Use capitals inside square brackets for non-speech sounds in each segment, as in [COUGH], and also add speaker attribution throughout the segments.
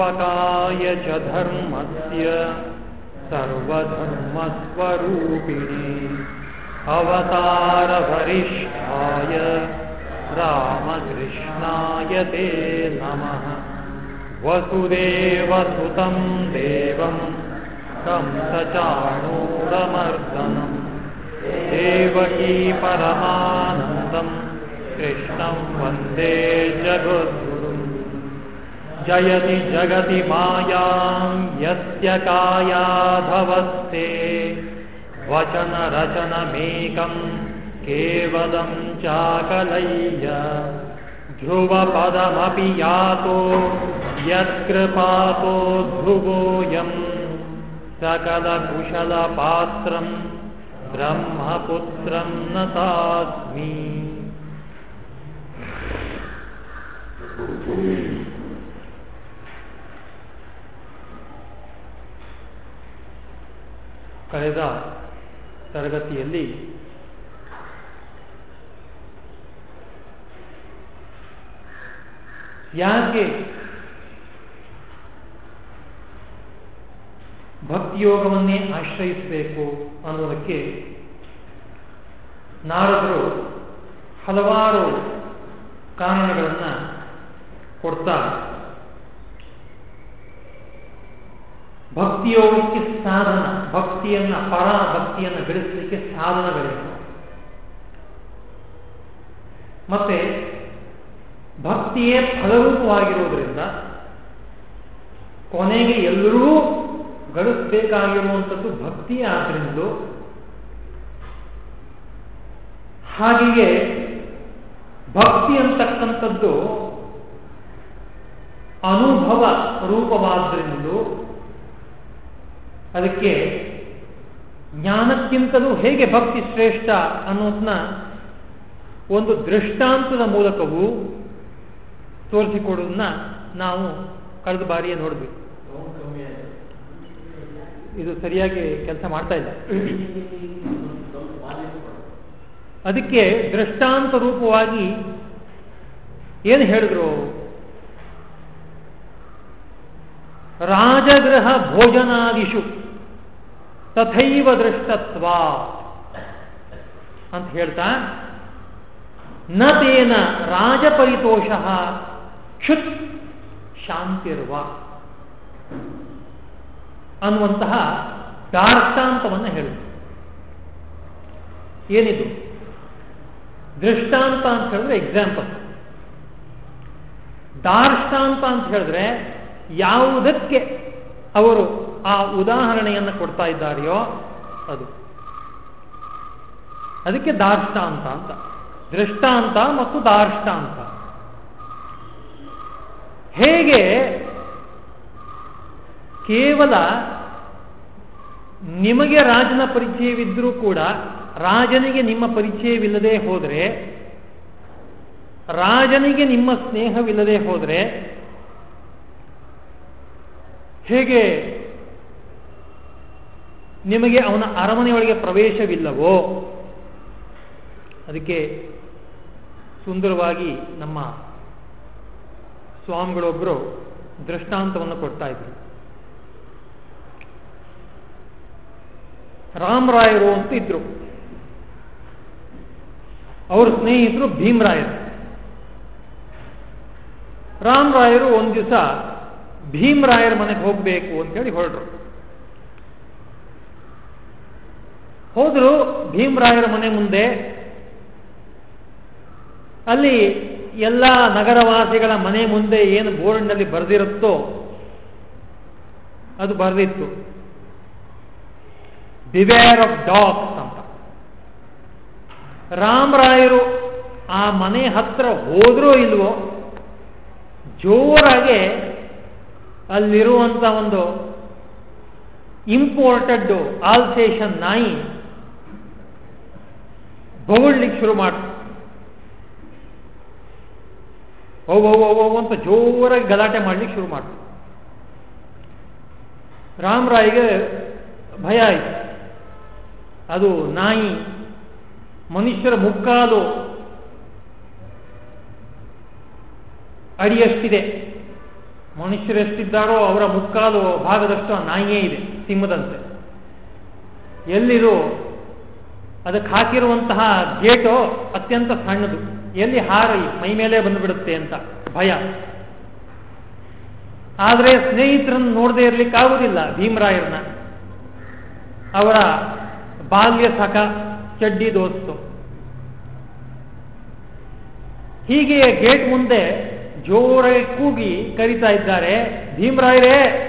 Speaker 1: य च धर्मस्य सर्वधर्मस्वरूपिणे अवतारवरिष्ठाय रामकृष्णाय ते नमः। वसुदेवसुतं देवं कं स चार्णोणमर्दनं परमानन्दं कृष्णं वन्दे जगत् जयति जगति मायां यस्य कायाधवस्ते। वचनरचनमेकं केवलं चाकलय्य। ध्रुवपदमपि यातो यत्कृपातो ध्रुवोऽयं। सकलकुशलपात्रं ब्रह्मपुत्रं नतास्मि ಕಳೆದ ತರಗತಿಯಲ್ಲಿ ಯಾಕೆ ಭಕ್ತಿಯೋಗವನ್ನೇ ಆಶ್ರಯಿಸಬೇಕು ಅನ್ನೋದಕ್ಕೆ ನಾರದರು ಹಲವಾರು ಕಾರಣಗಳನ್ನು ಕೊಡ್ತಾ ಭಕ್ತಿಯೋಗಕ್ಕೆ ಸಾಧನ, ಭಕ್ತಿಯನ್ನ ಪರ, ಭಕ್ತಿಯನ್ನ ಗಳಿಸಲಿಕ್ಕೆ ಸಾಧನಗಳಿವೆ ಮತ್ತೆ ಭಕ್ತಿಯೇ ಫಲರೂಪವಾಗಿರುವುದರಿಂದ ಕೊನೆಗೆ ಎಲ್ಲರೂ ಗಳಿಸಬೇಕಾಗಿರುವಂಥದ್ದು ಭಕ್ತಿ ಆದ್ರಿಂದ. ಹಾಗೆಯೇ ಭಕ್ತಿ ಅಂತಕ್ಕಂಥದ್ದು ಅನುಭವ ರೂಪವಾದ್ರಿಂದ. ಅದಕ್ಕೆ ಜ್ಞಾನಕ್ಕಿಂತಲೂ ಹೇಗೆ ಭಕ್ತಿ ಶ್ರೇಷ್ಠ ಅನ್ನೋದನ್ನ ಒಂದು ದೃಷ್ಟಾಂತದ ಮೂಲಕವೂ ತೋರಿಸಿಕೊಡೋದನ್ನ ನಾವು ಕಳೆದ ಬಾರಿಯೇ ನೋಡಬೇಕು. ಇದು ಸರಿಯಾಗಿ ಕೆಲಸ ಮಾಡ್ತಾ ಇಲ್ಲ. ಅದಕ್ಕೆ ದೃಷ್ಟಾಂತ ರೂಪವಾಗಿ ಏನು ಹೇಳಿದ್ರು? ರಾಜಗೃಹ ಭೋಜನಾದಿಷು. ತಥೈವ ದೃಷ್ಟತ್ವ ಅಂತ ಹೇಳ್ತಾ, ನ ತೇನ ರಾಜಪರಿತೋಷ ಕ್ಷುತ್ ಶಾಂತಿರುವ ಅನ್ನುವಂತಹ ದಾರ್ಷ್ಟಾಂತವನ್ನು ಹೇಳುತ್ತೆ. ಏನಿದು? ದೃಷ್ಟಾಂತ ಅಂತ ಹೇಳಿದ್ರೆ ಎಕ್ಸಾಂಪಲ್ ದಾರ್ಷ್ಟಾಂತ ಅಂತ ಹೇಳಿದ್ರೆ ಯಾವುದಕ್ಕೆ ಅವರು ಆ ಉದಾಹರಣೆಯನ್ನು ಕೊಡ್ತಾ ಇದ್ದಾರೆಯೋ ಅದು. ಅದಕ್ಕೆ ದಾರ್ಷ್ಟಾಂತ ಅಂತ ದೃಷ್ಟಾಂತ ಮತ್ತು ದಾರ್ಷ್ಟಾಂತ ಹೇಗೆ ಕೇವಲ ನಿಮಗೆ ರಾಜನ ಪರಿಚಯವಿದ್ದರೂ ಕೂಡ ರಾಜನಿಗೆ ನಿಮ್ಮ ಪರಿಚಯವಿಲ್ಲದೆ ಹೋದರೆ, ರಾಜನಿಗೆ ನಿಮ್ಮ ಸ್ನೇಹವಿಲ್ಲದೆ ಹೋದರೆ, ಹೇಗೆ ನಿಮಗೆ ಅವನ ಅರಮನೆಯೊಳಗೆ ಪ್ರವೇಶವಿಲ್ಲವೋ? ಅದಕ್ಕೆ ಸುಂದರವಾಗಿ ನಮ್ಮ ಸ್ವಾಮಿಗಳೊಬ್ಬರು ದೃಷ್ಟಾಂತವನ್ನು ಕೊಡ್ತಾ ಇದ್ರು. ರಾಮರಾಯರು ಅಂತ ಇದ್ರು ಅವ್ರ ಸ್ನೇಹಿತರು ಭೀಮರಾಯರು. ರಾಮರಾಯರು ಒಂದು ದಿವಸ ಭೀಮರಾಯರ ಮನೆಗೆ ಹೋಗಬೇಕು ಅಂತೇಳಿ ಹೊರಟರು. ಹೋದ್ರು ಭೀಮರಾಯರ ಮನೆ ಮುಂದೆ. ಅಲ್ಲಿ ಎಲ್ಲ ನಗರವಾಸಿಗಳ ಮನೆ ಮುಂದೆ ಏನು ಬೋರ್ಡ್ನಲ್ಲಿ ಬರೆದಿರುತ್ತೋ ಅದು ಬರೆದಿತ್ತು. ಬಿವೇರ್ ಆಫ್ ಡಾಗ್ಸ್ ಅಂತ. ರಾಮರಾಯರು ಆ ಮನೆ ಹತ್ರ ಹೋದ್ರೋ ಇಲ್ವೋ ಜೋರಾಗೆ ಅಲ್ಲಿರುವಂತ ಒಂದು ಇಂಪೋರ್ಟೆಡ್ ಆಲ್ಸೇಷನ್ ನಾಯಿ ಬೊಗಳ್ಲಿಕ್ಕೆ ಶುರು ಮಾಡ್ತು ಓ ಓ ಓ ಅಂತ ಜೋರಾಗಿ ಗಲಾಟೆ ಮಾಡ್ಲಿಕ್ಕೆ ಶುರು ಮಾಡ್ತು ರಾಮರಾಯಿಗೆ ಭಯ ಆಯಿತು. ಅದು ನಾಯಿ, ಮನುಷ್ಯರ ಮುಕ್ಕಾಲು ಅಡಿಯಷ್ಟಿದೆ. ಮನುಷ್ಯರೆಷ್ಟಿದ್ದಾರೋ ಅವರ ಮುಕ್ಕಾಲು ಭಾಗದಷ್ಟು ಆ ನಾಯಿಯೇ ಇದೆ, ಸಿಂಹದಂತೆ. ಎಲ್ಲಿದು ಅದಕ್ಕೆ ಹಾಕಿರುವಂತಹ ಗೇಟು ಅತ್ಯಂತ ಸಣ್ಣದು. ಎಲ್ಲಿ ಹಾರಿ ಮೈ ಮೇಲೆ ಬಂದುಬಿಡುತ್ತೆ ಅಂತ ಭಯ. ಆದರೆ ಸ್ನೇಹಿತರನ್ನು ನೋಡದೇ ಇರಲಿಕ್ಕಾಗುವುದಿಲ್ಲ ಭೀಮರಾಯರನ್ನ. ಅವರ ಬಾಲ್ಯ ಸಖ ಚಡ್ಡಿ ದೋಸ್ತು. ಹೀಗೆ ಗೇಟ್ ಮುಂದೆ ಜೋರಾಗಿ ಕೂಗಿ ಕರೀತಾ ಇದ್ದಾರೆ, ಭೀಮರಾಯರೇ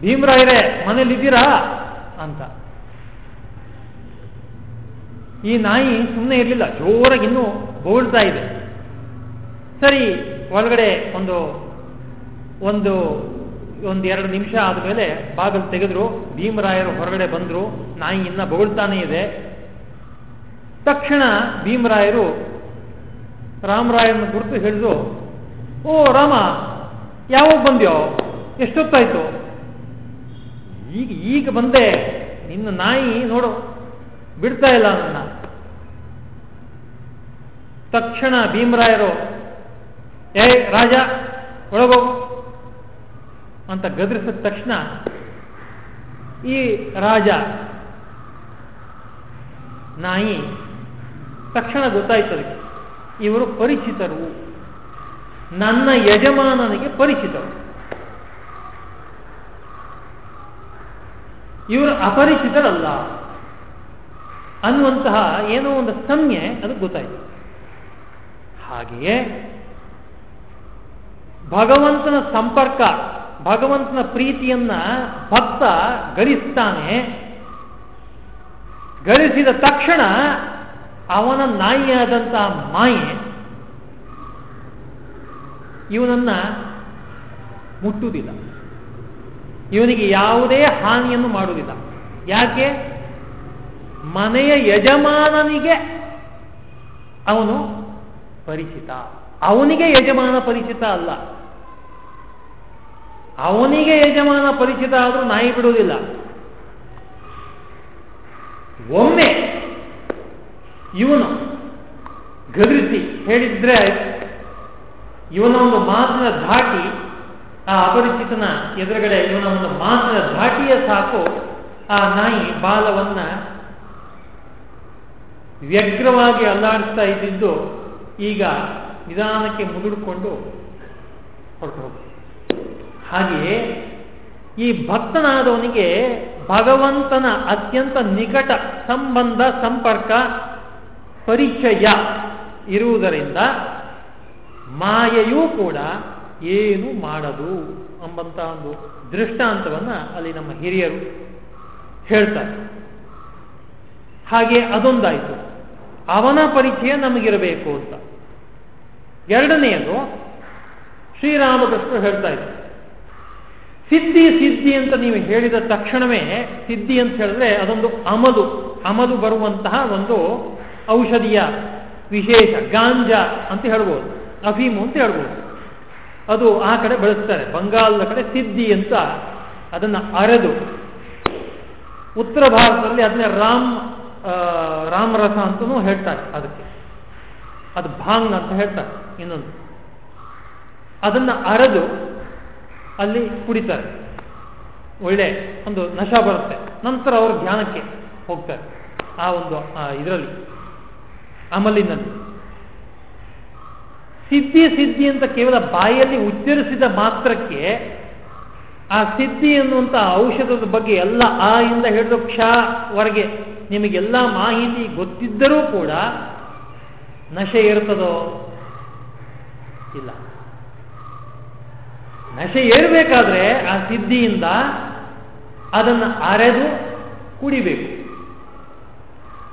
Speaker 1: ಭೀಮರಾಯರೇ, ಮನೇಲಿದ್ದೀರಾ? ಅಂತ. ಈ ನಾಯಿ ಸುಮ್ಮನೆ ಇರಲಿಲ್ಲ, ಜೋರಾಗಿ ಇನ್ನೂ ಬೋಳ್ತಾ ಇದೆ. ಸರಿ, ಒಳಗಡೆ ಒಂದು ಒಂದು ಒಂದು ಎರಡು ನಿಮಿಷ ಆದಮೇಲೆ ಬಾಗಿಲು ತೆಗೆದ್ರು, ಭೀಮರಾಯರು ಹೊರಗಡೆ ಬಂದರು, ನಾಯಿ ಇನ್ನ ಬೋಳ್ತಾನೆ ಇದೆ. ತಕ್ಷಣ ಭೀಮರಾಯರು ರಾಮರಾಯರನ್ನು ಗುರುತು ಹೇಳಿದ್ರು, ಓ ರಾಮ, ಯಾವಾಗ ಬಂದ್ಯೋ? ಎಷ್ಟೊತ್ತಾಯ್ತು? ಈಗ ಈಗ ಬಂದೆ, ನಿನ್ನ ನಾಯಿ ನೋಡು ಬಿಡ್ತಾ ಇಲ್ಲ ನನ್ನ ತಕ್ಷಣ ಭೀಮರಾಯರು, ಏ ರಾಜ, ಒಳಗೋ ಅಂತ ಗದರಿಸಿದ ತಕ್ಷಣ ಈ ರಾಜ ನಾಯಿ ತಕ್ಷಣ ಗೊತ್ತಾಯ್ತದೆ ಇವರು ಪರಿಚಿತರು. ನನ್ನ ಯಜಮಾನನಿಗೆ ಪರಿಚಿತರು. ಇವರು ಅಪರಿಚಿತರಲ್ಲ. ಅನ್ನುವಂತಹ ಏನೋ ಒಂದು ಸಂಜ್ಞೆ ಅದು ಗೊತ್ತಾಯಿತು. ಹಾಗೆಯೇ ಭಗವಂತನ ಸಂಪರ್ಕ, ಭಗವಂತನ ಪ್ರೀತಿಯನ್ನ ಭಕ್ತ ಗಳಿಸ್ತಾನೆ. ಗಳಿಸಿದ ತಕ್ಷಣ ಅವನ ನಾಯಿಯಾದಂತಹ ಮಾಯೆ ಇವನನ್ನ ಮುಟ್ಟುವುದಿಲ್ಲ. ಇವನಿಗೆ ಯಾವುದೇ ಹಾನಿಯನ್ನು ಮಾಡುವುದಿಲ್ಲ. ಯಾಕೆ? ಮನೆಯ ಯಜಮಾನನಿಗೆ ಅವನು ಪರಿಚಿತ. ಅವನಿಗೆ ಯಜಮಾನ ಪರಿಚಿತ ಅಲ್ಲ. ಅವನಿಗೆ ಯಜಮಾನ ಪರಿಚಿತ ಆದರೂ ನಾಯಿ ಬಿಡುವುದಿಲ್ಲ. ಒಮ್ಮೆ ಇವನು ಗದರಿಸಿ ಹೇಳಿದ್ರೆ ಇವನ ಒಂದು ಮಾತಿನ ಧಾಟಿ, ಆ ಅಪರಿಚಿತನ ಎದುರುಗಡೆ ಇವನ ಒಂದು ಮಾತಿನ ಧಾಟಿಯ ಸಾಕು. ಆ ನಾಯಿ ಬಾಲವನ್ನ ವ್ಯಗ್ರವಾಗಿ ಅಲ್ಲಾಡಿಸ್ತಾ ಇದ್ದಿದ್ದು ಈಗ ನಿಧಾನಕ್ಕೆ ಮುದುಡ್ಕೊಂಡು ಹೊರಟು ಹಾಗೆಯೇ ಈ ಭಕ್ತನಾದವನಿಗೆ ಭಗವಂತನ ಅತ್ಯಂತ ನಿಕಟ ಸಂಬಂಧ, ಸಂಪರ್ಕ, ಪರಿಚಯ ಇರುವುದರಿಂದ ಮಾಯೆಯೂ ಕೂಡ ಏನು ಮಾಡದು ಎಂಬಂತ ಒಂದು ದೃಷ್ಟಾಂತವನ್ನ ಅಲ್ಲಿ ನಮ್ಮ ಹಿರಿಯರು ಹೇಳ್ತಾರೆ. ಹಾಗೆ ಅದೊಂದಾಯಿತು. ಅವನ ಪರಿಚಯ ನಮಗಿರಬೇಕು ಅಂತ. ಎರಡನೆಯದು, ಶ್ರೀರಾಮಕೃಷ್ಣ ಹೇಳ್ತಾ ಇದ್ದಾರೆ. ಸಿದ್ಧಿ ಸಿದ್ಧಿ ಅಂತ ನೀವು ಹೇಳಿದ ತಕ್ಷಣವೇ, ಸಿದ್ಧಿ ಅಂತ ಹೇಳಿದ್ರೆ ಅದೊಂದು ಅಮದು ಅಮದು ಬರುವಂತಹ ಒಂದು ಔಷಧಿಯ ವಿಶೇಷ, ಗಾಂಜಾ ಅಂತ ಹೇಳ್ಬೋದು, ಅಫೀಮು ಅಂತ ಹೇಳ್ಬೋದು. ಅದು ಆ ಕಡೆ ಬೆಳೆಸ್ತಾರೆ ಬಂಗಾಲದ ಕಡೆ ಸಿದ್ಧಿ ಅಂತ ಅದನ್ನು ಅರೆದು. ಉತ್ತರ ಭಾರತದಲ್ಲಿ ಅದನ್ನ ರಾಮ್ ರಾಮರಸ ಅಂತಲೂ ಹೇಳ್ತಾರೆ ಅದಕ್ಕೆ. ಅದು ಭಾಂಗ್ ಅಂತ ಹೇಳ್ತಾರೆ ಇನ್ನೊಂದು. ಅದನ್ನ ಅರೆದು ಅಲ್ಲಿ ಕುಡಿತಾರೆ. ಒಳ್ಳೆ ಒಂದು ನಶ ಬರುತ್ತೆ. ನಂತರ ಅವರು ಧ್ಯಾನಕ್ಕೆ ಹೋಗ್ತಾರೆ. ಆ ಒಂದು ಇದರಲ್ಲಿ, ಅಮಲಿನಲ್ಲಿ. ಸಿದ್ಧಿ ಸಿದ್ಧಿ ಅಂತ ಕೇವಲ ಬಾಯಲ್ಲಿ ಉಚ್ಚರಿಸಿದ ಮಾತ್ರಕ್ಕೆ ಆ ಸಿದ್ಧಿ ಅನ್ನುವಂಥ ಔಷಧದ ಬಗ್ಗೆ ಎಲ್ಲ ಆ ಇಂದ ಹಿಡಿದು ಕ್ಷವರೆಗೆ ನಿಮಗೆಲ್ಲ ಮಾಹಿತಿ ಗೊತ್ತಿದ್ದರೂ ಕೂಡ ನಶೆ ಇರ್ತದೋ ಇಲ್ಲ. ನಶೆ ಏರ್ಬೇಕಾದ್ರೆ ಆ ಸಿದ್ಧಿಯಿಂದ ಅದನ್ನು ಅರೆದು ಕುಡಿಬೇಕು.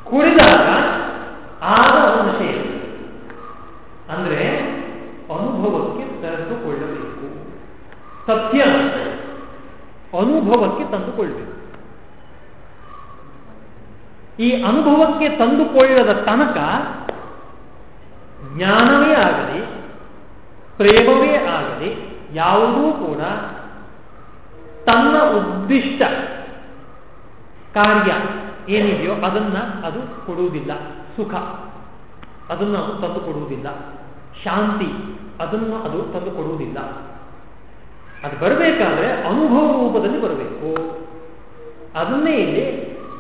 Speaker 1: ಕುಡಿದಾಗ ಆಗ ನಶೆ ಅಂದ್ರೆ ಅನುಭವಕ್ಕೆ ತಂದುಕೊಳ್ಳಬೇಕು ಸತ್ಯ ಅನುಭವಕ್ಕೆ ತಂದುಕೊಳ್ಳಬೇಕು ಈ ಅನುಭವಕ್ಕೆ ತಂದುಕೊಳ್ಳದ ತನಕ ಜ್ಞಾನವೇ ಆಗಲಿ, ಪ್ರೇಮವೇ ಆಗಲಿ, ಯಾವುದೂ ಕೂಡ ತನ್ನ ಉದ್ದಿಷ್ಟ ಕಾರ್ಯ ಏನಿದೆಯೋ ಅದನ್ನ ಅದು ಕೊಡುವುದಿಲ್ಲ, ಸುಖ. ಅದನ್ನು ಅದು ತಂದು ಕೊಡುವುದಿಲ್ಲ, ಶಾಂತಿ ಅದನ್ನು ಅದು ತಂದು ಕೊಡುವುದಿಲ್ಲ. ಅದು ಬರಬೇಕಾದ್ರೆ ಅನುಭವ ರೂಪದಲ್ಲಿ ಬರಬೇಕು. ಅದನ್ನೇ ಇಲ್ಲಿ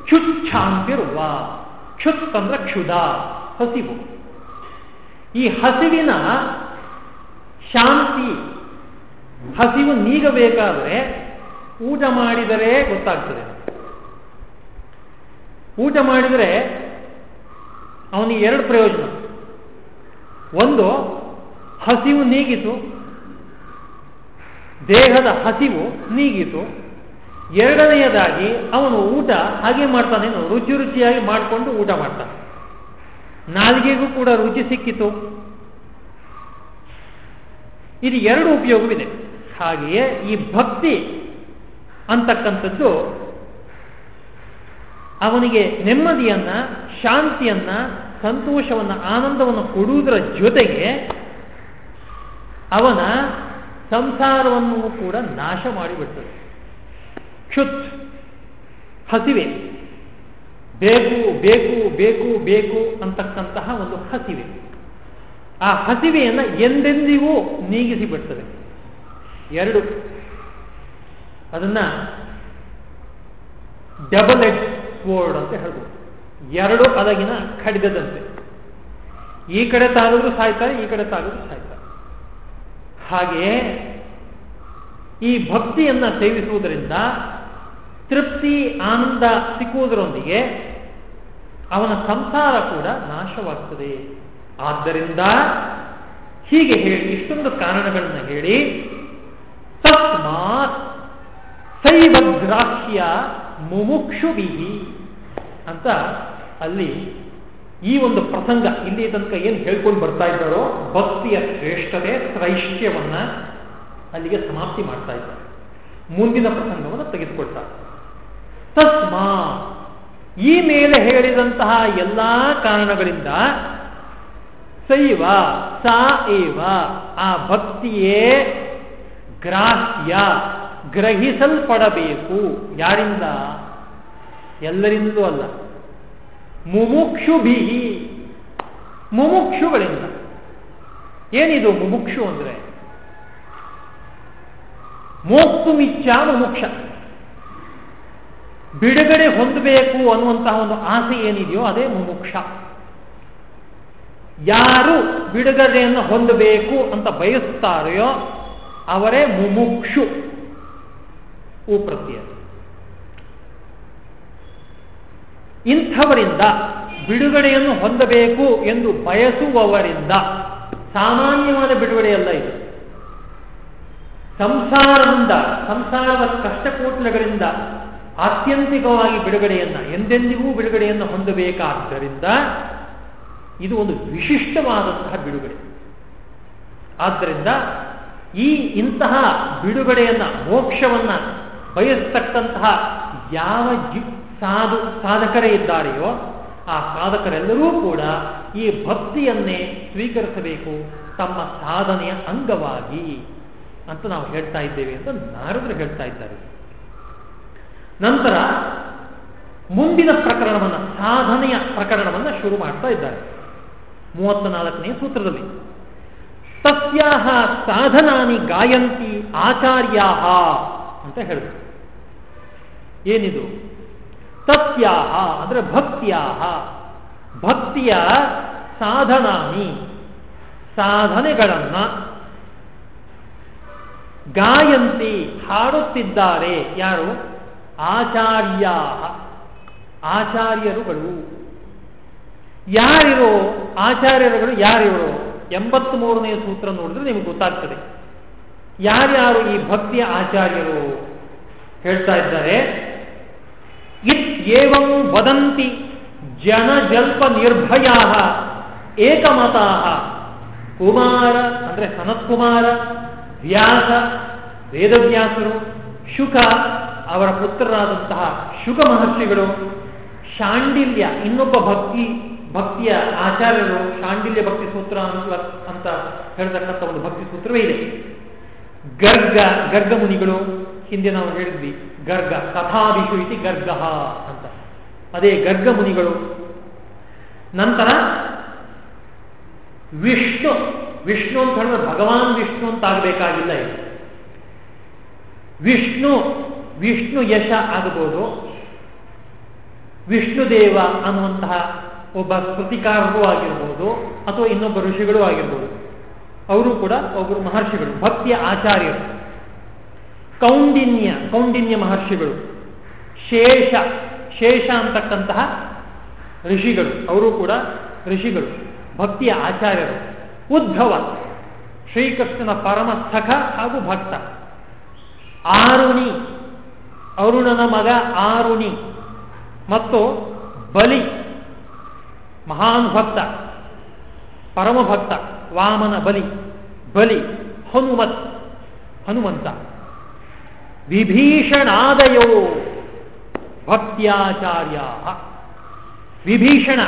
Speaker 1: ಕ್ಷುಚ್ಛಾಂತಿರುವ ಕ್ಷುತ್ ಅಂದ್ರೆ ಕ್ಷುದ ಹಸಿವು. ಈ ಹಸಿವಿನ ಶಾಂತಿ, ಹಸಿವು ನೀಗಬೇಕಾದ್ರೆ ಊಟ ಮಾಡಿದರೆ ಗೊತ್ತಾಗ್ತದೆ. ಊಟ ಮಾಡಿದರೆ ಅವನಿಗೆ ಎರಡು ಪ್ರಯೋಜನ. ಒಂದು, ಹಸಿವು ನೀಗಿತು. ದೇಹದ ಹಸಿವು ನೀಗಿತು. ಎರಡನೆಯದಾಗಿ ಅವನು ಊಟ ಹಾಗೆ ಮಾಡ್ತಾನೇನು ರುಚಿ ರುಚಿಯಾಗಿ ಮಾಡಿಕೊಂಡು ಊಟ ಮಾಡ್ತಾನೆ. ನಾಲಿಗೆಗೂ ಕೂಡ ರುಚಿ ಸಿಕ್ಕಿತು. ಇದು ಎರಡು ಉಪಯೋಗವಿದೆ. ಹಾಗೆಯೇ ಈ ಭಕ್ತಿ ಅಂತಕ್ಕಂಥದ್ದು ಅವನಿಗೆ ನೆಮ್ಮದಿಯನ್ನ, ಶಾಂತಿಯನ್ನ, ಸಂತೋಷವನ್ನ, ಆನಂದವನ್ನು ಕೊಡುವುದರ ಜೊತೆಗೆ ಅವನ ಸಂಸಾರವನ್ನು ಕೂಡ ನಾಶ ಮಾಡಿಬಿಡ್ತದೆ. ಕ್ಷುತ್ ಹಸಿವೆ. ಬೇಕು ಬೇಕು ಬೇಕು ಬೇಕು ಅಂತಕ್ಕಂತಹ ಒಂದು ಹಸಿವೆ. ಆ ಹಸಿವೆಯನ್ನು ಎಂದೆಂದಿಗೂ ನೀಗಿಸಿ ಬಿಡ್ತದೆ. ಎರಡು, ಅದನ್ನ ಡಬಲ್ ಎಡ್ ಸ್ಪೋರ್ಡ್ ಅಂತ ಹೇಳ್ಬೋದು. ಎರಡು ಅದಗಿನ ಖಡ್ಗದಂತೆ. ಈ ಕಡೆ ತಾಗಿದ್ರು ಸಾಯ್ತಾರೆ, ಈ ಕಡೆ ತಾಗಿದ್ರು ಸಾಯ್ತಾರೆ. ಹಾಗೆಯೇ ಈ ಭಕ್ತಿಯನ್ನ ಸೇವಿಸುವುದರಿಂದ ತೃಪ್ತಿ, ಆನಂದ ಸಿಕ್ಕುವುದರೊಂದಿಗೆ ಅವನ ಸಂಸಾರ ಕೂಡ ನಾಶವಾಗ್ತದೆ. ಆದ್ದರಿಂದ ಹೀಗೆ ಹೇಳಿ, ಇಷ್ಟೊಂದು ಕಾರಣಗಳನ್ನು ಹೇಳಿ, ತಸ್ಮಾತ್ ಸೈವಗ್ರಾಹ್ಯ ಮುಮುಕ್ಷುಬಿಹಿ ಅಂತ ಅಲ್ಲಿ ಈ ಒಂದು ಪ್ರಸಂಗ ಇಲ್ಲಿ ತನಕ ಏನು ಹೇಳ್ಕೊಂಡು ಬರ್ತಾ ಇದ್ದಾರೋ, ಭಕ್ತಿಯ ಶ್ರೇಷ್ಠತೆ, ತ್ರೈಷ್ಟ್ಯವನ್ನ ಅಲ್ಲಿಗೆ ಸಮಾಪ್ತಿ ಮಾಡ್ತಾ ಇದ್ದಾರೆ. ಮುಂದಿನ ಪ್ರಸಂಗವನ್ನು ತೆಗೆದುಕೊಳ್ತಾರೆ ತಸ್ಮಾ ಈ ಮೇಲೆ ಹೇಳಿದಂತಹ ಎಲ್ಲಾ ಕಾರಣಗಳಿಂದ ಸೈವ, ಸಾ ಏವ, ಆ ಭಕ್ತಿಯೇ ಗ್ರಾಹ್ಯ, ಗ್ರಹಿಸಲ್ಪಡಬೇಕು. ಯಾರಿಂದ? ಎಲ್ಲರಿಂದಲೂ ಅಲ್ಲ. ಮುಮುಕ್ಷುಭಿ ಮುಮುಕ್ಷುಗಳಿಂದ. ಏನಿದು ಮುಮುಕ್ಷು ಅಂದ್ರೆ? ಮೋಕ್ತುಮಿಚ್ಛ ಮುಮುಕ್ಷ ಬಿಡುಗಡೆ ಹೊಂದಬೇಕು ಅನ್ನುವಂತಹ ಒಂದು ಆಸೆ ಏನಿದೆಯೋ ಅದೇ ಮುಮುಕ್ಷ. ಯಾರು ಬಿಡುಗಡೆಯನ್ನು ಹೊಂದಬೇಕು ಅಂತ ಬಯಸ್ತಾರೆಯೋ ಅವರೇ ಮುಮುಕ್ಷು. ಉಪ್ರತಿಯ ಇಂಥವರಿಂದ ಬಿಡುಗಡೆಯನ್ನು ಹೊಂದಬೇಕು ಎಂದು ಬಯಸುವವರಿಂದ ಸಾಮಾನ್ಯವಾದ ಬಿಡುಗಡೆಯಲ್ಲ ಇದು. ಸಂಸಾರದಿಂದ, ಸಂಸಾರದ ಕಷ್ಟಕೋಟ್ಲಗಳಿಂದ ಆತ್ಯಂತಿಕವಾಗಿ ಬಿಡುಗಡೆಯನ್ನ, ಎಂದೆಂದಿಗೂ ಬಿಡುಗಡೆಯನ್ನು ಹೊಂದಬೇಕಾದ್ದರಿಂದ ಇದು ಒಂದು ವಿಶಿಷ್ಟವಾದಂತಹ ಬಿಡುಗಡೆ. ಆದ್ದರಿಂದ ಈ ಇಂತಹ ಬಿಡುಗಡೆಯನ್ನ, ಮೋಕ್ಷವನ್ನ ಬಯಸ್ತಕ್ಕಂತಹ ಯಾವ ಜಿ, ಸಾಧು, ಸಾಧಕರೇ ಇದ್ದಾರೆಯೋ, ಆ ಸಾಧಕರೆಲ್ಲರೂ ಕೂಡ ಈ ಭಕ್ತಿಯನ್ನೇ ಸ್ವೀಕರಿಸಬೇಕು, ತಮ್ಮ ಸಾಧನೆಯ ಅಂಗವಾಗಿ ಅಂತ ನಾವು ಹೇಳ್ತಾ ಇದ್ದೇವೆ ಅಂತ ನಾರದರು ಹೇಳ್ತಾ ಇದ್ದಾರೆ. ನಂತರ ಮುಂದಿನ ಪ್ರಕರಣವನ್ನ ಸಾಧನೆಯ ಪ್ರಕರಣವನ್ನ ಶುರು ಮಾಡ್ತಾ ಇದ್ದಾರೆ. ಮೂವತ್ತ ನಾಲ್ಕನೇ ಸೂತ್ರದಲ್ಲಿ, ತಸ್ಯಾಹ ಸಾಧನಾನಿ ಗಾಯಂತಿ ಆಚಾರ್ಯಾಹ ಅಂತ ಹೇಳಿದರು. ಏನಿದು? ತಸ್ಯಾಹ ಅಂದ್ರೆ ಭಕ್ತಿಯಾಹ. ಭಕ್ತಿಯ ಸಾಧನಾನಿ, ಸಾಧನೆಗಳನ್ನು ಗಾಯಂತಿ ಹಾಡುತ್ತಿದ್ದಾರೆ ಯಾರು? ಆಚಾರ್ಯ ಆಚಾರ್ಯರುಗಳು. ಯಾರಿರೋ ಆಚಾರ್ಯರುಗಳು ಯಾರಿರೋ? ಎಂಬತ್ತ್ ಮೂರನೆಯ ಸೂತ್ರ ನೋಡಿದ್ರೆ ನಿಮಗೆ ಗೊತ್ತಾಗ್ತದೆ. ಯಾರ್ಯಾರು ಈ ಭಕ್ತಿಯ ಆಚಾರ್ಯರು? ಹೇಳ್ತಾ ಇದ್ದಾರೆ. ಇತ್ಯೇವಂ ವದಂತಿ ಜನ ಜಲ್ಪ ನಿರ್ಭಯ ಏಕಮತಾ ಕುಮಾರ ಅಂದ್ರೆ ಸನತ್ಕುಮಾರ, ವ್ಯಾಸ, ವೇದವ್ಯಾಸರು, ಶುಕ ಅವರ ಪುತ್ರರಾದಂತಹ ಶುಕ ಮಹರ್ಷಿಗಳು, ಶಾಂಡಿಲ್ಯ, ಇನ್ನೊಬ್ಬ ಭಕ್ತಿ, ಭಕ್ತಿಯ ಆಚಾರ್ಯರು, ಶಾಂಡಿಲ್ಯ ಭಕ್ತಿ ಸೂತ್ರ ಅಂತ ಅಂತ ಹೇಳ್ತಕ್ಕಂಥ ಒಂದು ಭಕ್ತಿ ಸೂತ್ರವೇ ಇದೆ. ಗರ್ಗ ಗರ್ಗ ಮುನಿಗಳು, ಹಿಂದೆ ನಾವು ಹೇಳಿದ್ವಿ, ಗರ್ಗ ಕಥಾಭಿಷು ಇತಿ ಗರ್ಗ ಅಂತ. ಅದೇ ಗರ್ಗ ಮುನಿಗಳು. ನಂತರ ವಿಷ್ಣು ವಿಷ್ಣು ಅಂತ ಹೇಳಿದ್ರೆ ಭಗವಾನ್ ವಿಷ್ಣು ಅಂತ ಇದು. ವಿಷ್ಣು ವಿಷ್ಣು ಯಶ ಆಗಬಹುದು ವಿಷ್ಣುದೇವ ಅನ್ನುವಂತಹ ಒಬ್ಬ ಕೃತಿಕಾರರು ಆಗಿರ್ಬೋದು, ಅಥವಾ ಇನ್ನೊಬ್ಬ ಋಷಿಗಳು ಆಗಿರ್ಬೋದು. ಅವರು ಕೂಡ ಒಬ್ಬರು ಮಹರ್ಷಿಗಳು, ಭಕ್ತಿಯ ಆಚಾರ್ಯರು. ಕೌಂಡಿನ್ಯ ಕೌಂಡಿನ್ಯ ಮಹರ್ಷಿಗಳು. ಶೇಷ ಶೇಷ ಅಂತಕ್ಕಂತಹ ಋಷಿಗಳು. ಅವರು ಕೂಡ ಋಷಿಗಳು, ಭಕ್ತಿಯ ಆಚಾರ್ಯರು. ಉದ್ಭವ ಶ್ರೀಕೃಷ್ಣನ ಪರಮ ಸಖ ಹಾಗೂ ಭಕ್ತ. ಆರುಣಿ ಅರುಣನ ಮಗ ಆರುಣಿ ಮತ್ತು ಬಲಿ, ಮಹಾನ್ ಭಕ್ತ, ಪರಮ ಭಕ್ತ, ವಾಮನ ಬಲಿ ಬಲಿ, ಹನುಮತ್, ಹನುಮಂತ. ವಿಭೀಷಣಾದಯೋ ಭಕ್ತ್ಯಾಚಾರ್ಯ ವಿಭೀಷಣ.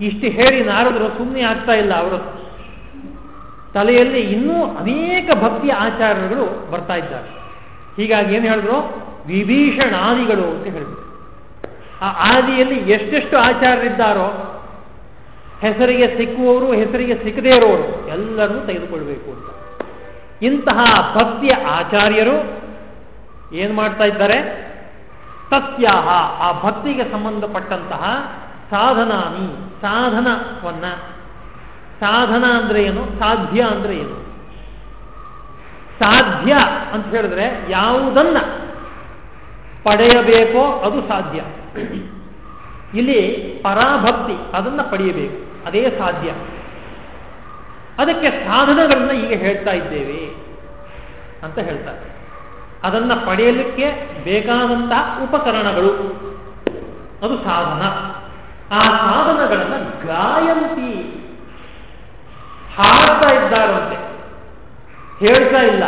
Speaker 1: ಇಷ್ಟು ಹೇಳಿ ನಾರದರು ಸುಮ್ಮನೆ ಆಗ್ತಾ ಇಲ್ಲ ಅವರು. ತಲೆಯಲ್ಲಿ ಇನ್ನೂ ಅನೇಕ ಭಕ್ತಿ ಆಚಾರ್ಯಗಳು ಬರ್ತಾ ಇದ್ದಾರೆ. ಹೀಗಾಗಿ ಏನು ಹೇಳಿದ್ರು? ವಿಭೀಷಣಾದಿಗಳು ಅಂತ ಹೇಳಿದ್ರು ಆ ಆದಿಯಲ್ಲಿ ಎಷ್ಟೆಷ್ಟು ಆಚಾರ್ಯರಿದ್ದಾರೋ, ಹೆಸರಿಗೆ ಸಿಕ್ಕುವವರು, ಹೆಸರಿಗೆ ಸಿಕ್ಕದೇ ಇರೋರು ಎಲ್ಲರನ್ನೂ ತೆಗೆದುಕೊಳ್ಬೇಕು ಅಂತ. ಇಂತಹ ಭಕ್ತಿಯ ಆಚಾರ್ಯರು ಏನು ಮಾಡ್ತಾ ಇದ್ದಾರೆ? ತಸ್ಯಾಹ, ಆ ಭಕ್ತಿಗೆ ಸಂಬಂಧಪಟ್ಟಂತಹ ಸಾಧನಾನಿ, ಸಾಧನವನ್ನ. ಸಾಧನ ಅಂದ್ರೆ ಏನು? ಸಾಧ್ಯ ಅಂದ್ರೆ ಏನು? ಸಾಧ್ಯ ಅಂತ ಹೇಳಿದ್ರೆ ಯಾವುದನ್ನ? ಪಡೆಯಬೇಕೋ ಅದು ಸಾಧ್ಯ. ಇಲ್ಲಿ ಪರಾಭಕ್ತಿ, ಅದನ್ನು ಪಡೆಯಬೇಕು. ಅದೇ ಸಾಧ್ಯ. ಅದಕ್ಕೆ ಸಾಧನಗಳನ್ನು ಈಗ ಹೇಳ್ತಾ ಇದ್ದೇವೆ ಅಂತ ಹೇಳ್ತಾರೆ. ಅದನ್ನು ಪಡೆಯಲಿಕ್ಕೆ ಬೇಕಾದಂತಹ ಉಪಕರಣಗಳು. ಅದು ಸಾಧನ. ಆ ಸಾಧನಗಳನ್ನು ಗಾಯಂತಿ. ಹಾಡ್ತಾ ಇದ್ದಾರಂತೆ. ಹೇಳ್ತಾ ಇಲ್ಲ.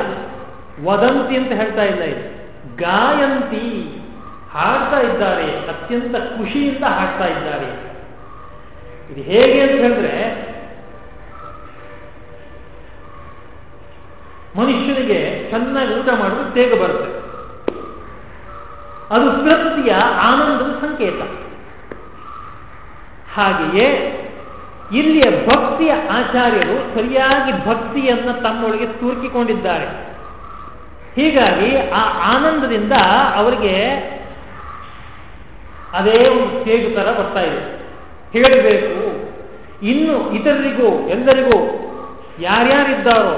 Speaker 1: ವದಂತಿ ಅಂತ ಹೇಳ್ತಾ ಇಲ್ಲ ಇದು ಗಾಯಂತಿ ಹಾಡ್ತಾ ಇದ್ದಾರೆ, ಅತ್ಯಂತ ಖುಷಿಯಿಂದ ಹಾಡ್ತಾ ಇದ್ದಾರೆ. ಇದು ಹೇಗೆ ಅಂತ ಹೇಳಿದ್ರೆ, ಮನುಷ್ಯನಿಗೆ ಚೆನ್ನಾಗಿ ಊಟ ಮಾಡಿದ್ರೆ ತೇಗ ಬರುತ್ತೆ. ಅದು ತೃಪ್ತಿಯ ಆನಂದದ ಸಂಕೇತ. ಹಾಗೆಯೇ ಇಲ್ಲಿಯ ಭಕ್ತಿಯ ಆಚಾರ್ಯರು ಸರಿಯಾಗಿ ಭಕ್ತಿಯನ್ನ ತಮ್ಮೊಳಗೆ ತೂರ್ಕಿಕೊಂಡಿದ್ದಾರೆ. ಹೀಗಾಗಿ ಆ ಆನಂದದಿಂದ ಅವರಿಗೆ ಅದೇ ಒಂದು ಸ್ಟೇಜ್ ತರ ಬರ್ತಾ ಇದೆ. ಹೇಳಬೇಕು, ಇನ್ನು ಇತರರಿಗೂ ಎಲ್ಲರಿಗೂ ಯಾರ್ಯಾರಿದ್ದಾರೋ,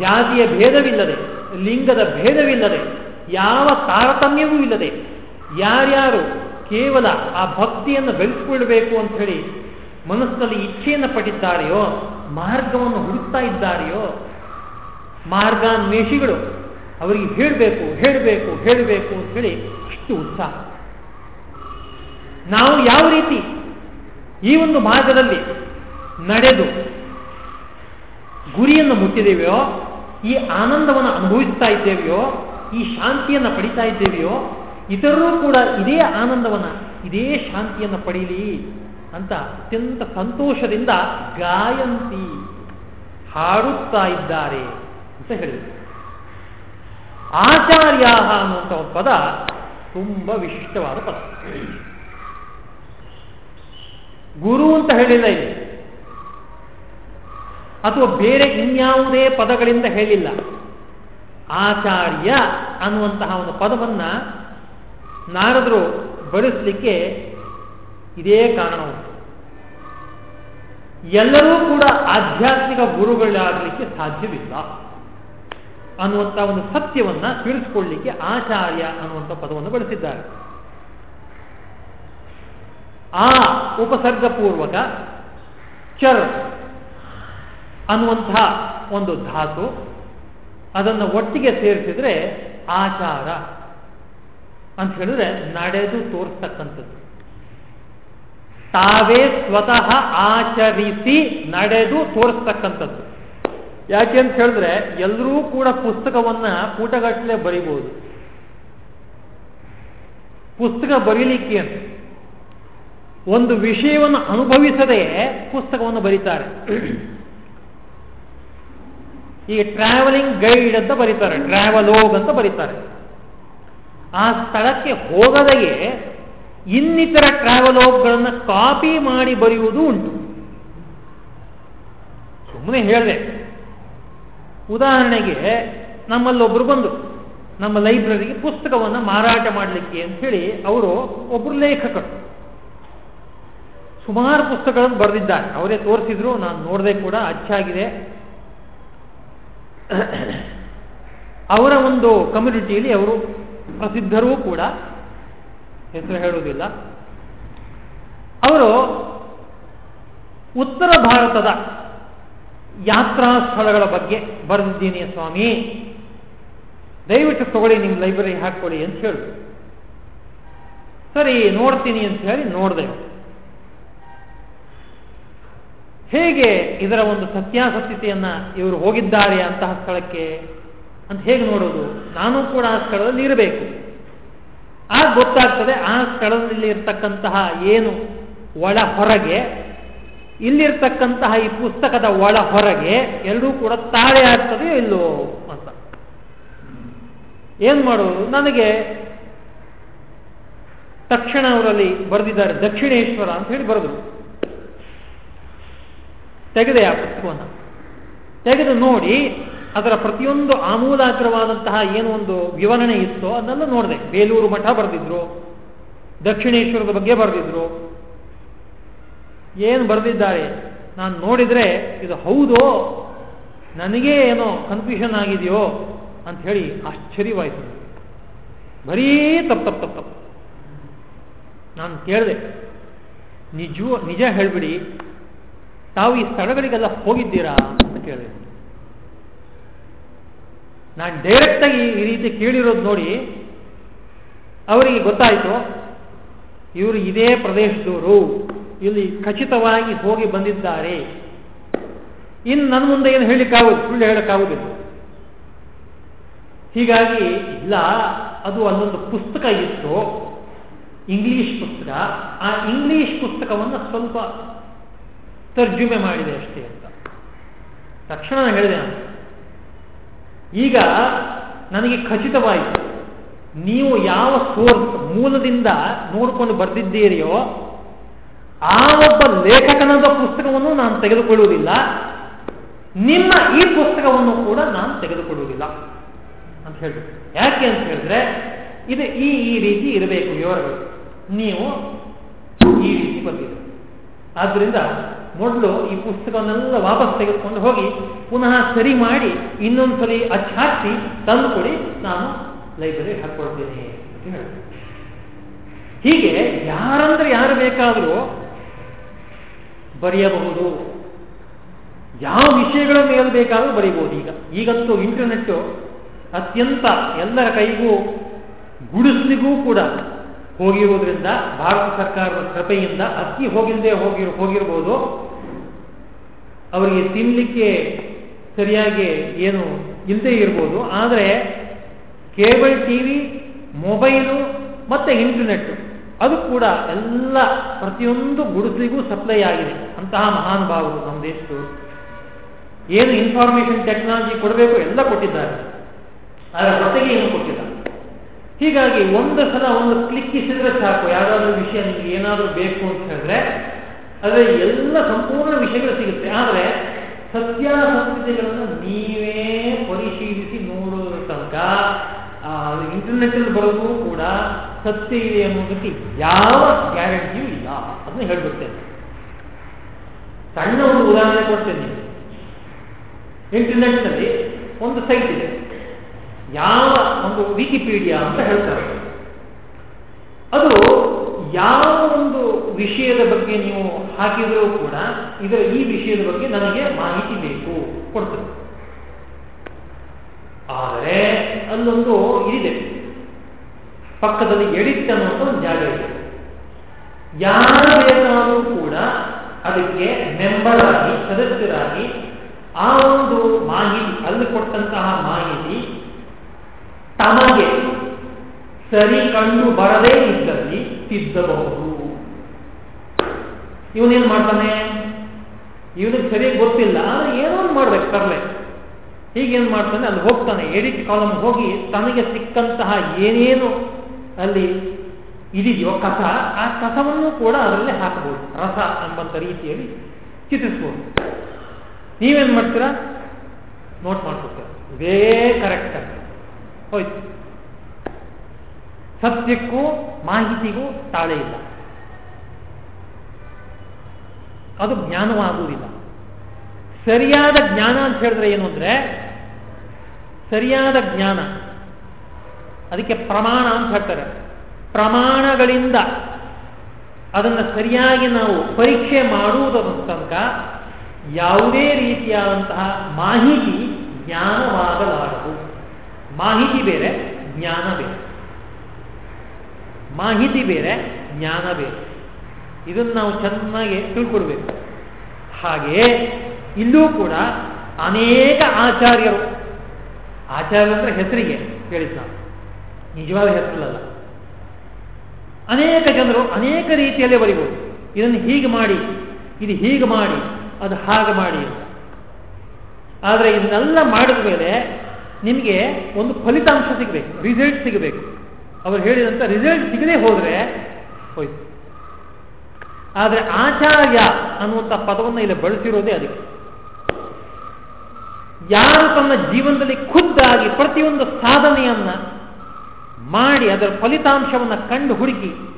Speaker 1: ಜಾತಿಯ ಭೇದವಿಲ್ಲದೆ, ಲಿಂಗದ ಭೇದವಿಲ್ಲದೆ, ಯಾವ ತಾರತಮ್ಯವೂ ಇಲ್ಲದೆ, ಯಾರ್ಯಾರು ಕೇವಲ ಆ ಭಕ್ತಿಯನ್ನು ಬೆಳೆಸಿಕೊಳ್ಳಬೇಕು ಅಂತ ಹೇಳಿ ಮನಸ್ಸಿನಲ್ಲಿ ಇಚ್ಛೆಯನ್ನು ಪಟ್ಟಿದ್ದಾರೆಯೋ, ಮಾರ್ಗವನ್ನು ಹುಡುಕ್ತಾ ಇದ್ದಾರೆಯೋ ಮಾರ್ಗಾನ್ವೇಷಿಗಳು ಅವರಿಗೆ ಹೇಳಬೇಕು ಹೇಳಬೇಕು ಹೇಳಬೇಕು ಅಂತ ಹೇಳಿ ಅಷ್ಟು ಉತ್ಸಾಹ. ನಾವು ಯಾವ ರೀತಿ ಈ ಒಂದು ಮಾರ್ಗದಲ್ಲಿ ನಡೆದು ಗುರಿಯನ್ನು ಮುಟ್ಟಿದ್ದೇವೆಯೋ, ಈ ಆನಂದವನ್ನು ಅನುಭವಿಸ್ತಾ ಇದ್ದೇವೆಯೋ, ಈ ಶಾಂತಿಯನ್ನು ಪಡಿತಾ ಇದ್ದೇವೆಯೋ, ಇತರರೂ ಕೂಡ ಇದೇ ಆನಂದವನ್ನ, ಇದೇ ಶಾಂತಿಯನ್ನು ಪಡೀಲಿ ಅಂತ ಅತ್ಯಂತ ಸಂತೋಷದಿಂದ ಗಾಯಂತಿ ಹಾಡುತ್ತಾ ಇದ್ದಾರೆ. ಅಂತ ಹೇಳಿದರು. ಆಚಾರ್ಯ ಅನ್ನುವಂಥ ಒಂದು ಪದ ತುಂಬಾ ವಿಶಿಷ್ಟವಾದ ಪದ. ಗುರು ಅಂತ ಹೇಳಿಲ್ಲ ಇಲ್ಲಿ. ಅಥವಾ ಬೇರೆ ಇನ್ಯಾವುದೇ ಪದಗಳಿಂದ ಹೇಳಿಲ್ಲ. ಆಚಾರ್ಯ ಅನ್ನುವಂತಹ ಒಂದು ಪದವನ್ನ ನಾರದರು ಬಳಸಲಿಕ್ಕೆ ಇದೇ ಕಾರಣ ಉಂಟು. ಎಲ್ಲರೂ ಕೂಡ ಆಧ್ಯಾತ್ಮಿಕ ಗುರುಗಳಾಗಲಿಕ್ಕೆ ಸಾಧ್ಯವಿಲ್ಲ. ಅನ್ನುವಂಥ ಒಂದು ಸತ್ಯವನ್ನ ತಿಳಿಸ್ಕೊಳ್ಳಿಕ್ಕೆ ಆಚಾರ್ಯ ಅನ್ನುವಂಥ ಪದವನ್ನು ಬಳಸಿದ್ದಾರೆ. ಆ ಉಪಸರ್ಗಪೂರ್ವಕ ಚರ್ ಅನ್ನುವಂತಹ ಒಂದು ಧಾತು ಅದನ್ನು ಒಟ್ಟಿಗೆ ಸೇರಿಸಿದ್ರೆ ಆಚಾರ ಅಂತ ಹೇಳಿದ್ರೆ ನಡೆದು ತೋರಿಸ್ತಕ್ಕಂಥದ್ದು. ತಾವೇ ಸ್ವತಃ ಆಚರಿಸಿ ನಡೆದು ತೋರಿಸ್ತಕ್ಕಂಥದ್ದು. ಯಾಕೆ ಅಂತ ಹೇಳಿದ್ರೆ ಎಲ್ಲರೂ ಕೂಡ ಪುಸ್ತಕವನ್ನ ಕೂಟಗಟ್ಟಲೆ ಬರಿಬಹುದು. ಪುಸ್ತಕ ಬರೀಲಿಕ್ಕೆ ಅಂತ. ಒಂದು ವಿಷಯವನ್ನು ಅನುಭವಿಸದೆ ಪುಸ್ತಕವನ್ನು ಬರೀತಾರೆ. ಈ ಟ್ರಾವೆಲಿಂಗ್ ಗೈಡ್ ಅಂತ ಬರೀತಾರೆ. ಟ್ರಾವೆಲೋಗ್ ಅಂತ ಬರೀತಾರೆ. ಆ ಸ್ಥಳಕ್ಕೆ ಹೋಗದೆಯೇ ಇನ್ನಿತರ ಟ್ರಾವೆಲೋಗ್ಗಳನ್ನು ಕಾಪಿ ಮಾಡಿ ಬರೆಯುವುದು ಉಂಟು. ಸುಮ್ಮನೆ ಹೇಳಿದೆ. ಉದಾಹರಣೆಗೆ ನಮ್ಮಲ್ಲೊಬ್ರು ಬಂದು ನಮ್ಮ ಲೈಬ್ರರಿಗೆ ಪುಸ್ತಕವನ್ನು ಮಾರಾಟ ಮಾಡಲಿಕ್ಕೆ ಹೇಳಿ ಅವರು ಒಬ್ಬರು ಲೇಖಕರು. ಸುಮಾರು ಪುಸ್ತಕಗಳನ್ನು ಬರೆದಿದ್ದಾರೆ. ಅವರೇ ತೋರಿಸಿದ್ರು, ನಾನು ನೋಡದೆ ಕೂಡ ಅಚ್ಚಾಗಿದೆ. ಅವರ ಒಂದು ಕಮ್ಯುನಿಟಿಯಲ್ಲಿ ಅವರು ಪ್ರಸಿದ್ಧರೂ ಕೂಡ, ಹೆಸರು ಹೇಳುವುದಿಲ್ಲ. ಅವರು ಉತ್ತರ ಭಾರತದ ಯಾತ್ರಾ ಸ್ಥಳಗಳ ಬಗ್ಗೆ ಬರೆದಿದ್ದೀನಿ ಸ್ವಾಮಿ. ದಯವಿಟ್ಟು ತಗೊಳ್ಳಿ, ನಿಮ್ಮ ಲೈಬ್ರರಿ ಹಾಕ್ಕೊಳ್ಳಿ ಅಂತ ಹೇಳಿದ್ರು ಸರಿ, ನೋಡ್ತೀನಿ ಅಂತ ಹೇಳಿ ನೋಡಿದೆ. ಹೇಗೆ ಇದರ ಒಂದು ಸತ್ಯಾಸತ್ಯತೆಯನ್ನು ಇವರು ಹೋಗಿದ್ದಾರೆ ಅಂತಹ ಸ್ಥಳಕ್ಕೆ ಅಂತ ಹೇಗೆ ನೋಡೋದು? ನಾನು ಕೂಡ ಆ ಸ್ಥಳದಲ್ಲಿ ಇರಬೇಕು. ಆಗ ಗೊತ್ತಾಗ್ತದೆ ಆ ಸ್ಥಳದಲ್ಲಿ ಇರ್ತಕ್ಕಂತಹ ಏನು ಒಳ ಹೊರಗೆ ಇಲ್ಲಿರ್ತಕ್ಕಂತಹ ಈ ಪುಸ್ತಕದ ಒಳ ಹೊರಗೆ ಎರಡೂ ಕೂಡ ತಾಳೆ ಆಗ್ತದೆಯೋ ಇಲ್ಲೋ ಅಂತ. ಏನ್ ಮಾಡೋದು? ನನಗೆ ತಕ್ಷಣ ಅವರಲ್ಲಿ ಬರೆದಿದ್ದಾರೆ ದಕ್ಷಿಣೇಶ್ವರ ಅಂತ ಹೇಳಿ ಬರೆದ್ರು. ತೆಗೆದೆ ಆ ಪುಸ್ತಕವನ್ನು. ತೆಗೆದು ನೋಡಿ, ಅದರ ಪ್ರತಿಯೊಂದು ಆಮೂಲಾಗ್ರವಾದಂತಹ ಏನು ಒಂದು ವಿವರಣೆ ಇತ್ತೋ ಅದನ್ನೆಲ್ಲ ನೋಡಿದೆ. ಬೇಲೂರು ಮಠ ಬರೆದಿದ್ರು, ದಕ್ಷಿಣೇಶ್ವರದ ಬಗ್ಗೆ ಬರೆದಿದ್ರು. ಏನು ಬರೆದಿದ್ದಾರೆ? ನಾನು ನೋಡಿದರೆ ಇದು ಹೌದೋ? ನನಗೇ ಏನೋ ಕನ್ಫ್ಯೂಷನ್ ಆಗಿದೆಯೋ? ಅಂತ ಹೇಳಿ ಆಶ್ಚರ್ಯವಾಯಿತು. ಬರೀ ತಪ್ಪು ತಪ್ಪು ತಪ್ಪು ತಪ್ಪು ನಾನು ಕೇಳಿದೆ, ನಿಜ ನಿಜ ಹೇಳಿಬಿಡಿ, ತಾವು ಈ ಸ್ಥಳಗಳಿಗೆಲ್ಲ ಹೋಗಿದ್ದೀರಾ? ಅಂತ ಕೇಳಿದೆ. ನಾನು ಡೈರೆಕ್ಟಾಗಿ ಈ ರೀತಿ ಕೇಳಿರೋದು ನೋಡಿ, ಅವರಿಗೆ ಗೊತ್ತಾಯಿತು, ಇವರು ಇದೇ ಪ್ರದೇಶದವರು. ಇಲ್ಲಿ ಖಚಿತವಾಗಿ ಹೋಗಿ ಬಂದಿದ್ದಾರೆ. ಇನ್ನು ನನ್ನ ಮುಂದೆ ಏನು ಹೇಳಿಕ್ಕಾಗೋದು ಸುಳ್ಳು ಹೇಳಕ್ಕಾಗುದಿಲ್ಲ. ಹೀಗಾಗಿ ಇಲ್ಲ, ಅದು ಅಲ್ಲೊಂದು ಪುಸ್ತಕ ಇತ್ತು, ಇಂಗ್ಲಿಷ್ ಪುಸ್ತಕ. ಆ ಇಂಗ್ಲಿಷ್ ಪುಸ್ತಕವನ್ನು ಸ್ವಲ್ಪ ತರ್ಜುಮೆ ಮಾಡಿದೆ ಅಷ್ಟೇ ಅಂತ. ತಕ್ಷಣ ಹೇಳಿದೆ ನಾನು. ಈಗ ನನಗೆ ಖಚಿತವಾಯಿತು. ನೀವು ಯಾವ ಸೋರ್ಸ್ ಮೂಲದಿಂದ ನೋಡಿಕೊಂಡು ಬರೆದಿದ್ದೀರಿಯೋ ಆ ಒಬ್ಬ ಲೇಖಕನದ ಪುಸ್ತಕವನ್ನು ನಾನು ತೆಗೆದುಕೊಳ್ಳುವುದಿಲ್ಲ. ನಿಮ್ಮ ಈ ಪುಸ್ತಕವನ್ನು ಕೂಡ ನಾನು ತೆಗೆದುಕೊಳ್ಳುವುದಿಲ್ಲ ಅಂತ ಹೇಳಿದ್ರು ಯಾಕೆ ಅಂತ ಹೇಳಿದ್ರೆ, ಇದು ಈ ಈ ರೀತಿ ಇರಬೇಕು ವಿವರಗಳು. ನೀವು ಈ ರೀತಿ ಬಂದಿದೆ ಆದ್ರಿಂದ ಮೊದಲು ಈ ಪುಸ್ತಕವನ್ನೆಲ್ಲ ವಾಪಸ್ ತೆಗೆದುಕೊಂಡು ಹೋಗಿ, ಪುನಃ ಸರಿ ಮಾಡಿ ಇನ್ನೊಂದು ಸರಿ ಅಚ್ಚಾಚಿ ತಂದು ಕೊಡಿ ನಾನು ಲೈಬ್ರರಿ ಹಾಕೊಳ್ತೇನೆ ಅಂತ ಹೇಳ್ತೀನಿ ಹೀಗೆ ಯಾರಂದ್ರೆ ಯಾರು ಬೇಕಾದರೂ ಬರೆಯಬಹುದು. ಯಾವ ವಿಷಯಗಳ ಮೇಲೆ ಬೇಕಾದರೂ ಬರೀಬಹುದು ಈಗ. ಈಗಂತೂ ಇಂಟರ್ನೆಟ್ ಅತ್ಯಂತ ಎಲ್ಲರ ಕೈಗೂ, ಗುಡಿಸ್ಲಿಗೂ ಕೂಡ ಹೋಗಿರುವುದರಿಂದ ಭಾರತ ಸರ್ಕಾರದ ಕೃಪೆಯಿಂದ ಅಕ್ಕಿ ಹೋಗಿಲ್ಲದೆ ಹೋಗಿ ಹೋಗಿರ್ಬೋದು. ಅವರಿಗೆ ತಿನ್ನಲಿಕ್ಕೆ ಸರಿಯಾಗಿ ಏನು ಇಲ್ಲದೆ ಇರ್ಬೋದು. ಆದರೆ ಕೇಬಲ್ ಟಿವಿ, ಮೊಬೈಲು ಮತ್ತು ಇಂಟರ್ನೆಟ್ ಅದು ಕೂಡ ಎಲ್ಲ ಪ್ರತಿಯೊಂದು ಗುಡಿಸಲಿಗೂ ಸಪ್ಲೈ ಆಗಿದೆ. ಅಂತಹ ಮಹಾನುಭಾವರು ನಮ್ಮ ದೇಶದವರು. ಏನು ಇನ್ಫಾರ್ಮೇಶನ್ ಟೆಕ್ನಾಲಜಿ ಕೊಡಬೇಕು ಎಲ್ಲ ಕೊಟ್ಟಿದ್ದಾರೆ. ಅದರ ಜೊತೆಗೆ ಏನು ಕೊಟ್ಟಿಲ್ಲ. ಹೀಗಾಗಿ ಒಂದು ಸಲ ಒಂದು ಕ್ಲಿಕ್ ಇಸಿದ್ರೆ ಸಾಕು. ಯಾವುದಾದ್ರೂ ವಿಷಯ ನಿಮಗೆ ಏನಾದರೂ ಬೇಕು ಅಂತ ಹೇಳಿದ್ರೆ ಆದರೆ ಎಲ್ಲ ಸಂಪೂರ್ಣ ವಿಷಯಗಳು ಸಿಗುತ್ತೆ. ಆದರೆ ಸತ್ಯಾಸತ್ಯತೆಗಳನ್ನು ನೀವೇ ಪರಿಶೀಲಿಸಿ ನೋಡೋದ್ರ ತನಕ ಇಂಟರ್ನೆಟ್ಟಲ್ಲಿ ಬರೋದು ಕೂಡ ಸತ್ಯ ಇದೆ ಅನ್ನೋದಕ್ಕೆ ಯಾವ ಗ್ಯಾರಂಟಿಯೂ ಇಲ್ಲ. ಅದನ್ನ ಹೇಳ್ಬಿಡ್ತೇನೆ. ಸಣ್ಣ ಒಂದು ಉದಾಹರಣೆ ಕೊಡ್ತೇನೆ ಇಂಟರ್ನೆಟ್ನಲ್ಲಿ ಒಂದು ಸೈಟ್ ಇದೆ. ಯಾವ ಒಂದು ವಿಕಿಪೀಡಿಯಾ ಅಂತ ಹೇಳ್ತಾರೆ. ಅದು ಯಾವ ಒಂದು ವಿಷಯದ ಬಗ್ಗೆ ನೀವು ಹಾಕಿದರೂ ಕೂಡ ಇದರ ಈ ವಿಷಯದ ಬಗ್ಗೆ ನನಗೆ ಮಾಹಿತಿ ಬೇಕು. ಕೊಡ್ತದೆ ಆದರೆ ಅಲ್ಲೊಂದು ಇದಿದೆ ಪಕ್ಕದಲ್ಲಿ ಎಡಿಟ್ ಅನ್ನುವಂಥ ಒಂದು ಜಾಗ ಇದೆ. ಯಾರು ಬೇಕಾದರೂ ಕೂಡ ಅದಕ್ಕೆ ಮೆಂಬರ್ ಆಗಿ, ಸದಸ್ಯರಾಗಿ ಆ ಒಂದು ಮಾಹಿತಿ, ಅಲ್ಲಿ ಕೊಟ್ಟಂತಹ ಮಾಹಿತಿ ತಮಗೆ ಸರಿ ಕಂಡು ಬರದೇ ಇದ್ದಲ್ಲಿ ತಿದ್ದಬಹುದು. ಇವನೇನು ಮಾಡ್ತಾನೆ? ಇವನಿಗೆ ಸರಿಯಾಗಿ ಗೊತ್ತಿಲ್ಲ ಏನೋ ಮಾಡ್ಬೇಕು, ತರಲೆ. ಹೀಗೇನು ಮಾಡ್ತಾನೆ, ಅಲ್ಲಿ ಹೋಗ್ತಾನೆ. ಎಡಿಟ್ ಕಾಲಮ್ ಹೋಗಿ ತನಗೆ ಸಿಕ್ಕಂತಹ ಏನೇನು ಅಲ್ಲಿ ಇದೆಯೋ ಕಸ, ಆ ಕಸವನ್ನು ಕೂಡ ಅದರಲ್ಲಿ ಹಾಕಬಹುದು. ರಸ ಎಂಬಂತ ರೀತಿಯಲ್ಲಿ ಚಿತ್ರಿಸ್ಬೋದು. ನೀವೇನು ಮಾಡ್ತೀರಾ? ನೋಟ್ ಮಾಡ್ಕೊಡ್ತೀರ ಇದೇ ಕರೆಕ್ಟ್ ಅಂತ. ಹೋಯ್ತು. ಸತ್ಯಕ್ಕೂ ಮಾಹಿತಿಗೂ ತಾಳೆ ಇಲ್ಲ. ಅದು ಜ್ಞಾನವಾಗುವುದಿಲ್ಲ. ಸರಿಯಾದ ಜ್ಞಾನ ಅಂತ ಹೇಳಿದ್ರೆ ಏನು ಅಂದರೆ, ಸರಿಯಾದ ಜ್ಞಾನ. ಅದಕ್ಕೆ ಪ್ರಮಾಣ ಅಂತ ಹೇಳ್ತಾರೆ. ಪ್ರಮಾಣಗಳಿಂದ ಅದನ್ನು ಸರಿಯಾಗಿ ನಾವು ಪರೀಕ್ಷೆ ಮಾಡುವುದರ ತನಕ ಯಾವುದೇ ರೀತಿಯಾದಂತಹ ಮಾಹಿತಿ ಜ್ಞಾನವಾಗಲಾರದು. ಮಾಹಿತಿ ಬೇರೆ, ಜ್ಞಾನ ಬೇರೆ. ಮಾಹಿತಿ ಬೇರೆ, ಜ್ಞಾನ ಬೇರೆ. ಇದನ್ನು ನಾವು ಚೆನ್ನಾಗಿ ತಿಳ್ಕೊಡ್ಬೇಕು. ಹಾಗೆಯೇ ಇಲ್ಲೂ ಕೂಡ ಅನೇಕ ಆಚಾರ್ಯರು. ಆಚಾರ್ಯ ಅಂದ್ರೆ ಹೆಸರಿಗೆ ಹೇಳಿದ್ದು ನಿಜವಾದ ಹೆಸರಲ್ಲ. ಅನೇಕ ಜನರು ಅನೇಕ ರೀತಿಯಲ್ಲೇ ಬರಿಬೋದು. ಇದನ್ನು ಹೀಗೆ ಮಾಡಿ, ಇದು ಹೀಗೆ ಮಾಡಿ, ಅದು ಹಾಗೆ ಮಾಡಿ ಆದರೆ ಇದನ್ನೆಲ್ಲ ಮಾಡಿದ ಮೇಲೆ ನಿಮಗೆ ಒಂದು ಫಲಿತಾಂಶ ಸಿಗಬೇಕು ರಿಸಲ್ಟ್ ಸಿಗಬೇಕು. ಅವರು ಹೇಳಿದಂಥ ರಿಸಲ್ಟ್ ಸಿಗದೆ ಹೋದರೆ ಹೋಯ್ತು. ಆದರೆ ಆಚಾರ್ಯ ಅನ್ನುವಂಥ ಪದವನ್ನು ಇಲ್ಲಿ ಬಳಸಿರೋದೇ ಅದಕ್ಕೆ. ಯಾರು ತನ್ನ ಜೀವನದಲ್ಲಿ ಖುದ್ದಾಗಿ ಪ್ರತಿಯೊಂದು ಸಾಧನೆಯನ್ನ ಮಾಡಿ ಅದರ ಫಲಿತಾಂಶವನ್ನು ಕಂಡು ಹುಡುಕಿ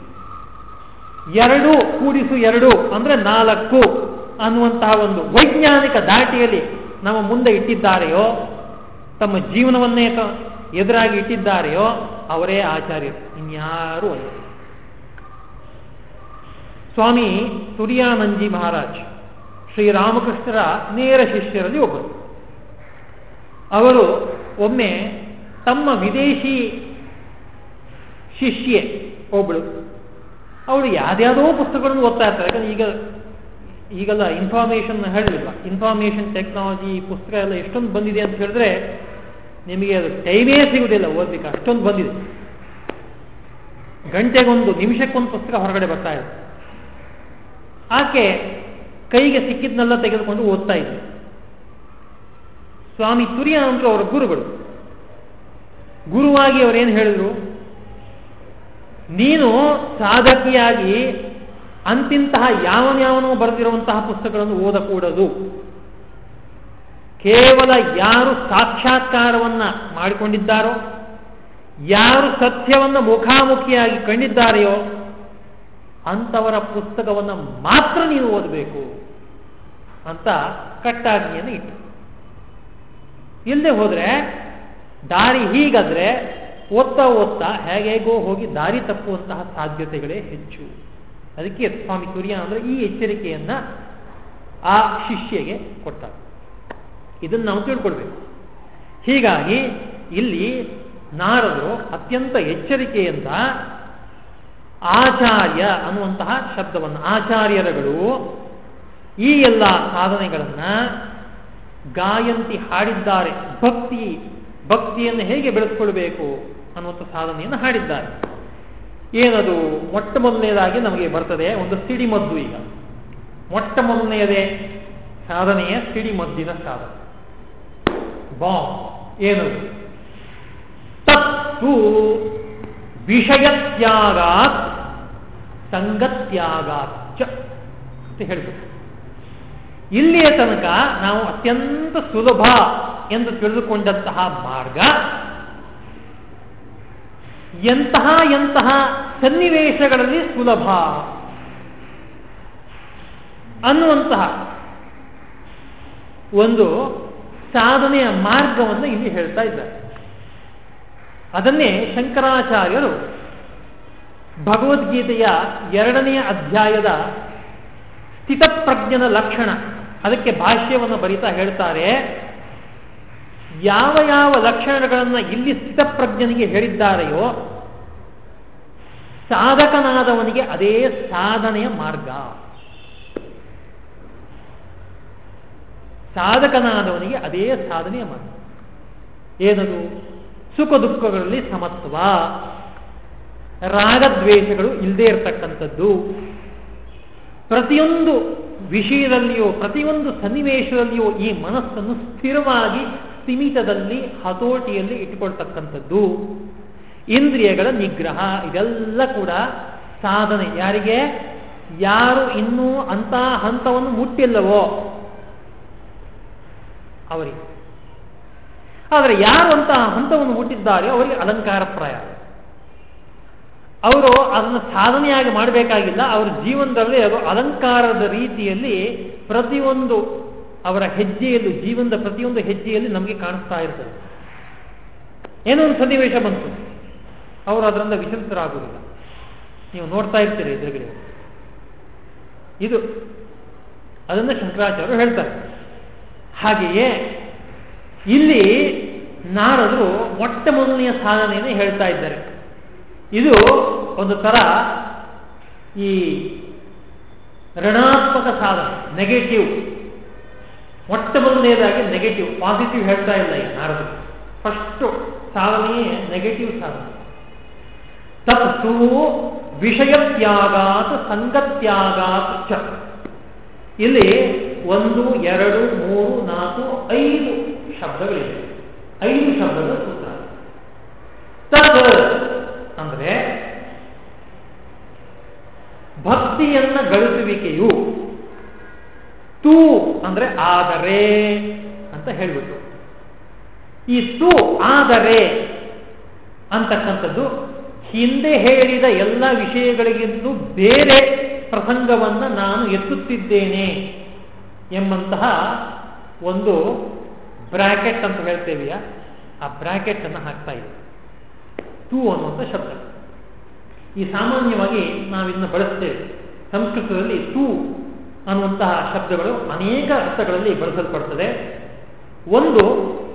Speaker 1: ಎರಡು ಕೂಡಿಸು ಎರಡು ಅಂದ್ರೆ ನಾಲ್ಕು ಅನ್ನುವಂತಹ ಒಂದು ವೈಜ್ಞಾನಿಕ ದಾಟಿಯಲ್ಲಿ ನಮ್ಮ ಮುಂದೆ ಇಟ್ಟಿದ್ದಾರೆಯೋ, ತಮ್ಮ ಜೀವನವನ್ನೇ ಎದುರಾಗಿ ಇಟ್ಟಿದ್ದಾರೆಯೋ, ಅವರೇ ಆಚಾರ್ಯರು. ಇನ್ಯಾರು ಅಲ್ಲ. ಸ್ವಾಮಿ ತುರಿಯಾನಂಜಿ ಮಹಾರಾಜ್ ಶ್ರೀರಾಮಕೃಷ್ಣರ ನೇರ ಶಿಷ್ಯರಲ್ಲಿ ಒಬ್ಬರು. ಅವರು ಒಮ್ಮೆ ತಮ್ಮ ವಿದೇಶಿ ಶಿಷ್ಯೆ ಒಬ್ಬಳು ಅವಳು ಯಾವ್ದ್ಯಾವುದೋ ಪುಸ್ತಕಗಳನ್ನು ಓದ್ತಾ ಇರ್ತಾರೆ. ಯಾಕಂದ್ರೆ ಈಗ, ಈಗೆಲ್ಲ ಇನ್ಫಾರ್ಮೇಶನ್ ಹೇಳಲಿಲ್ಲ ಇನ್ಫಾರ್ಮೇಶನ್ ಟೆಕ್ನಾಲಜಿ ಪುಸ್ತಕ ಎಲ್ಲ ಎಷ್ಟೊಂದು ಬಂದಿದೆ ಅಂತ ಹೇಳಿದ್ರೆ ನಿಮಗೆ ಅದು ಟೈಮೇ ಸಿಗುವುದಿಲ್ಲ ಓದಲಿಕ್ಕೆ. ಅಷ್ಟೊಂದು ಬಂದಿದೆ. ಗಂಟೆಗೊಂದು ನಿಮಿಷಕ್ಕೊಂದು ಪುಸ್ತಕ ಹೊರಗಡೆ ಬರ್ತಾ ಇದೆ ಆಕೆ ಕೈಗೆ ಸಿಕ್ಕಿದ್ನೆಲ್ಲ ತೆಗೆದುಕೊಂಡು ಓದ್ತಾ ಇದ್ದೆ ಸ್ವಾಮಿ ತುರಿಯ ಅಂತ ಅವರ ಗುರುಗಳು. ಗುರುವಾಗಿ ಅವರೇನು ಹೇಳಿದ್ರು? ನೀನು ಸಾಧಕಿಯಾಗಿ ಅಂತಿಂತಹ ಯಾವನ್ಯಾವನೋ ಬರೆದಿರುವಂತಹ ಪುಸ್ತಕಗಳನ್ನು ಓದಕೂಡದು. ಕೇವಲ ಯಾರು ಸಾಕ್ಷಾತ್ಕಾರವನ್ನ ಮಾಡಿಕೊಂಡಿದ್ದಾರೋ, ಯಾರು ಸತ್ಯವನ್ನು ಮುಖಾಮುಖಿಯಾಗಿ ಕಂಡಿದ್ದಾರೆಯೋ ಅಂಥವರ ಪುಸ್ತಕವನ್ನು ಮಾತ್ರ ನೀನು ಓದಬೇಕು ಅಂತ ಕಟ್ಟಾಜ್ಞೆಯನ್ನು ಇಟ್ಟು. ಇಲ್ಲದೆ ಹೋದರೆ, ದಾರಿ ಹೀಗಾದರೆ ಓದ್ತಾ ಓದ್ತಾ ಹೇಗೋ ಹೋಗಿ ದಾರಿ ತಪ್ಪುವಂತಹ ಸಾಧ್ಯತೆಗಳೇ ಹೆಚ್ಚು. ಅದಕ್ಕೆ ಸ್ವಾಮಿ ತುರ್ಯ ಅಂದರೆ ಈ ಎಚ್ಚರಿಕೆಯನ್ನು ಆ ಶಿಷ್ಯಗೆ ಕೊಟ್ಟ ಇದನ್ನು ನಾವು ತಿಳ್ಕೊಳ್ಬೇಕು. ಹೀಗಾಗಿ ಇಲ್ಲಿ ನಾರದರು ಅತ್ಯಂತ ಎಚ್ಚರಿಕೆಯಿಂದ ಆಚಾರ್ಯ ಅನ್ನುವಂತಹ ಶಬ್ದವನ್ನು, ಆಚಾರ್ಯರುಗಳು ಈ ಎಲ್ಲ ಸಾಧನೆಗಳನ್ನ ಗಾಯಂತಿ ಹಾಡಿದ್ದಾರೆ. ಭಕ್ತಿ, ಭಕ್ತಿಯನ್ನು ಹೇಗೆ ಬೆಳೆಸ್ಕೊಳ್ಬೇಕು ಅನ್ನುವಂಥ ಸಾಧನೆಯನ್ನು ಹಾಡಿದ್ದಾರೆ. ಏನದು? ಮೊಟ್ಟ ಮೊದಲನೇದಾಗಿ ನಮಗೆ ಬರ್ತದೆ ಒಂದು ಸಿಡಿಮದ್ದು ಈಗ. ಮೊಟ್ಟ ಮೊದಲನೆಯದೇ ಸಾಧನೆಯ ಸಿಡಿಮದ್ದಿನ ಸಾಧನೆ. ಬಾ ಏನದು? ತತ್ತು ವಿಷಯತ್ಯಾಗಾತ್, ಸಂಗತ್ಯಾಗಾತ್ ಚ ಅಂತ ಹೇಳ್ಬೇಕು. ಇಲ್ಲಿಯ ತನಕ ನಾವು ಅತ್ಯಂತ ಸುಲಭ ಎಂದು ತಿಳಿದುಕೊಂಡಂತಹ ಮಾರ್ಗ ಎಂತಹ ಎಂತಹ ಸನ್ನಿವೇಶಗಳಲ್ಲಿ ಸುಲಭ ಅನ್ನುವಂತಹ ಒಂದು ಸಾಧನೆಯ ಮಾರ್ಗವನ್ನು ಇಲ್ಲಿ ಹೇಳ್ತಾ ಇದ್ದಾರೆ. ಅದನ್ನೇ ಶಂಕರಾಚಾರ್ಯರು ಭಗವದ್ಗೀತೆಯ ಎರಡನೆಯ ಅಧ್ಯಾಯದ ಸ್ಥಿತಪ್ರಜ್ಞನ ಲಕ್ಷಣ. ಅದಕ್ಕೆ ಭಾಷ್ಯವನ್ನು ಬರಿತಾ ಹೇಳ್ತಾರೆ, ಯಾವ ಯಾವ ಲಕ್ಷಣಗಳನ್ನು ಇಲ್ಲಿ ಸ್ಥಿತಪ್ರಜ್ಞನಿಗೆ ಹೇಳಿದ್ದಾರೆಯೋ, ಸಾಧಕನಾದವನಿಗೆ ಅದೇ ಸಾಧನೆಯ ಮಾರ್ಗ. ಸಾಧಕನಾದವನಿಗೆ ಅದೇ ಸಾಧನೆಯ ಮಾರ್ಗ. ಏನದು? ಸುಖ ದುಃಖಗಳಲ್ಲಿ ಸಮತ್ವ. ರಾಗದ್ವೇಷಗಳು ಇಲ್ಲದೇ ಇರತಕ್ಕಂಥದ್ದು. ಪ್ರತಿಯೊಂದು ವಿಷಯದಲ್ಲಿಯೋ, ಪ್ರತಿಯೊಂದು ಸನ್ನಿವೇಶದಲ್ಲಿಯೋ ಈ ಮನಸ್ಸನ್ನು ಸ್ಥಿರವಾಗಿ ಸ್ಥಿಮಿತದಲ್ಲಿ ಹತೋಟಿಯಲ್ಲಿ ಇಟ್ಟುಕೊಳ್ತಕ್ಕಂಥದ್ದು. ಇಂದ್ರಿಯಗಳ ನಿಗ್ರಹ, ಇದೆಲ್ಲ ಕೂಡ ಸಾಧನೆ. ಯಾರಿಗೆ? ಯಾರು ಇನ್ನೂ ಅಂತ ಹಂತವನ್ನು ಮುಟ್ಟಿಲ್ಲವೋ? ಅವರಿಗೆ. ಆದರೆ ಯಾರು ಅಂತಹ ಹಂತವನ್ನು ಮುಟ್ಟಿದ್ದಾರೆ ಅವರಿಗೆ ಅಲಂಕಾರಪ್ರಾಯ. ಅವರು ಅದನ್ನು ಸಾಧನೆಯಾಗಿ ಮಾಡಬೇಕಾಗಿಲ್ಲ. ಅವರ ಜೀವನದಲ್ಲಿ ಅದು ಅಲಂಕಾರದ ರೀತಿಯಲ್ಲಿ ಪ್ರತಿಯೊಂದು ಅವರ ಹೆಜ್ಜೆಯಲ್ಲಿ, ಜೀವನದ ಪ್ರತಿಯೊಂದು ಹೆಜ್ಜೆಯಲ್ಲಿ ನಮಗೆ ಕಾಣಿಸ್ತಾ ಇರ್ತದೆ. ಏನೋ ಒಂದು ಸನ್ನಿವೇಶ ಬಂತು. ಅವರು ಅದರಿಂದ ವಿಚಲಿತರಾಗುವುದಿಲ್ಲ. ನೀವು ನೋಡ್ತಾ ಇರ್ತೀರಿ ಎದುರುಗಡೆ. ಇದು ಅದನ್ನು ಶಂಕರಾಚಾರ್ಯರು ಹೇಳ್ತಾರೆ. ಹಾಗೆಯೇ ಇಲ್ಲಿ ನಾರದರು ಮೊಟ್ಟ ಮೊದಲನೆಯ ಸಾಧನೆಯನ್ನು ಹೇಳ್ತಾ ಇದ್ದಾರೆ. ಇದು ಒಂದು ತರ ಈ ಋಣಾತ್ಮಕ ಸಾಧನೆ ನೆಗೆಟಿವ್ ಮೊಟ್ಟ ಮೊದಲನೆಯದಾಗಿ ನೆಗೆಟಿವ್ ಪಾಸಿಟಿವ್ ಹೇಳ್ತಾ ಇಲ್ಲ ಈ ನಾರದು. ಫಸ್ಟ್ ಸಾಧನೆಯೇ ನೆಗೆಟಿವ್ ಸಾಧನೆ. ತತ್ತು ವಿಷಯತ್ಯಾಗಾತ್ ಸಂಗತ್ಯಾಗಾತ್ ಚ. ಇಲ್ಲಿ ಒಂದು, ಎರಡು, ಮೂರು, ನಾಲ್ಕು, ಐದು ಶಬ್ದಗಳಿವೆ. ಐದು ಶಬ್ದಗಳ ಸೂತ್ರ. ತತ್ ಅಂದ್ರೆ ಭಕ್ತಿಯನ್ನ ಗಳಿಸುವಿಕೆಯು ತೂ ಅಂದ್ರೆ ಆದರೆ ಅಂತ ಹೇಳ್ಬಿಟ್ಟು ಈ ತೂ ಆದರೆ ಅಂತಕ್ಕಂಥದ್ದು ಹಿಂದೆ ಹೇಳಿದ ಎಲ್ಲ ವಿಷಯಗಳಿಗಿಂತಲೂ ಬೇರೆ ಪ್ರಸಂಗವನ್ನು ನಾನು ಎತ್ತುತ್ತಿದ್ದೇನೆ ಎಂಬಂತಹ ಒಂದು ಬ್ರಾಕೆಟ್ ಅಂತ ಹೇಳ್ತೇವೆಯಾ? ಆ ಬ್ರಾಕೆಟ್ ಅನ್ನು ಹಾಕ್ತಾ ಇದೆ ತೂ ಅನ್ನುವಂಥ ಶಬ್ದ. ಈ ಸಾಮಾನ್ಯವಾಗಿ ನಾವಿದನ್ನು ಬಳಸ್ತೇವೆ. ಸಂಸ್ಕೃತದಲ್ಲಿ ಟೂ ಅನ್ನುವಂತಹ ಶಬ್ದಗಳು ಅನೇಕ ಅರ್ಥಗಳಲ್ಲಿ ಬಳಸಲ್ಪಡ್ತದೆ. ಒಂದು,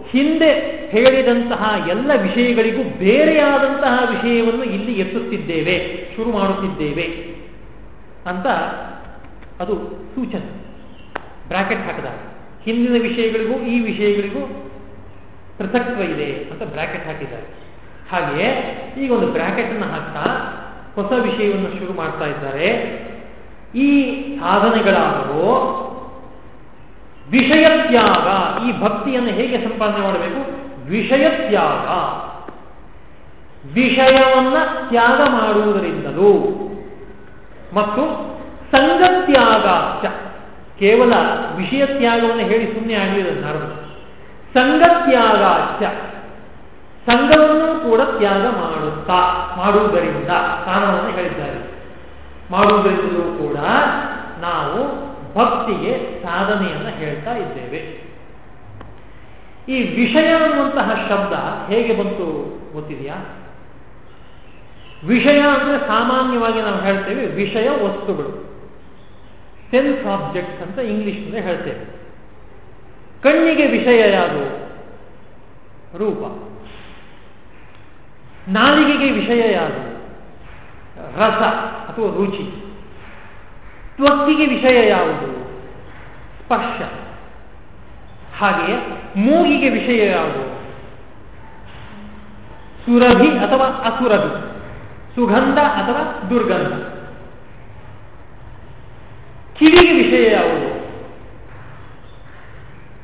Speaker 1: ಹಿಂದೆ ಹೇಳಿದಂತಹ ಎಲ್ಲ ವಿಷಯಗಳಿಗೂ ಬೇರೆಯಾದಂತಹ ವಿಷಯವನ್ನು ಇಲ್ಲಿ ಎತ್ತುತ್ತಿದ್ದೇವೆ, ಶುರು ಮಾಡುತ್ತಿದ್ದೇವೆ ಅಂತ ಅದು ಸೂಚನೆ. ಬ್ರಾಕೆಟ್ ಹಾಕಿದಾಗ, ಹಿಂದಿನ ವಿಷಯಗಳಿಗೂ ಈ ವಿಷಯಗಳಿಗೂ ಪೃಥಕ್ವ ಇದೆ ಅಂತ ಬ್ರಾಕೆಟ್ ಹಾಕಿದ್ದಾರೆ. ಹಾಗೆಯೇ ಈಗ ಒಂದು ಬ್ರಾಕೆಟ್ ಅನ್ನು ಹಾಕ್ತಾ ಹೊಸ ವಿಷಯವನ್ನು ಶುರು ಮಾಡ್ತಾ ಇದ್ದಾರೆ. ಈ ಸಾಧನೆಗಳಾದವು ವಿಷಯತ್ಯಾಗ. ಈ ಭಕ್ತಿಯನ್ನು ಹೇಗೆ ಸಂಪಾದನೆ ಮಾಡಬೇಕು? ವಿಷಯತ್ಯಾಗ. ವಿಷಯವನ್ನ ತ್ಯಾಗ ಮಾಡುವುದರಿಂದಲೂ ಮತ್ತು ಸಂಗತ್ಯಾಗ ಕೇವಲ ವಿಷಯ ತ್ಯಾಗವನ್ನು ಹೇಳಿ ಸುಮ್ಮನೆ ಆಗಲಿಲ್ಲ ಸಂಗತ್ಯಾಗಾಚ ಸಂಘವನ್ನು ಕೂಡ ತ್ಯಾಗ ಮಾಡುತ್ತಾ, ಮಾಡುವುದರಿಂದ ಸ್ಥಾನವನ್ನು ಹೇಳಿದ್ದಾರೆ. ಮಾಡುವುದರಿಂದಲೂ ಕೂಡ ನಾವು ಭಕ್ತಿಗೆ ಸಾಧನೆಯನ್ನು ಹೇಳ್ತಾ ಇದ್ದೇವೆ. ಈ ವಿಷಯ ಅನ್ನುವಂತಹ ಶಬ್ದ ಹೇಗೆ ಬಂತು ಗೊತ್ತಿದೆಯಾ? ವಿಷಯ ಅಂದರೆ ಸಾಮಾನ್ಯವಾಗಿ ನಾವು ಹೇಳ್ತೇವೆ ವಿಷಯ ವಸ್ತುಗಳು. ಸೆನ್ಸ್ ಆಬ್ಜೆಕ್ಟ್ಸ್ ಅಂತ ಇಂಗ್ಲಿಷ್ನಲ್ಲಿ ಹೇಳ್ತೇವೆ. ಕಣ್ಣಿಗೆ ವಿಷಯ ಯಾವುದು? ರೂಪ. ನಾಲಿಗೆಗೆ ವಿಷಯ ಯಾವುದು? ರಸ ಅಥವಾ ರುಚಿ. ತ್ವಕ್ಕಿಗೆ ವಿಷಯ ಯಾವುದು? ಸ್ಪರ್ಶ. ಹಾಗೆಯೇ ಮೂಗಿಗೆ ವಿಷಯ ಯಾವುದು? ಸುರಭಿ ಅಥವಾ ಅಸುರಭಿ. ಸುಗಂಧ ಅಥವಾ ದುರ್ಗಂಧ. ಕಿವಿಗೆ ವಿಷಯ ಯಾವುದು?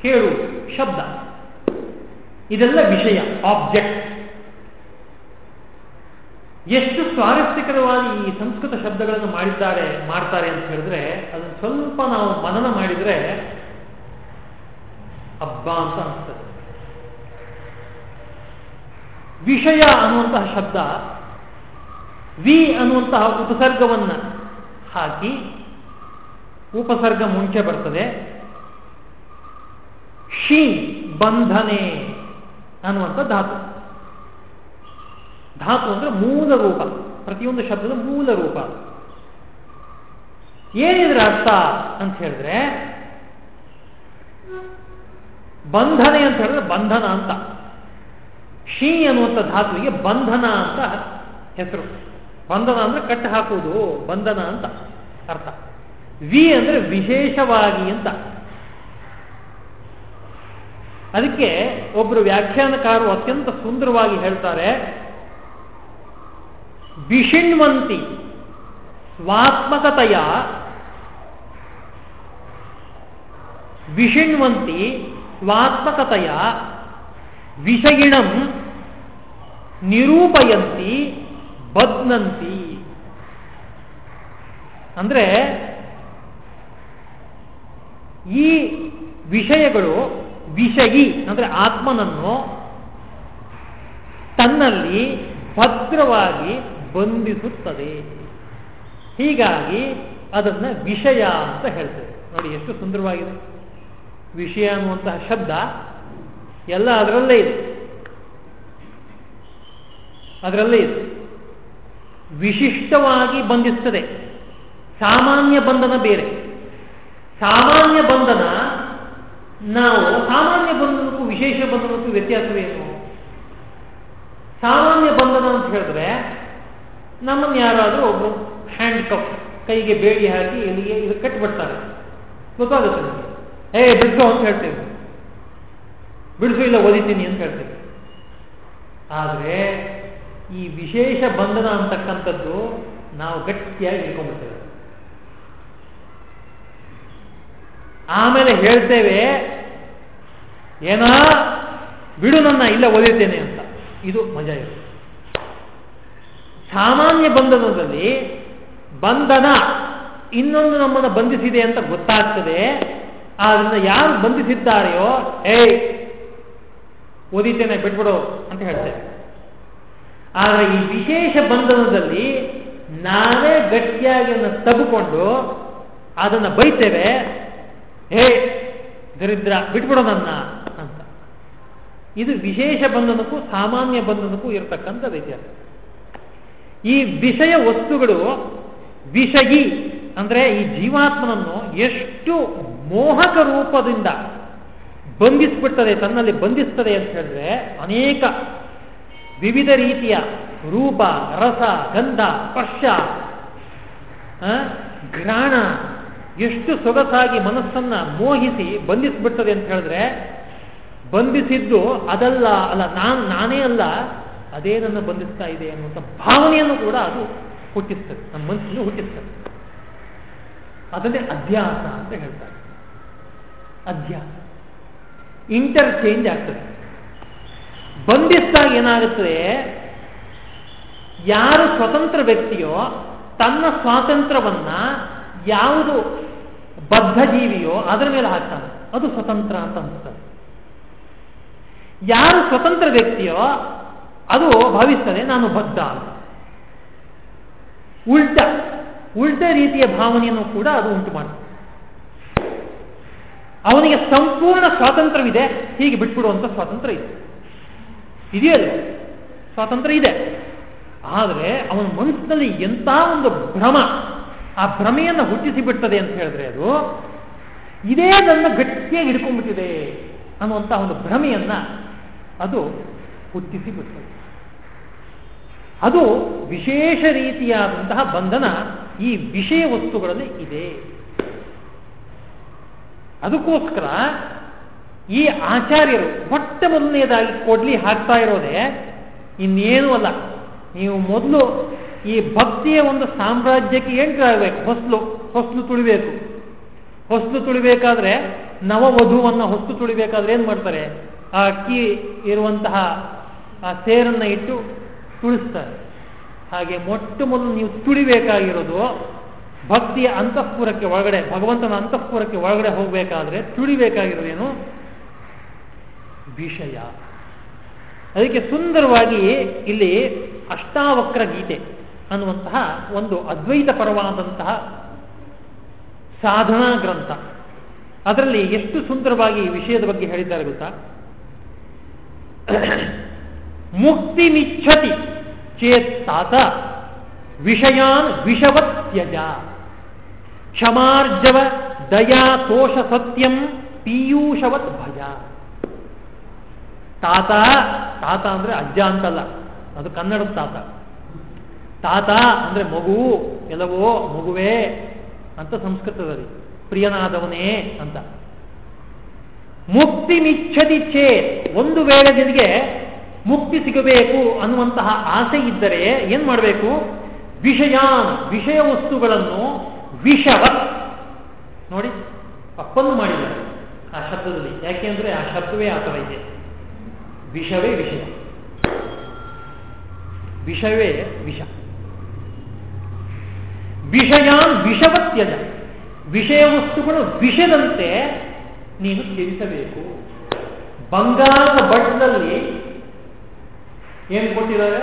Speaker 1: ಕೇಳು, ಶಬ್ದ. ಇದೆಲ್ಲ ವಿಷಯ ಆಬ್ಜೆಕ್ಟ್ ಎಷ್ಟು ಸ್ವಾರಸ್ಯಕರವಾಗಿ ಈ ಸಂಸ್ಕೃತ ಶಬ್ದಗಳನ್ನು ಮಾಡಿದ್ದಾರೆ, ಮಾಡ್ತಾರೆ ಅಂತ ಹೇಳಿದ್ರೆ, ಅದನ್ನು ಸ್ವಲ್ಪ ನಾವು ಮನನ ಮಾಡಿದ್ರೆ ಹಬ್ಬ ಅಂತ ಅನಿಸ್ತದೆ. ವಿಷಯ ಅನ್ನುವಂತಹ ಶಬ್ದ, ವಿ ಅನ್ನುವಂತಹ ಉಪಸರ್ಗವನ್ನ ಹಾಕಿ ಉಪಸರ್ಗ ಮುಂಚೆ ಬರ್ತದೆ. ಶಿ ಬಂಧನೆ ಅನ್ನುವಂಥ ಧಾತು. ಧಾತು ಅಂದ್ರೆ ಮೂಲ ರೂಪ. ಪ್ರತಿಯೊಂದು ಶಬ್ದದ ಮೂಲ ರೂಪ. ಏನಿದ್ರೆ ಅರ್ಥ ಅಂತ ಹೇಳಿದ್ರೆ, ಬಂಧನೆ ಅಂತ ಹೇಳಿದ್ರೆ ಬಂಧನ ಅಂತ. ಶೀ ಅನ್ನುವಂಥ ಧಾತುವಿಗೆ ಬಂಧನ ಅಂತ ಹೆಸರು. ಬಂಧನ ಅಂದ್ರೆ ಕಟ್ಟು ಹಾಕುವುದು, ಬಂಧನ ಅಂತ ಅರ್ಥ. ವಿ ಅಂದ್ರೆ ವಿಶೇಷವಾಗಿ ಅಂತ. ಅದಕ್ಕೆ ಒಬ್ಬರು ವ್ಯಾಖ್ಯಾನಕಾರರು ಅತ್ಯಂತ ಸುಂದರವಾಗಿ ಹೇಳ್ತಾರೆ ವಿಷಿಣ್ವಂತಿ ಸ್ವಾತ್ಮಕತೆಯ ವಿಷಿಣ್ವಂತಿ ಸ್ವಾತ್ಮಕತೆಯ ವಿಷಯಿಣಂ, ನಿರೂಪಯಂತಿ, ಬದ್ನಂತಿ. ಅಂದರೆ ಈ ವಿಷಯಗಳು ವಿಷಯಿ, ಅಂದರೆ ಆತ್ಮನನ್ನು ತನ್ನಲ್ಲಿ ಭದ್ರವಾಗಿ ಬಂಧಿಸುತ್ತದೆ. ಹೀಗಾಗಿ ಅದನ್ನ ವಿಷಯ ಅಂತ ಹೇಳ್ತೇವೆ. ನೋಡಿ ಎಷ್ಟು ಸುಂದರವಾಗಿದೆ. ವಿಷಯ ಅನ್ನುವಂತಹ ಶಬ್ದ ಎಲ್ಲ ಅದರಲ್ಲೇ ಇದೆ. ಅದರಲ್ಲೇ ಇದೆ. ವಿಶಿಷ್ಟವಾಗಿ ಬಂಧಿಸ್ತದೆ ಸಾಮಾನ್ಯ ಬಂಧನ ಬೇರೆ. ಸಾಮಾನ್ಯ ಬಂಧನ ನಾವು ಸಾಮಾನ್ಯ ಬಂಧನಕ್ಕೂ ವಿಶೇಷ ಬಂಧನಕ್ಕೂ ವ್ಯತ್ಯಾಸವೇನು? ಸಾಮಾನ್ಯ ಬಂಧನ ಅಂತ ಹೇಳಿದ್ರೆ ನಮ್ಮನ್ನು ಯಾರಾದರೂ ಒಬ್ಬರು ಹ್ಯಾಂಡ್ ಕಪ್ ಕೈಗೆ ಬೇಡಿ ಹಾಕಿ ಇಲ್ಲಿಗೆ ಇದು ಕಟ್ಟಿಬಿಡ್ತಾರೆ. ಗೊತ್ತಾಗುತ್ತೆ ನಮಗೆ? ಏ, ಬಿಡಿಸು ಅಂತ ಹೇಳ್ತೇವೆ. ಬಿಡಿಸು ಇಲ್ಲ ಓದಿತೀನಿ ಅಂತ ಹೇಳ್ತೇವೆ. ಆದರೆ ಈ ವಿಶೇಷ ಬಂಧನ ಅಂತಕ್ಕಂಥದ್ದು ನಾವು ಗಟ್ಟಿಯಾಗಿ ಹಿಡ್ಕೊಂಡ್ಬಿಡ್ತೇವೆ ಆಮೇಲೆ ಹೇಳ್ತೇವೆ, ಏನಾ, ಬಿಡು ನನ್ನ, ಇಲ್ಲ ಓದಿದ್ದೇನೆ ಅಂತ. ಇದು ಮಜಾ ಇದೆ ಸಾಮಾನ್ಯ ಬಂಧನದಲ್ಲಿ ಬಂಧನ ಇನ್ನೊಂದು ನಮ್ಮನ್ನು ಬಂಧಿಸಿದೆ ಅಂತ ಗೊತ್ತಾಗ್ತದೆ. ಆದ್ರಿಂದ ಯಾರು ಬಂಧಿಸಿದ್ದಾರೆಯೋ, ಏಯ್ ಓದಿತೇನೆ ಬಿಟ್ಬಿಡು ಅಂತ ಹೇಳ್ತೇವೆ ಆದರೆ ಈ ವಿಶೇಷ ಬಂಧನದಲ್ಲಿ ನಾವೇ ಗಟ್ಟಿಯಾಗಿ ಅದನ್ನು ತಬ್ಬಿಕೊಂಡು ಅದನ್ನು ಬೈತೇವೆ ಹೇ ದರಿದ್ರ, ಬಿಟ್ಬಿಡೋ ನನ್ನ ಅಂತ. ಇದು ವಿಶೇಷ ಬಂಧನಕ್ಕೂ ಸಾಮಾನ್ಯ ಬಂಧನಕ್ಕೂ ಇರತಕ್ಕಂಥ ವ್ಯತ್ಯಾಸ ಈ ವಿಷಯ ವಸ್ತುಗಳು ವಿಷಯಿ ಅಂದರೆ ಈ ಜೀವಾತ್ಮನನ್ನು ಎಷ್ಟು ಮೋಹಕ ರೂಪದಿಂದ ಬಂಧಿಸ್ಬಿಡ್ತದೆ, ತನ್ನಲ್ಲಿ ಬಂಧಿಸ್ತದೆ ಅಂತ ಹೇಳಿದ್ರೆ ಅನೇಕ ವಿವಿಧ ರೀತಿಯ ರೂಪ, ರಸ, ಗಂಧ ಸ್ಪರ್ಶ ಘ್ರಾಣ ಎಷ್ಟು ಸೊಗಸಾಗಿ ಮನಸ್ಸನ್ನ ಮೋಹಿಸಿ ಬಂಧಿಸ್ಬಿಡ್ತದೆ ಅಂತ ಹೇಳಿದ್ರೆ ಬಂಧಿಸಿದ್ದು ಅದಲ್ಲ, ಅಲ್ಲ ನಾನು ನಾನೇ ಅಲ್ಲ ಅದೇ ನನ್ನ ಬಂಧಿಸ್ತಾ ಇದೆ ಅನ್ನುವಂಥ ಭಾವನೆಯನ್ನು ಕೂಡ ಅದು ಹುಟ್ಟಿಸ್ತದೆ. ನಮ್ಮ ಮನಸ್ಸನ್ನು ಹುಟ್ಟಿಸ್ತದೆ. ಅದನ್ನೇ ಅಧ್ಯಾಸ ಅಂತ ಹೇಳ್ತಾರೆ. ಅಧ್ಯಾಸ. ಇಂಟರ್ಚೇಂಜ್ ಆಗ್ತದೆ. ಬಂಧಿಸಿದಾಗ ಏನಾಗುತ್ತದೆ ಯಾರು ಸ್ವತಂತ್ರ ವ್ಯಕ್ತಿಯೋ, ತನ್ನ ಸ್ವಾತಂತ್ರ್ಯವನ್ನ ಯಾವುದು ಬದ್ಧ ಜೀವಿಯೋ, ಅದರ ಮೇಲೆ ಹಾಕ್ತಾನೆ. ಅದು ಸ್ವತಂತ್ರ ಅಂತ ಅನಿಸ್ತದೆ ಯಾರು ಸ್ವತಂತ್ರ ವ್ಯಕ್ತಿಯೋ ಅದು ಭಾವಿಸ್ತದೆ ನಾನು ಬದ್ಧ ಅಂತ. ಉಲ್ಟ ಉಲ್ಟ ರೀತಿಯ ಭಾವನೆಯನ್ನು ಕೂಡ ಅದು ಉಂಟು ಮಾಡ್ತದೆ ಅವನಿಗೆ ಸಂಪೂರ್ಣ ಸ್ವಾತಂತ್ರ್ಯವಿದೆ, ಹೀಗೆ ಬಿಟ್ಬಿಡುವಂಥ ಸ್ವಾತಂತ್ರ್ಯ ಇದೆ. ಇದೆಯಲ್ಲ ಸ್ವಾತಂತ್ರ್ಯ ಇದೆ. ಆದರೆ ಅವನ ಮನಸ್ಸಿನಲ್ಲಿ ಎಂಥ ಒಂದು ಭ್ರಮ, ಆ ಭ್ರಮೆಯನ್ನು ಹುಟ್ಟಿಸಿ ಬಿಡ್ತದೆ ಅಂತ ಹೇಳಿದ್ರೆ ಅದು, ಇದೇ ನನ್ನ ಗಟ್ಟಿಯಾಗಿ ಹಿಡ್ಕೊಂಡ್ಬಿಟ್ಟಿದೆ ಅನ್ನುವಂಥ ಒಂದು ಭ್ರಮೆಯನ್ನ ಅದು ಹುಟ್ಟಿಸಿ ಬಿಡ್ತದೆ ಅದು ವಿಶೇಷ ರೀತಿಯಾದಂತಹ ಬಂಧನ ಈ ವಿಷಯ ವಸ್ತುಗಳಲ್ಲಿ ಇದೆ. ಅದಕ್ಕೋಸ್ಕರ ಈ ಆಚಾರ್ಯರು ಮೊಟ್ಟ ಮೊದಲನೆಯದಾಗಿ ಕೊಡ್ಲಿ ಹಾಕ್ತಾ ಇರೋದೇ ಇನ್ನೇನು ಅಲ್ಲ. ನೀವು ಮೊದಲು ಈ ಭಕ್ತಿಯ ಒಂದು ಸಾಮ್ರಾಜ್ಯಕ್ಕೆ ಎಂಟ್ರಾಗಬೇಕು. ಹೊಸ್ಲು ಹೊಸ್ಲು ತುಳಿಬೇಕು. ಹೊಸ್ಲು ತುಳಿಬೇಕಾದ್ರೆ ನವವಧುವನ್ನು ಹೊಸ್ತು ತುಳಿಬೇಕಾದ್ರೆ ಏನು ಮಾಡ್ತಾರೆ? ಆ ಅಕ್ಕಿ ಇರುವಂತಹ ಆ ಸೇರನ್ನ ಇಟ್ಟು ತುಳಿಸ್ತಾರೆ. ಹಾಗೆ ಮೊಟ್ಟ ಮೊದಲು ನೀವು ತುಳಿಬೇಕಾಗಿರೋದು ಭಕ್ತಿಯ ಅಂತಃಪುರಕ್ಕೆ ಒಳಗಡೆ, ಭಗವಂತನ ಅಂತಃಪುರಕ್ಕೆ ಒಳಗಡೆ ಹೋಗಬೇಕಾದ್ರೆ ತುಳಿಬೇಕಾಗಿರೋದೇನು? ವಿಷಯ. ಅದಕ್ಕೆ ಸುಂದರವಾಗಿ ಇಲ್ಲಿ ಅಷ್ಟಾವಕ್ರ ಗೀತೆ ಅನ್ನುವಂತಹ ಒಂದು ಅದ್ವೈತ ಪರವಾದಂತಹ ಸಾಧನಾ ಗ್ರಂಥ. ಅದರಲ್ಲಿ ಎಷ್ಟು ಸುಂದರವಾಗಿ ಈ ವಿಷಯದ ಬಗ್ಗೆ ಹೇಳಿದ್ದಾರೆ ಗೊತ್ತಾ? [COUGHS] ಮುಕ್ತಿ ನಿಚ್ಛತಿ ಚೇತ್ ತಾತ ವಿಷಯಾನ್ ವಿಷವತ್ ತ್ಯಜ. ಕ್ಷಮಾರ್ಜವ ದಯಾ ತೋಷ ಸತ್ಯಂ ಪೀಯೂಷವತ್ ಭಯ ತಾತ ತಾತ ಅಂದ್ರೆ ಅಜ್ಜ ಅಂತಲ್ಲ, ಅದು ಕನ್ನಡದ ತಾತ. ತಾತ ಅಂದ್ರೆ ಮಗು, ಎಲ್ಲವೋ ಮಗುವೇ ಅಂತ ಸಂಸ್ಕೃತದಲ್ಲಿ, ಪ್ರಿಯನಾದವನೇ ಅಂತ. ಮುಕ್ತಿ ಮಿಚ್ಛತಿ ಚೇ ಒಂದು ವೇಳೆ ನಿನಗೆ ಮುಕ್ತಿ ಸಿಗಬೇಕು ಅನ್ನುವಂತಹ ಆಸೆ ಇದ್ದರೆ ಏನ್ ಮಾಡಬೇಕು? ವಿಷಯಾನ್, ವಿಷಯ ವಸ್ತುಗಳನ್ನು ವಿಷವ ನೋಡಿ ತಪ್ಪನ್ನು ಮಾಡಿದ್ದಾರೆ ಆ ಶಬ್ದದಲ್ಲಿ. ಯಾಕೆಂದ್ರೆ ಆ ಶಬ್ದವೇ ಆ ಥರ ಇದೆ. ವಿಷವೇ ವಿಷಯ. ವಿಷವೇ ವಿಷ. ವಿಷಯಾನ್ ವಿಷವತ್ಯಜ. ವಿಷಯ ವಸ್ತುಗಳು ವಿಷದಂತೆ ನೀನು ತಿಳಿಸಬೇಕು ಬಂಗಾರದ ಬಟ್ಟದಲ್ಲಿ ಏನು ಕೊಟ್ಟಿದ್ದಾರೆ?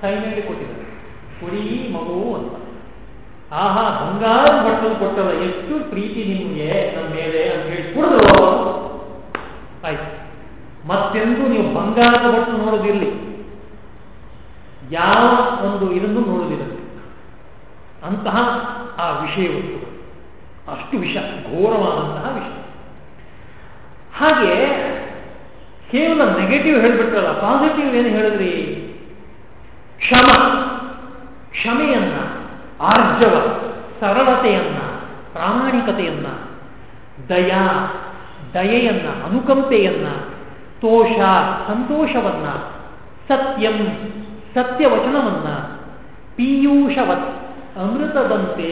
Speaker 1: ಸೈನ್ಯಕ್ಕೆ ಕೊಟ್ಟಿದ್ದಾರೆ. ಕುಡಿ ಮಗು ಅಂತ. ಆಹಾ, ಬಂಗಾರದ ಬಟ್ಟಲು ಕೊಟ್ಟಲ್ಲ. ಎಷ್ಟು ಪ್ರೀತಿ ನಿಮಗೆ ನಮ್ಮ ಮೇಲೆ ಅಂತ ಹೇಳಿ ಕುಡಿದ್ರು ಆಯ್ತು. ಮತ್ತೆಂದು ನೀವು ಬಂಗಾರದ ಬಟ್ಟಲು ನೋಡೋದಿರಲಿ. ಯಾವ ಒಂದು ಇದನ್ನು ನೋಡೋದಿರಲಿ. ಅಂತಹ ಆ ವಿಷಯ ಅಷ್ಟು ವಿಷ, ಘೋರವಾದಂತಹ ವಿಷ ಹಾಗೆ ಕೇವಲ ನೆಗೆಟಿವ್ ಹೇಳ್ಬಿಟ್ರಲ್ಲ ಪಾಸಿಟಿವ್ ಏನು ಹೇಳಿದ್ರಿ? ಕ್ಷಮ. ಕ್ಷಮೆಯನ್ನ, ಆರ್ಜವ, ಸರಳತೆಯನ್ನ, ಪ್ರಾಮಾಣಿಕತೆಯನ್ನ, ದಯಾ, ದಯೆಯನ್ನ, ಅನುಕಂಪೆಯನ್ನ, ತೋಷ, ಸಂತೋಷವನ್ನ, ಸತ್ಯಂ, ಸತ್ಯವಚನವನ್ನ, ಪೀಯೂಷವತ್, ಅಮೃತದಂತೆ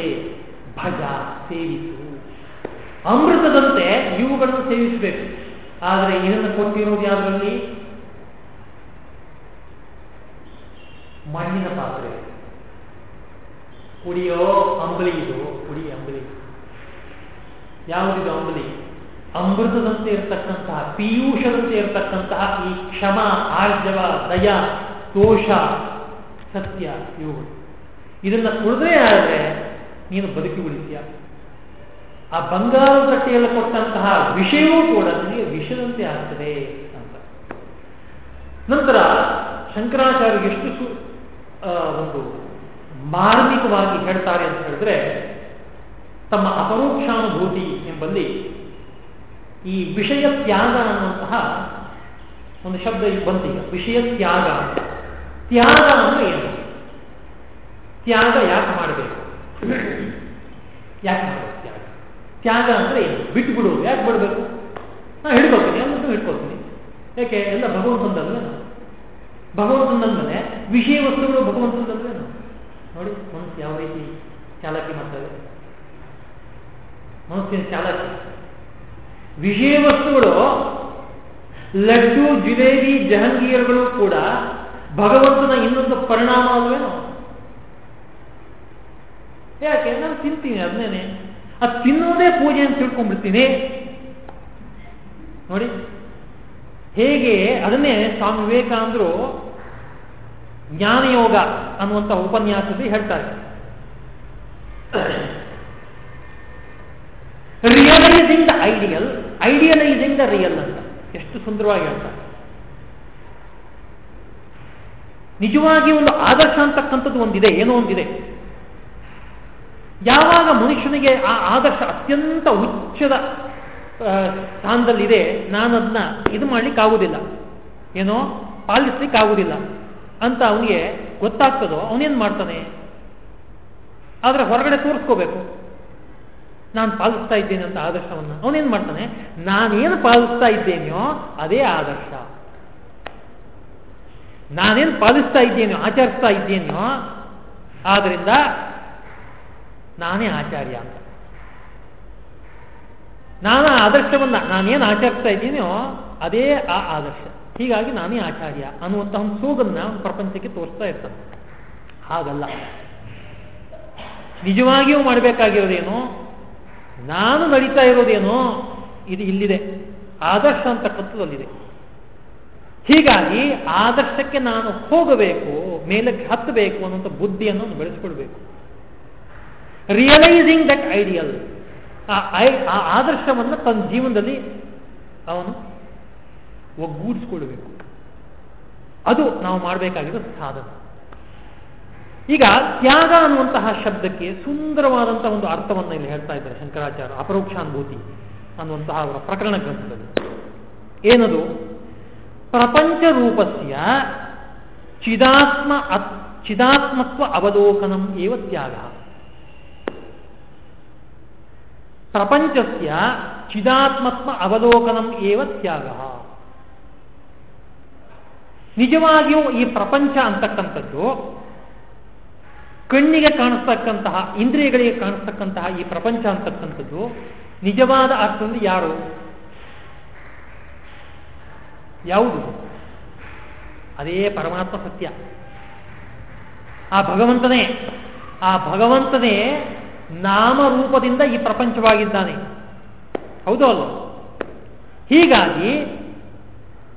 Speaker 1: ಭಜ ಸೇವಿಸು. ಅಮೃತದಂತೆ ಇವುಗಳನ್ನು ಸೇವಿಸಬೇಕು. ಆದರೆ ಇದನ್ನು ಕೊಟ್ಟಿರೋದು ಯಾವುದರಲ್ಲಿ? ಮಣ್ಣಿನ ಪಾತ್ರೆ. ಕುಡಿಯೋ ಅಂಬಲಿ ಇದು, ಕುಡಿ ಅಂಬಲಿ. ಯಾವುದಿದು ಅಂಬಲಿ? ಅಮೃತದಂತೆ ಇರತಕ್ಕಂತಹ, ಪೀಯೂಷದಂತೆ ಇರತಕ್ಕಂತಹ ಈ ಕ್ಷಮ, ಆರ್ಜವ, ದಯ, ದೋಷ, ಸತ್ಯ ಇವುಗಳು. ಇದನ್ನ ಕುಡಿದ್ರೆ ಆದರೆ ನೀನು ಬದುಕಿ ಉಳಿತೀಯ? ಆ ಬಂಗಾರದ ತಟ್ಟೆಯಲ್ಲಿ ಕೊಟ್ಟಂತಹ ವಿಷಯವೂ ಕೂಡ ನನಗೆ ವಿಷದಂತೆ ಆಗ್ತದೆ ಅಂತ. ನಂತರ ಶಂಕರಾಚಾರ್ಯ ಎಷ್ಟು ಸು ಒಂದು ಮಾರ್ಮಿಕವಾಗಿ ಹೇಳ್ತಾರೆ ಅಂತ ಹೇಳಿದ್ರೆ, ತಮ್ಮ ಅಪರೋಕ್ಷಾನುಭೂತಿ ಎಂಬಲ್ಲಿ ಈ ವಿಷಯ ತ್ಯಾಗ ಅನ್ನುವಂತಹ ಒಂದು ಶಬ್ದ ಬಂತೀಗ ವಿಷಯ ತ್ಯಾಗ ತ್ಯಾಗ ಅಂದ್ರೆ ಏನು? ತ್ಯಾಗ ಯಾಕೆ ಮಾಡಬೇಕು? ಯಾಕೆ ಮಾಡಬೇಕು? ತ್ಯಾಗ ಅಂದರೆ ಏನು? ಬಿಟ್ಬಿಡು ಯಾಕೆ ಬಿಡಬೇಕು? ನಾನು ಹಿಡ್ಕೋತೀನಿ ಎಲ್ಲರೂ ಹಿಡ್ಕೊಳ್ತೀನಿ. ಯಾಕೆ? ಎಲ್ಲ ಭಗವಂತಂದಲ್ವೇ ಭಗವಂತನಂದಲೇ ವಿಷಯ ವಸ್ತುಗಳು ಭಗವಂತನಂದಲ್ವೇ ನೋಡಿ, ಮನಸ್ಸು ಯಾವ ರೀತಿ ಚಾಲಕಿ ಮಾಡ್ತವೆ ಮನಸ್ಸಿನ ಚಾಲಕಿ. ವಿಷಯ ವಸ್ತುಗಳು ಲಡ್ಡು, ಜಿಲೇಬಿ, ಜಹಂಗೀರ್ಗಳು ಕೂಡ ಭಗವಂತನ ಇನ್ನೊಂದು ಪರಿಣಾಮ ಅಲ್ವೇನು? ಯಾಕೆ? ನಾನು ತಿಂತೀನಿ ಅದನ್ನೇನೆ ಅದು ತಿನ್ನೋದೇ ಪೂಜೆ ಅಂತ ತಿಳ್ಕೊಂಡ್ಬಿಡ್ತೀನಿ. ನೋಡಿ. ಹೇಗೆ ಅದನ್ನೇ ಸ್ವಾಮಿ ವಿವೇಕಾನಂದರು ಜ್ಞಾನಯೋಗ ಅನ್ನುವಂಥ ಉಪನ್ಯಾಸದಲ್ಲಿ ಹೇಳ್ತಾರೆ. Realizing the ideal idealizing the real ಅಂತ. ಎಷ್ಟು ಸುಂದರವಾಗಿ ಹೇಳ್ತಾರೆ. ನಿಜವಾಗಿ ಒಂದು ಆದರ್ಶ ಅಂತಕ್ಕಂಥದ್ದು ಒಂದಿದೆ, ಏನೋ ಒಂದಿದೆ. ಯಾವಾಗ ಮನುಷ್ಯನಿಗೆ ಆ ಆದರ್ಶ ಅತ್ಯಂತ ಉಚ್ಚದ ಸ್ಥಾನದಲ್ಲಿದೆ ನಾನು ಅದನ್ನ ಇದು ಮಾಡ್ಲಿಕ್ಕಾಗುವುದಿಲ್ಲ ಏನೋ ಪಾಲಿಸ್ಲಿಕ್ಕಾಗುವುದಿಲ್ಲ ಅಂತ ಅವನಿಗೆ ಗೊತ್ತಾಗ್ತದೋ, ಅವನೇನು ಮಾಡ್ತಾನೆ? ಆದರೆ ಹೊರಗಡೆ ತೋರಿಸ್ಕೋಬೇಕು. ನಾನು ಪಾಲಿಸ್ತಾ ಇದ್ದೇನೆ ಅಂತ ಆದರ್ಶವನ್ನು. ಅವನೇನು ಮಾಡ್ತಾನೆ? ನಾನೇನು ಪಾಲಿಸ್ತಾ ಇದ್ದೇನೆಯೋ ಅದೇ ಆದರ್ಶ. ನಾನೇನು ಪಾಲಿಸ್ತಾ ಇದ್ದೇನೋ ಆಚರಿಸ್ತಾ ಇದ್ದೇನೋ ಆದ್ರಿಂದ ನಾನೇ ಆಚಾರ್ಯ ಅಂತ. ನಾನು ಆದರ್ಶವನ್ನ ನಾನೇನು ಆಚರಿಸ್ತಾ ಇದ್ದೀನೋ ಅದೇ ಆ ಆದರ್ಶ. ಹೀಗಾಗಿ ನಾನೇ ಆಚಾರ್ಯ ಅನ್ನುವಂತಹ ಒಂದು ಸೋಗನ್ನ ಪ್ರಪಂಚಕ್ಕೆ ತೋರಿಸ್ತಾ ಇರ್ತಾನೆ. ಹಾಗಲ್ಲ. ನಿಜವಾಗಿಯೂ ಮಾಡಬೇಕಾಗಿರೋದೇನು? ನಾನು ನಡೀತಾ ಇರೋದೇನೋ? ಇದು ಇಲ್ಲಿದೆ. ಆದರ್ಶ ಅಂತಕ್ಕಂಥದ್ದಲ್ಲಿದೆ ಹೀಗಾಗಿ ಆದರ್ಶಕ್ಕೆ ನಾನು ಹೋಗಬೇಕು, ಮೇಲಕ್ಕೆ ಹತ್ತಬೇಕು ಅನ್ನುವಂಥ ಬುದ್ಧಿಯನ್ನು ಬೆಳೆಸ್ಕೊಳ್ಬೇಕು. ರಿಯಲೈಸಿಂಗ್ ದಟ್ ಐಡಿಯಲ್ ಆ ಆದರ್ಶವನ್ನು ತನ್ನ ಜೀವನದಲ್ಲಿ ಅವನು ಒಗ್ಗೂಡಿಸ್ಕೊಳ್ಬೇಕು. ಅದು ನಾವು ಮಾಡಬೇಕಾಗಿರೋ ಸಾಧನ. ಈಗ ತ್ಯಾಗ ಅನ್ನುವಂತಹ ಶಬ್ದಕ್ಕೆ ಸುಂದರವಾದಂತಹ ಒಂದು ಅರ್ಥವನ್ನು ಇಲ್ಲಿ ಹೇಳ್ತಾ ಇದ್ದಾರೆ ಶಂಕರಾಚಾರ್ಯ ಅಪರೋಕ್ಷಾನುಭೂತಿ ಅನ್ನುವಂತಹ ಅವರ ಪ್ರಕರಣ ಗ್ರಂಥದಲ್ಲಿ. ಏನದು? ಪ್ರಪಂಚ ರೂಪಸ್ಯ ಚಿದಾತ್ಮ ಚಿದಾತ್ಮತ್ವ ಅವಲೋಕನಂ ಏವ ತ್ಯಾಗ. ಪ್ರಪಂಚಸ್ಯ ಚಿದಾತ್ಮತ್ಮ ಅವಲೋಕನಂ ಏವ ತ್ಯಾಗ. ನಿಜವಾಗಿಯೂ ಈ ಪ್ರಪಂಚ ಅಂತಕ್ಕಂಥದ್ದು ಕಣ್ಣಿಗೆ ಕಾಣಿಸ್ತಕ್ಕಂತಹ, ಇಂದ್ರಿಯಗಳಿಗೆ ಕಾಣಿಸ್ತಕ್ಕಂತಹ ಈ ಪ್ರಪಂಚ ಅಂತಕ್ಕಂಥದ್ದು ನಿಜವಾದ ಅರ್ಥ ಅರ್ಥದಲ್ಲಿ ಯಾರು? ಯಾವುದು? ಅದೇ ಪರಮಾತ್ಮ ಸತ್ಯ. ಆ ಭಗವಂತನೇ ಆ ಭಗವಂತನೇ ನಾಮರೂಪದಿಂದ ಈ ಪ್ರಪಂಚವಾಗಿದ್ದಾನೆ. ಹೌದು ಅಲ್ಲ? ಹೀಗಾಗಿ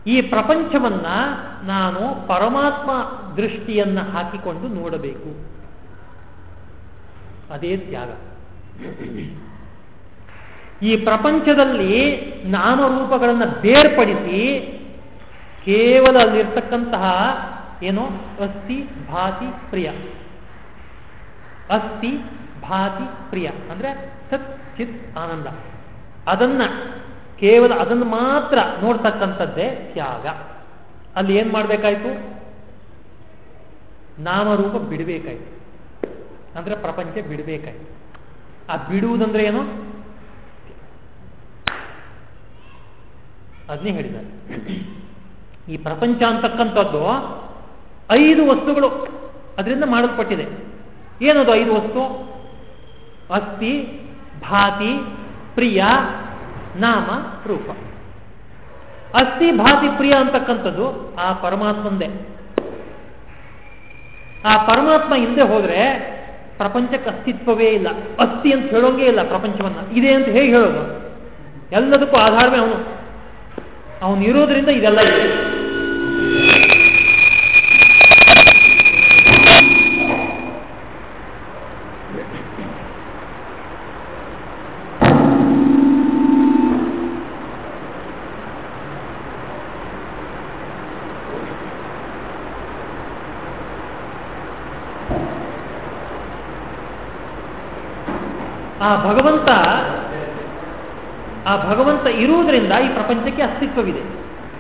Speaker 1: ಈ ಪ್ರಪಂಚವನ್ನ ನಾನು ಪರಮಾತ್ಮ ದೃಷ್ಟಿಯನ್ನ ಹಾಕಿಕೊಂಡು ನೋಡಬೇಕು. ಅದೇ ತ್ಯಾಗ. ಈ ಪ್ರಪಂಚದಲ್ಲಿ ನಾಮರೂಪಗಳನ್ನು ಬೇರ್ಪಡಿಸಿ ಕೇವಲ ಅಲ್ಲಿರ್ತಕ್ಕಂತಹ ಏನು? ಅಸ್ಥಿ, ಭಾತಿ, ಪ್ರಿಯ. ಅಸ್ಥಿ ಭಾತಿ ಪ್ರಿಯ. ಅಂದ್ರೆ ಸತ್, ಚಿತ್, ಆನಂದ. ಅದನ್ನ, ಕೇವಲ ಅದನ್ನು ಮಾತ್ರ ನೋಡ್ತಕ್ಕಂಥದ್ದೇ ತ್ಯಾಗ. ಅಲ್ಲಿ ಏನ್ ಮಾಡಬೇಕಾಯ್ತು? ನಾಮರೂಪ ಬಿಡಬೇಕಾಯ್ತು. ಅಂದ್ರೆ ಪ್ರಪಂಚ ಬಿಡಬೇಕಾಯ್ತು. ಆ ಬಿಡುವುದಂದ್ರೆ ಏನು? ಅದನ್ನೇ ಹೇಳಿದ್ದಾರೆ. ಈ ಪ್ರಪಂಚ ಅಂತಕ್ಕಂಥದ್ದು ಐದು ವಸ್ತುಗಳು ಅದರಿಂದ ಮಾಡಲ್ಪಟ್ಟಿದೆ. ಏನದು ಐದು ವಸ್ತು? ಅಸ್ಥಿ ಭಾತಿ, ಪ್ರಿಯ, ನಾಮ, ರೂಪ. ಅಸ್ಥಿ, ಭಾತಿ, ಪ್ರಿಯ ಅಂತಕ್ಕಂಥದ್ದು ಆ ಪರಮಾತ್ಮಂದೇ. ಆ ಪರಮಾತ್ಮ ಹಿಂದೆ ಹೋದ್ರೆ ಪ್ರಪಂಚಕ್ಕೆ ಅಸ್ತಿತ್ವವೇ ಇಲ್ಲ. ಅಸ್ಥಿ ಅಂತ ಹೇಳೋಂಗೇ ಇಲ್ಲ ಪ್ರಪಂಚವನ್ನ. ಇದೆ ಅಂತ ಹೇಗೆ ಹೇಳೋದು? ಎಲ್ಲದಕ್ಕೂ ಆಧಾರವೇ ಅವನು. ಅವನು ಇರೋದ್ರಿಂದ ಇದೆಲ್ಲ ಇದೆ ಆ ಭಗವಂತ, ಆ ಭಗವಂತ ಇರುವುದರಿಂದ ಈ ಪ್ರಪಂಚಕ್ಕೆ ಅಸ್ತಿತ್ವವಿದೆ.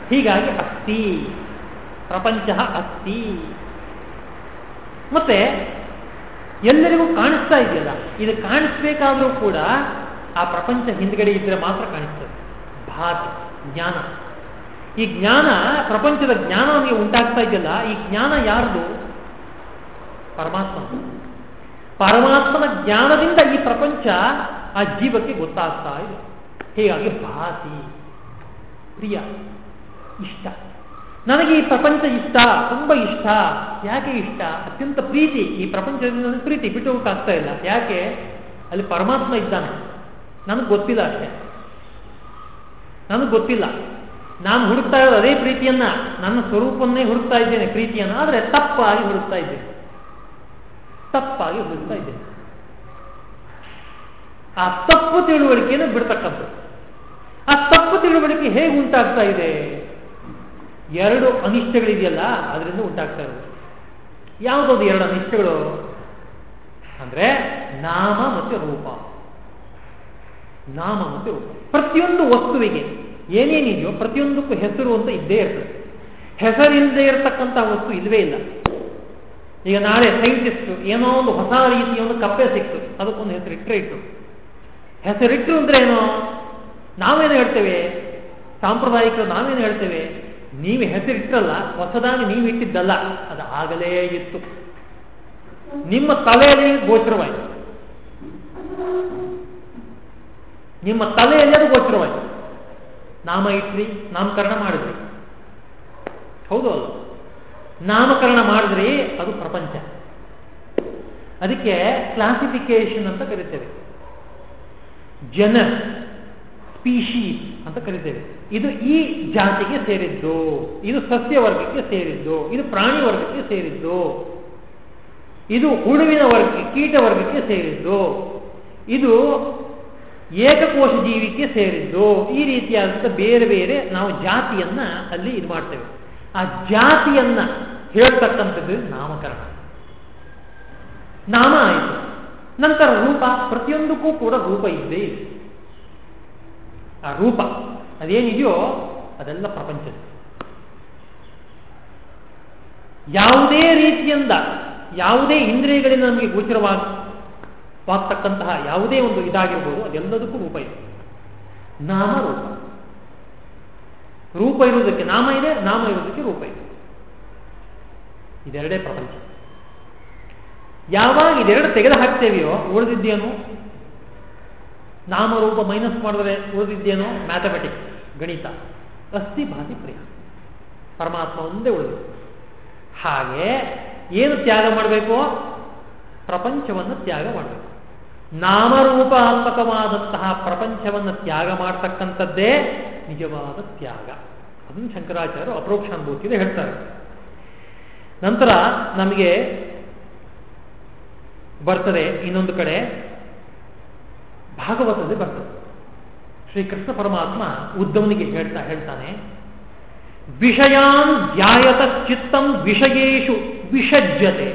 Speaker 1: ಹೀಗಾಗಿ ಅಸ್ತಿ. ಪ್ರಪಂಚ ಅಸ್ತಿ. ಮತ್ತೆ ಎಲ್ಲರಿಗೂ ಕಾಣಿಸ್ತಾ ಇದೆಯಲ್ಲ, ಇದು ಕಾಣಿಸ್ಬೇಕಾದರೂ ಕೂಡ ಆ ಪ್ರಪಂಚ ಹಿಂದ್ಗಡೆ ಇದ್ರೆ ಮಾತ್ರ ಕಾಣಿಸ್ತದೆ. ಭಾತ್ ಜ್ಞಾನ. ಈ ಜ್ಞಾನ, ಪ್ರಪಂಚದ ಜ್ಞಾನ ನಮಗೆ ಉಂಟಾಗ್ತಾ ಇದೆಯಲ್ಲ, ಈ ಜ್ಞಾನ ಯಾರ್ದು? ಪರಮಾತ್ಮ. ಪರಮಾತ್ಮನ ಜ್ಞಾನದಿಂದ ಈ ಪ್ರಪಂಚ ಆ ಜೀವಕ್ಕೆ ಗೊತ್ತಾಗ್ತಾ ಇದೆ. ಹೀಗಾಗಿ ಭಾತಿ ಪ್ರಿಯ, ಇಷ್ಟ. ನನಗೆ ಈ ಪ್ರಪಂಚ ಇಷ್ಟ, ತುಂಬ ಇಷ್ಟ. ಯಾಕೆ ಇಷ್ಟ? ಅತ್ಯಂತ ಪ್ರೀತಿ. ಈ ಪ್ರಪಂಚದಿಂದ ಪ್ರೀತಿ ಬಿಟ್ಟು ಹೋಗಕ್ಕಾಗ್ತಾ ಇಲ್ಲ. ಯಾಕೆ? ಅಲ್ಲಿ ಪರಮಾತ್ಮ ಇದ್ದಾನೆ. ನನಗೆ ಗೊತ್ತಿಲ್ಲ ಅಷ್ಟೇ. ನನಗೆ ಗೊತ್ತಿಲ್ಲ. ನಾನು ಹುಡುಕ್ತಾ ಇರೋದು ಅದೇ ಪ್ರೀತಿಯನ್ನ. ನನ್ನ ಸ್ವರೂಪನ್ನೇ ಹುಡುಕ್ತಾ ಇದ್ದೇನೆ ಪ್ರೀತಿಯನ್ನು. ಆದರೆ ತಪ್ಪಾಗಿ ಹುಡುಕ್ತಾ ಇದ್ದೇನೆ. ತಪ್ಪಾಗಿ ಹೋಗ್ತಾ ಇದೆ ಆ ತಪ್ಪು ತಿಳುವಳಿಕೆಯನ್ನು ಬಿಡ್ತಕ್ಕಂಥದ್ದು. ಆ ತಪ್ಪು ತಿಳುವಳಿಕೆ ಹೇಗೆ ಉಂಟಾಗ್ತಾ ಇದೆ? ಎರಡು ಅನಿಷ್ಟಗಳಿದೆಯಲ್ಲ, ಅದರಿಂದ ಉಂಟಾಗ್ತಾ ಇರೋದು. ಯಾವುದೊಂದು ಎರಡು ಅನಿಷ್ಟಗಳು? ಅಂದ್ರೆ ನಾಮ ಮತ್ತು ರೂಪ. ನಾಮ ಮತ್ತು ರೂಪ. ಪ್ರತಿಯೊಂದು ವಸ್ತುವಿಗೆ ಏನೇನಿದೆಯೋ ಪ್ರತಿಯೊಂದಕ್ಕೂ ಹೆಸರು ಅಂತ ಇದ್ದೇ ಇರ್ತದೆ. ಹೆಸರಿಲ್ಲದೆ ಇರತಕ್ಕಂಥ ವಸ್ತು ಇಲ್ಲವೇ ಇಲ್ಲ. ಈಗ ನಾಳೆ ಸೈಂಟಿಸ್ಟ್ ಏನೋ ಒಂದು ಹೊಸ ರೀತಿಯ ಒಂದು ಕಪ್ಪೆ ಸಿಕ್ತು. ಅದಕ್ಕೊಂದು ಹೆಸರಿಟ್ಟರೆ ಇಟ್ಟು ಹೆಸರಿಟ್ಟು ಅಂದ್ರೆ ಏನು? ನಾವೇನು ಹೇಳ್ತೇವೆ? ಸಾಂಪ್ರದಾಯಿಕರು ನಾವೇನು ಹೇಳ್ತೇವೆ? ನೀವು ಹೆಸರಿಟ್ಟರಲ್ಲ ಹೊಸದಾಗಿ ನೀವು ಇಟ್ಟಿದ್ದಲ್ಲ, ಅದು ಆಗಲೇ ಇತ್ತು. ನಿಮ್ಮ ತಲೆಯಲ್ಲಿ ಗೋಚರವಾಯಿತು. ನಿಮ್ಮ ತಲೆಯಲ್ಲಿ ಅದು ಗೋಚರವಾಯಿತು. ನಾಮ ಇಟ್ರಿ, ನಾಮಕರಣ ಮಾಡಿದ್ರಿ. ಹೌದು ಅಲ್ಲ? ನಾಮಕರಣ ಮಾಡಿದ್ರಿ ಅದು ಪ್ರಪಂಚ. ಅದಕ್ಕೆ ಕ್ಲಾಸಿಫಿಕೇಶನ್ ಅಂತ ಕರಿತೇವೆ. ಜನ ಸ್ಪೀಶೀಸ್ ಅಂತ ಕರಿತೇವೆ. ಇದು ಈ ಜಾತಿಗೆ ಸೇರಿದ್ದು, ಇದು ಸಸ್ಯ ವರ್ಗಕ್ಕೆ ಸೇರಿದ್ದು, ಇದು ಪ್ರಾಣಿ ವರ್ಗಕ್ಕೆ ಸೇರಿದ್ದು, ಇದು ಹುಳುವಿನ ವರ್ಗಕ್ಕೆ ಕೀಟ ವರ್ಗಕ್ಕೆ ಸೇರಿದ್ದು, ಇದು ಏಕಕೋಶ ಜೀವಿಗೆ ಸೇರಿದ್ದು. ಈ ರೀತಿಯಾದಂಥ ಬೇರೆ ಬೇರೆ ನಾವು ಜಾತಿಯನ್ನ ಅಲ್ಲಿ ಇದು ಮಾಡ್ತೇವೆ. ಆ ಜಾತಿಯನ್ನ ಹೇಳ್ತಕ್ಕಂಥದ್ದು ನಾಮಕರಣ. ನಾಮ ಆಯಿತು. ನಂತರ ರೂಪ, ಪ್ರತಿಯೊಂದಕ್ಕೂ ಕೂಡ ರೂಪ ಇದ್ದೇ ಇದೆ ಆ ರೂಪ, ಅದೇನಿದೆಯೋ ಅದೆಲ್ಲ ಪ್ರಪಂಚದ ಯಾವುದೇ ರೀತಿಯಿಂದ, ಯಾವುದೇ ಇಂದ್ರಿಯಗಳಿಂದ ನಮಗೆ ಗೋಚರವಾಗ್ತಕ್ಕಂತಹ ಯಾವುದೇ ಒಂದು ಇದಾಗಿರ್ಬೋದು, ಅದೆಲ್ಲದಕ್ಕೂ ರೂಪ ಇದೆ. ನಾಮ ರೂಪ ಇರುವುದಕ್ಕೆ ನಾಮ ಇದೆ, ನಾಮ ಇರುವುದಕ್ಕೆ ರೂಪ ಇದೆ. ಇದೆರಡೇ ಪ್ರಪಂಚ. ಯಾವಾಗ ಇದೆರಡು ತೆಗೆದು ಹಾಕ್ತೇವೆಯೋ ಉಳಿದಿದ್ದೇನು ನಾಮರೂಪ ಮೈನಸ್ ಮಾಡಿದ್ರೆ ಉಳಿದಿದ್ದೇನೋ? ಮ್ಯಾಥಮೆಟಿಕ್ಸ್ ಗಣಿತ. ಅಸ್ಥಿ, ಭಾತಿ, ಪ್ರಿಯ. ಪರಮಾತ್ಮ ಒಂದೇ ಉಳಿದು ಹಾಗೆ ಏನು ತ್ಯಾಗ ಮಾಡಬೇಕು? ಪ್ರಪಂಚವನ್ನು ತ್ಯಾಗ ಮಾಡಬೇಕು. ನಾಮರೂಪಾತ್ಮಕವಾದಂತಹ ಪ್ರಪಂಚವನ್ನು ತ್ಯಾಗ ಮಾಡತಕ್ಕಂಥದ್ದೇ ನಿಜವಾದ ತ್ಯಾಗ. ಅದನ್ನು ಶಂಕರಾಚಾರ್ಯರು ಅಪರೋಕ್ಷಾನುಭೂತಿಯಲ್ಲಿ ಹೇಳ್ತಾರೆ. ನಂತರ ನಮಗೆ ಬರ್ತದೆ ಇನ್ನೊಂದು ಕಡೆ ಭಾಗವತದಲ್ಲಿ ಬರ್ತದೆ. ಶ್ರೀಕೃಷ್ಣ ಪರಮಾತ್ಮ ಉದ್ದವನಿಗೆ ಹೇಳ್ತಾ ಹೇಳ್ತಾನೆ, ವಿಷಯಾನ್ ಧ್ಯಾಯತ ಚಿತ್ತಂ ವಿಷಯೇಶು ವಿಷಜ್ಯತೆ.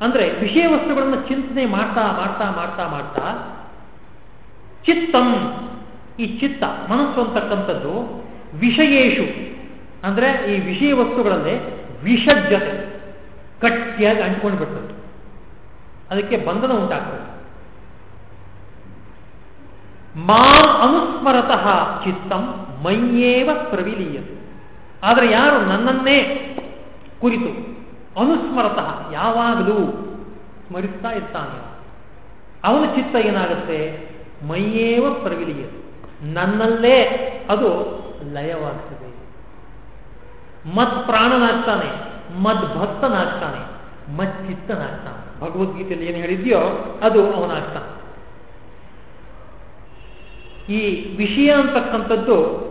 Speaker 1: ಅಂದ್ರೆ ವಿಷಯ ವಸ್ತುಗಳನ್ನು ಚಿಂತನೆ ಮಾಡ್ತಾ ಮಾಡ್ತಾ ಮಾಡ್ತಾ ಮಾಡ್ತಾ ಚಿತ್ತಂ ಈ ಚಿತ್ತ, ಮನಸ್ಸು ಅಂತಕ್ಕಂಥದ್ದು ವಿಷಯೇಶು. ಅಂದ್ರೆ ಈ ವಿಷಯ ವಸ್ತುಗಳಲ್ಲಿ ವಿಷಜ್ಜತೆ ಗಟ್ಟಿಯಾಗಿ ಅಂಟ್ಕೊಂಡು ಅದಕ್ಕೆ ಬಂಧನ ಉಂಟಾಗ್ತದೆ. ಮಾ ಅನುಸ್ಮರತಃ ಚಿತ್ತಂ ಮೈಯೇವ ಪ್ರವಿಲೀಯದು ಆದರೆ ಯಾರು ನನ್ನನ್ನೇ ಕುರಿತು ಅನುಸ್ಮರತಃ ಯಾವಾಗಲೂ ಸ್ಮರಿಸ್ತಾ ಇರ್ತಾನೆ. ಅವನ ಚಿತ್ತ ಏನಾಗುತ್ತೆ? ಮೈಯೇವ ಪ್ರವಿಲಿಯದು ನನ್ನಲ್ಲೇ ಅದು ಲಯವಾಗ್ತದೆ. ಮತ್ ಪ್ರಾಣನಾಗ್ತಾನೆ ಮದ್ ಭಕ್ತನಾಗ್ತಾನೆ, ಮತ್ ಚಿತ್ತನಾಗ್ತಾನೆ. ಭಗವದ್ಗೀತೆಯಲ್ಲಿ ಏನು ಹೇಳಿದ್ಯೋ ಅದು ಅವನಾಗ್ತಾನೆ. ಈ ವಿಷಯ ಅಂತಕ್ಕಂಥದ್ದು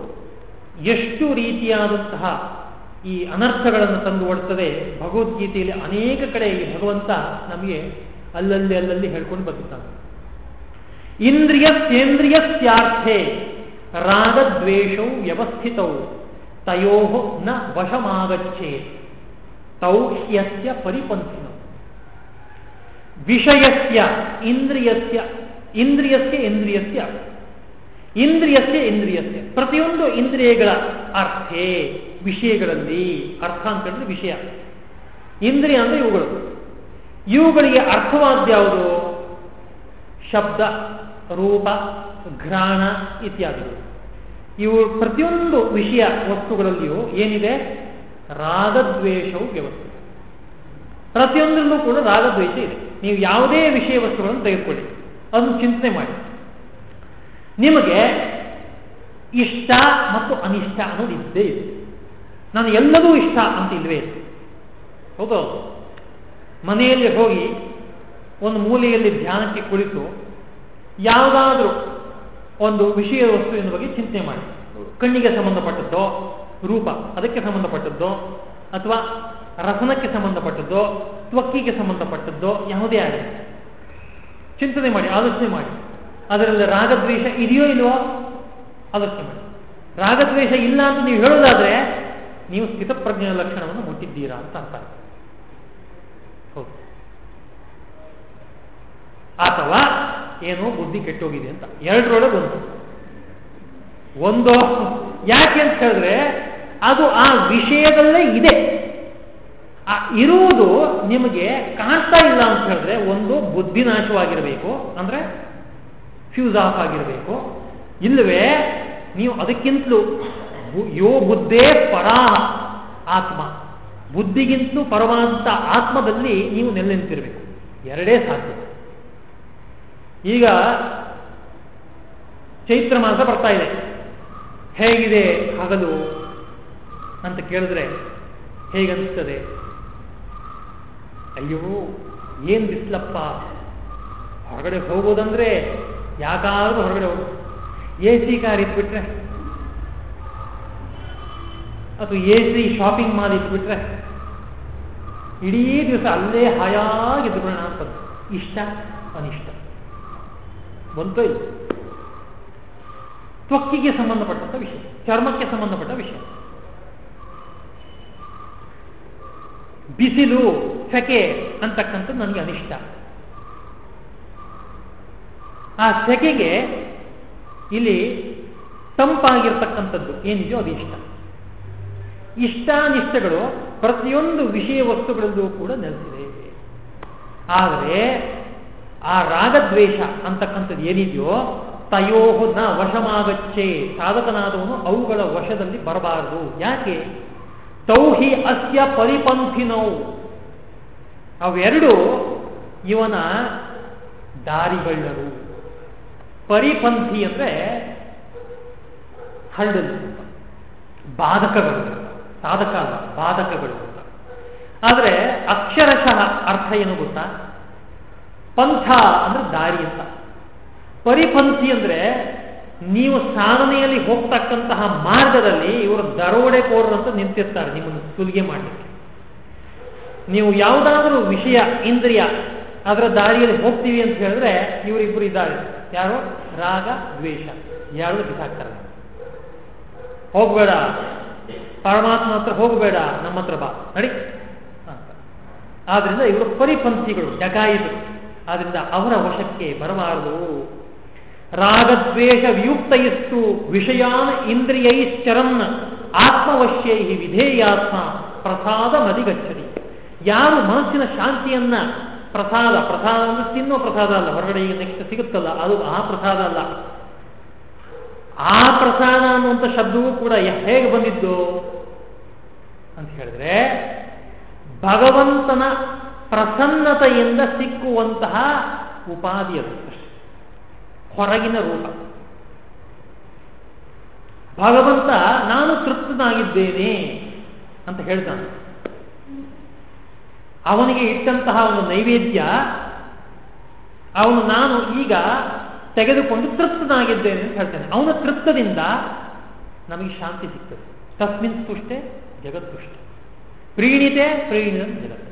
Speaker 1: ಎಷ್ಟು ರೀತಿಯಾದಂತಹ ಈ ಅನರ್ಥಗಳನ್ನು ತಂದು ಒಡ್ತದೆ ಭಗವದ್ಗೀತೆಯಲ್ಲಿ ಅನೇಕ ಕಡೆ ಈ ಭಗವಂತ ನಮಗೆ ಅಲ್ಲಲ್ಲಿ ಅಲ್ಲಲ್ಲಿ ಹೇಳ್ಕೊಂಡು ಬರುತ್ತಾನೆ ಇಂದ್ರಿಯಸ್ಯೇಂದ್ರಿಯಸ್ಯಾರ್ಥೆ ರಾಗದ್ವೇಷೌ ವ್ಯವಸ್ಥಿತೌ, ತಯೋ ನ ವಶಮಾಗಚ್ಚೇ ತೌ ಹ್ಯಸ್ಯ ಪರಿಪಂಥಿನ. ವಿಷಯಸ್ಯ ಇಂದ್ರಿಯಸ್ಯ ಇಂದ್ರಿಯಸ್ಯ ಇಂದ್ರಿಯಸ್ಯ ಇಂದ್ರಿಯಸ್ಯ ಇಂದ್ರಿಯಸ್ಯ, ಪ್ರತಿಯೊಂದು ಇಂದ್ರಿಯಗಳ ಅರ್ಥೇ, ವಿಷಯಗಳಲ್ಲಿ, ಅರ್ಥ ಅಂತಂದ್ರೆ ವಿಷಯ. ಇಂದ್ರಿಯ ಅಂದ್ರೆ ಇವುಗಳು. ಇವುಗಳಿಗೆ ಅರ್ಥವಾದ್ಯಾವುದು ಶಬ್ದ. ರೂಪ, ಘ್ರಾಣ ಇತ್ಯಾದಿಗಳು ಇವು ಪ್ರತಿಯೊಂದು ವಿಷಯ ವಸ್ತುಗಳಲ್ಲಿಯೂ ಏನಿದೆ? ರಾಗದ್ವೇಷವು ವ್ಯವಸ್ಥೆ ಪ್ರತಿಯೊಂದರಲ್ಲೂ ಕೂಡ ರಾಗದ್ವೇಷ ಇದೆ. ನೀವು ಯಾವುದೇ ವಿಷಯ ವಸ್ತುಗಳನ್ನು ತೆಗೆದುಕೊಳ್ಳಿ. ಅದನ್ನು ಚಿಂತನೆ ಮಾಡಿ. ನಿಮಗೆ ಇಷ್ಟ ಮತ್ತು ಅನಿಷ್ಟ ಅನ್ನೋದು ಇದ್ದೇ ಇದೆ. ನಾನು ಎಲ್ಲದೂ ಇಷ್ಟ ಅಂತ ಇಲ್ವೇ ಇದೆ ಹೌದು. ಮನೆಯಲ್ಲಿ ಹೋಗಿ ಒಂದು ಮೂಲೆಯಲ್ಲಿ ಧ್ಯಾನಕ್ಕೆ ಕುಳಿತು ಯಾವುದಾದ್ರೂ ಒಂದು ವಿಷಯ ವಸ್ತುವಿನ ಬಗ್ಗೆ ಚಿಂತನೆ ಮಾಡಿ. ಕಣ್ಣಿಗೆ ಸಂಬಂಧಪಟ್ಟದ್ದೋ ರೂಪ ಅದಕ್ಕೆ ಸಂಬಂಧಪಟ್ಟದ್ದೋ ಅಥವಾ ರಸನಕ್ಕೆ ಸಂಬಂಧಪಟ್ಟದ್ದೋ ತ್ವಕ್ಕಿಗೆ ಸಂಬಂಧಪಟ್ಟದ್ದೋ ಯಾವುದೇ ಆಗಲಿ ಚಿಂತನೆ ಮಾಡಿ ಆಲೋಚನೆ ಮಾಡಿ. ಅದರಲ್ಲಿ ರಾಗದ್ವೇಷ ಇದೆಯೋ ಇಲ್ವೋ ಆಲೋಚನೆ ಮಾಡಿ. ರಾಗದ್ವೇಷ ಇಲ್ಲ ಅಂತ ನೀವು ಹೇಳೋದಾದ್ರೆ ನೀವು ಸ್ಥಿತಪ್ರಜ್ಞೆಯ ಲಕ್ಷಣವನ್ನು ಮುಟ್ಟಿದ್ದೀರಾ ಅಂತ ಅರ್ಥ. ಹೌದು. ಅಥವಾ ಏನೋ ಬುದ್ಧಿ ಕೆಟ್ಟೋಗಿದೆ ಅಂತ. ಎರಡರೊಳಗೆ ಒಂದು ಒಂದು, ಯಾಕೆ ಅಂತ ಹೇಳಿದ್ರೆ, ಅದು ಆ ವಿಷಯದಲ್ಲೇ ಇದೆ. ಆ ಇರುವುದು ನಿಮಗೆ ಕಾಣ್ತಾ ಇಲ್ಲ ಅಂತ ಹೇಳಿದ್ರೆ, ಒಂದು ಬುದ್ಧಿನಾಶವಾಗಿರಬೇಕು ಅಂದರೆ ಫ್ಯೂಸ್ ಆಫ್ ಆಗಿರಬೇಕು. ಇಲ್ಲವೇ, ನೀವು ಅದಕ್ಕಿಂತಲೂ ಯೋ ಬುದ್ಧೇ ಪರಾ ಆತ್ಮ. ಬುದ್ಧಿಗಿಂತಲೂ ಪರವಾದಂಥ ಆತ್ಮದಲ್ಲಿ ನೀವು ನೆಲೆ ನಿಂತಿರಬೇಕು ಎರಡೇ ಸಾಧ್ಯ. ಈಗ ಚೈತ್ರ ಮಾಸ ಬರ್ತಾ ಇದೆ. ಹೇಗಿದೆ ಹಗಲು ಅಂತ ಕೇಳಿದ್ರೆ ಹೇಗನ್ನಿಸ್ತದೆ? ಅಯ್ಯೋ, ಏನ್ ಬಿಸ್ಲಪ್ಪ? ಹೊರಗಡೆ ಹೋಗೋದಂದ್ರೆ ಯಾಕಾದ್ರೂ ಹೊರಗಡೆ ಹೋಗು. ಎ ಸಿ ಕಾರ್ ಇಟ್ಬಿಟ್ರೆ ಅಥವಾ ಎ ಸಿ ಶಾಪಿಂಗ್ ಮಾಲ್ ಇಟ್ಬಿಟ್ರೆ, ಇಡೀ ದಿವಸ ಅಲ್ಲೇ ಹಾಯಾಗಿದ್ಬಿಡೋಣ ಅಂತ ಇಷ್ಟ, ಅನಿಷ್ಟ. ಬಂತೋ ಇಲ್ಲ ತ್ವಕ್ಕಿಗೆ ಸಂಬಂಧಪಟ್ಟಂಥ ವಿಷಯ, ಚರ್ಮಕ್ಕೆ ಸಂಬಂಧಪಟ್ಟ ವಿಷಯ. ಬಿಸಿಲು, ಸೆಕೆ ಅಂತಕ್ಕಂಥದ್ದು ನನಗೆ ಅನಿಷ್ಟ. ಆ ಸೆಕೆಗೆ ಇಲ್ಲಿ ತಂಪಾಗಿರ್ತಕ್ಕಂಥದ್ದು ಏನಿದೆಯೋ ಅದು ಇಷ್ಟ. ಇಷ್ಟಾನಿಷ್ಟಗಳು ಪ್ರತಿಯೊಂದು ವಿಷಯ ವಸ್ತುಗಳಲ್ಲೂ ಕೂಡ ನೆಲೆಸಿದೆ ಆದರೆ ಆ ರಾಗದ್ವೇಷ ಅಂತಕ್ಕಂಥದ್ದು ಏನಿದೆಯೋ, ತಯೋಹು ನ ವಶಮಾಗಚ್ಚೆ, ಸಾಧಕನಾದವನು ಅವುಗಳ ವಶದಲ್ಲಿ ಬರಬಾರದು. ಯಾಕೆ? ತೌಹಿ ಅಸ್ಯ ಪರಿಪಂಥಿನೌ. ಅವೆರಡು ಇವನ ದಾರಿಗಳ್ಳರು. ಪರಿಪಂಥಿ ಅಂದರೆ ಹಳ್ಳಲು ಬಾಧಕಗಳು. ಸಾಧಕ ಅಲ್ಲ, ಬಾಧಕಗಳು ಆದರೆ ಅಕ್ಷರಶಃ ಅರ್ಥ ಏನು ಗೊತ್ತಾ? ಪಂಥ ಅಂದ್ರೆ ದಾರಿ ಅಂತ. ಪರಿಪಂಥಿ ಅಂದ್ರೆ ನೀವು ಸಾಧನೆಯಲ್ಲಿ ಹೋಗ್ತಕ್ಕಂತಹ ಮಾರ್ಗದಲ್ಲಿ ಇವರು ದರೋಡೆಕೋರರಂತ ನಿಂತಿರ್ತಾರೆ ನಿಮ್ಮನ್ನು ಸುಲಿಗೆ ಮಾಡಲಿಕ್ಕೆ. ನೀವು ಯಾವುದಾದ್ರೂ ವಿಷಯ, ಇಂದ್ರಿಯ ಅದರ ದಾರಿಯಲ್ಲಿ ಹೋಗ್ತೀವಿ ಅಂತ ಹೇಳಿದ್ರೆ ಇವರಿಬ್ಬರು ಇದ್ದಾರೆ. ಯಾರು? ರಾಗ, ದ್ವೇಷ. ಯಾರು ಬಿಸಾಕ್ತಾರೆ ಹೋಗಬೇಡ. ಪರಮಾತ್ಮ ಹತ್ರ ಹೋಗಬೇಡ. ನಮ್ಮ ಹತ್ರ ಬಾ. ನಡಿ? ಆದ್ರಿಂದ ಇವರು ಪರಿಪಂಥಿಗಳು ಜಗಾಯಿತರು ಆದ್ರಿಂದ ಅವರ ವಶಕ್ಕೆ ಬರಬಾರದು. ರಾಗದ್ವೇಷ ವಿಯುಕ್ತಯಿಸ್ತು ವಿಷಯಾನ್ ಇಂದ್ರಿಯೈಶ್ಚರನ್ನ ಆತ್ಮವಶ್ಯೈ ವಿಧೇಯಾತ್ಮ ಪ್ರಸಾದ ಮದಿಗಚ್ಚರಿ. ಯಾರು ಮನಸ್ಸಿನ ಶಾಂತಿಯನ್ನ ಪ್ರಸಾದ ಪ್ರಸಾದ ಅಂದ್ರೆ ತಿನ್ನೋ ಪ್ರಸಾದ ಅಲ್ಲ, ಹೊರಗಡೆ ನೆಕ್ಸ್ಟ್ ಸಿಗುತ್ತಲ್ಲ, ಅದು ಆ ಪ್ರಸಾದ ಅಲ್ಲ. ಆ ಪ್ರಸಾದ ಅನ್ನುವಂಥ ಶಬ್ದವೂ ಕೂಡ ಹೇಗೆ ಬಂದಿದ್ದು? ಅಂತ ಹೇಳಿದ್ರೆ, ಭಗವಂತನ ಪ್ರಸನ್ನತೆಯಿಂದ ಸಿಕ್ಕುವಂತಹ ಉಪಾಧಿ ಅದು ಹೊರಗಿನ ರೂಪ. ಭಗವಂತ, ನಾನು ತೃಪ್ತನಾಗಿದ್ದೇನೆ ಅಂತ ಹೇಳ್ತಾನೆ. ಅವನಿಗೆ ಇಟ್ಟಂತಹ ಒಂದು ನೈವೇದ್ಯ, ಅವನು ನಾನು ಈಗ ತೆಗೆದುಕೊಂಡು ತೃಪ್ತನಾಗಿದ್ದೇನೆ ಅಂತ ಹೇಳ್ತಾನೆ. ಅವನ ತೃಪ್ತದಿಂದ ನಮಗೆ ಶಾಂತಿ ಸಿಗ್ತದೆ. ತಸ್ಮಿನ್ ತುಷ್ಟೆ ಜಗತ್ತುಷ್ಟೆ ಪ್ರೀಣಿತೆ ಪ್ರೀಣಿತ ಜಗತ್ತು.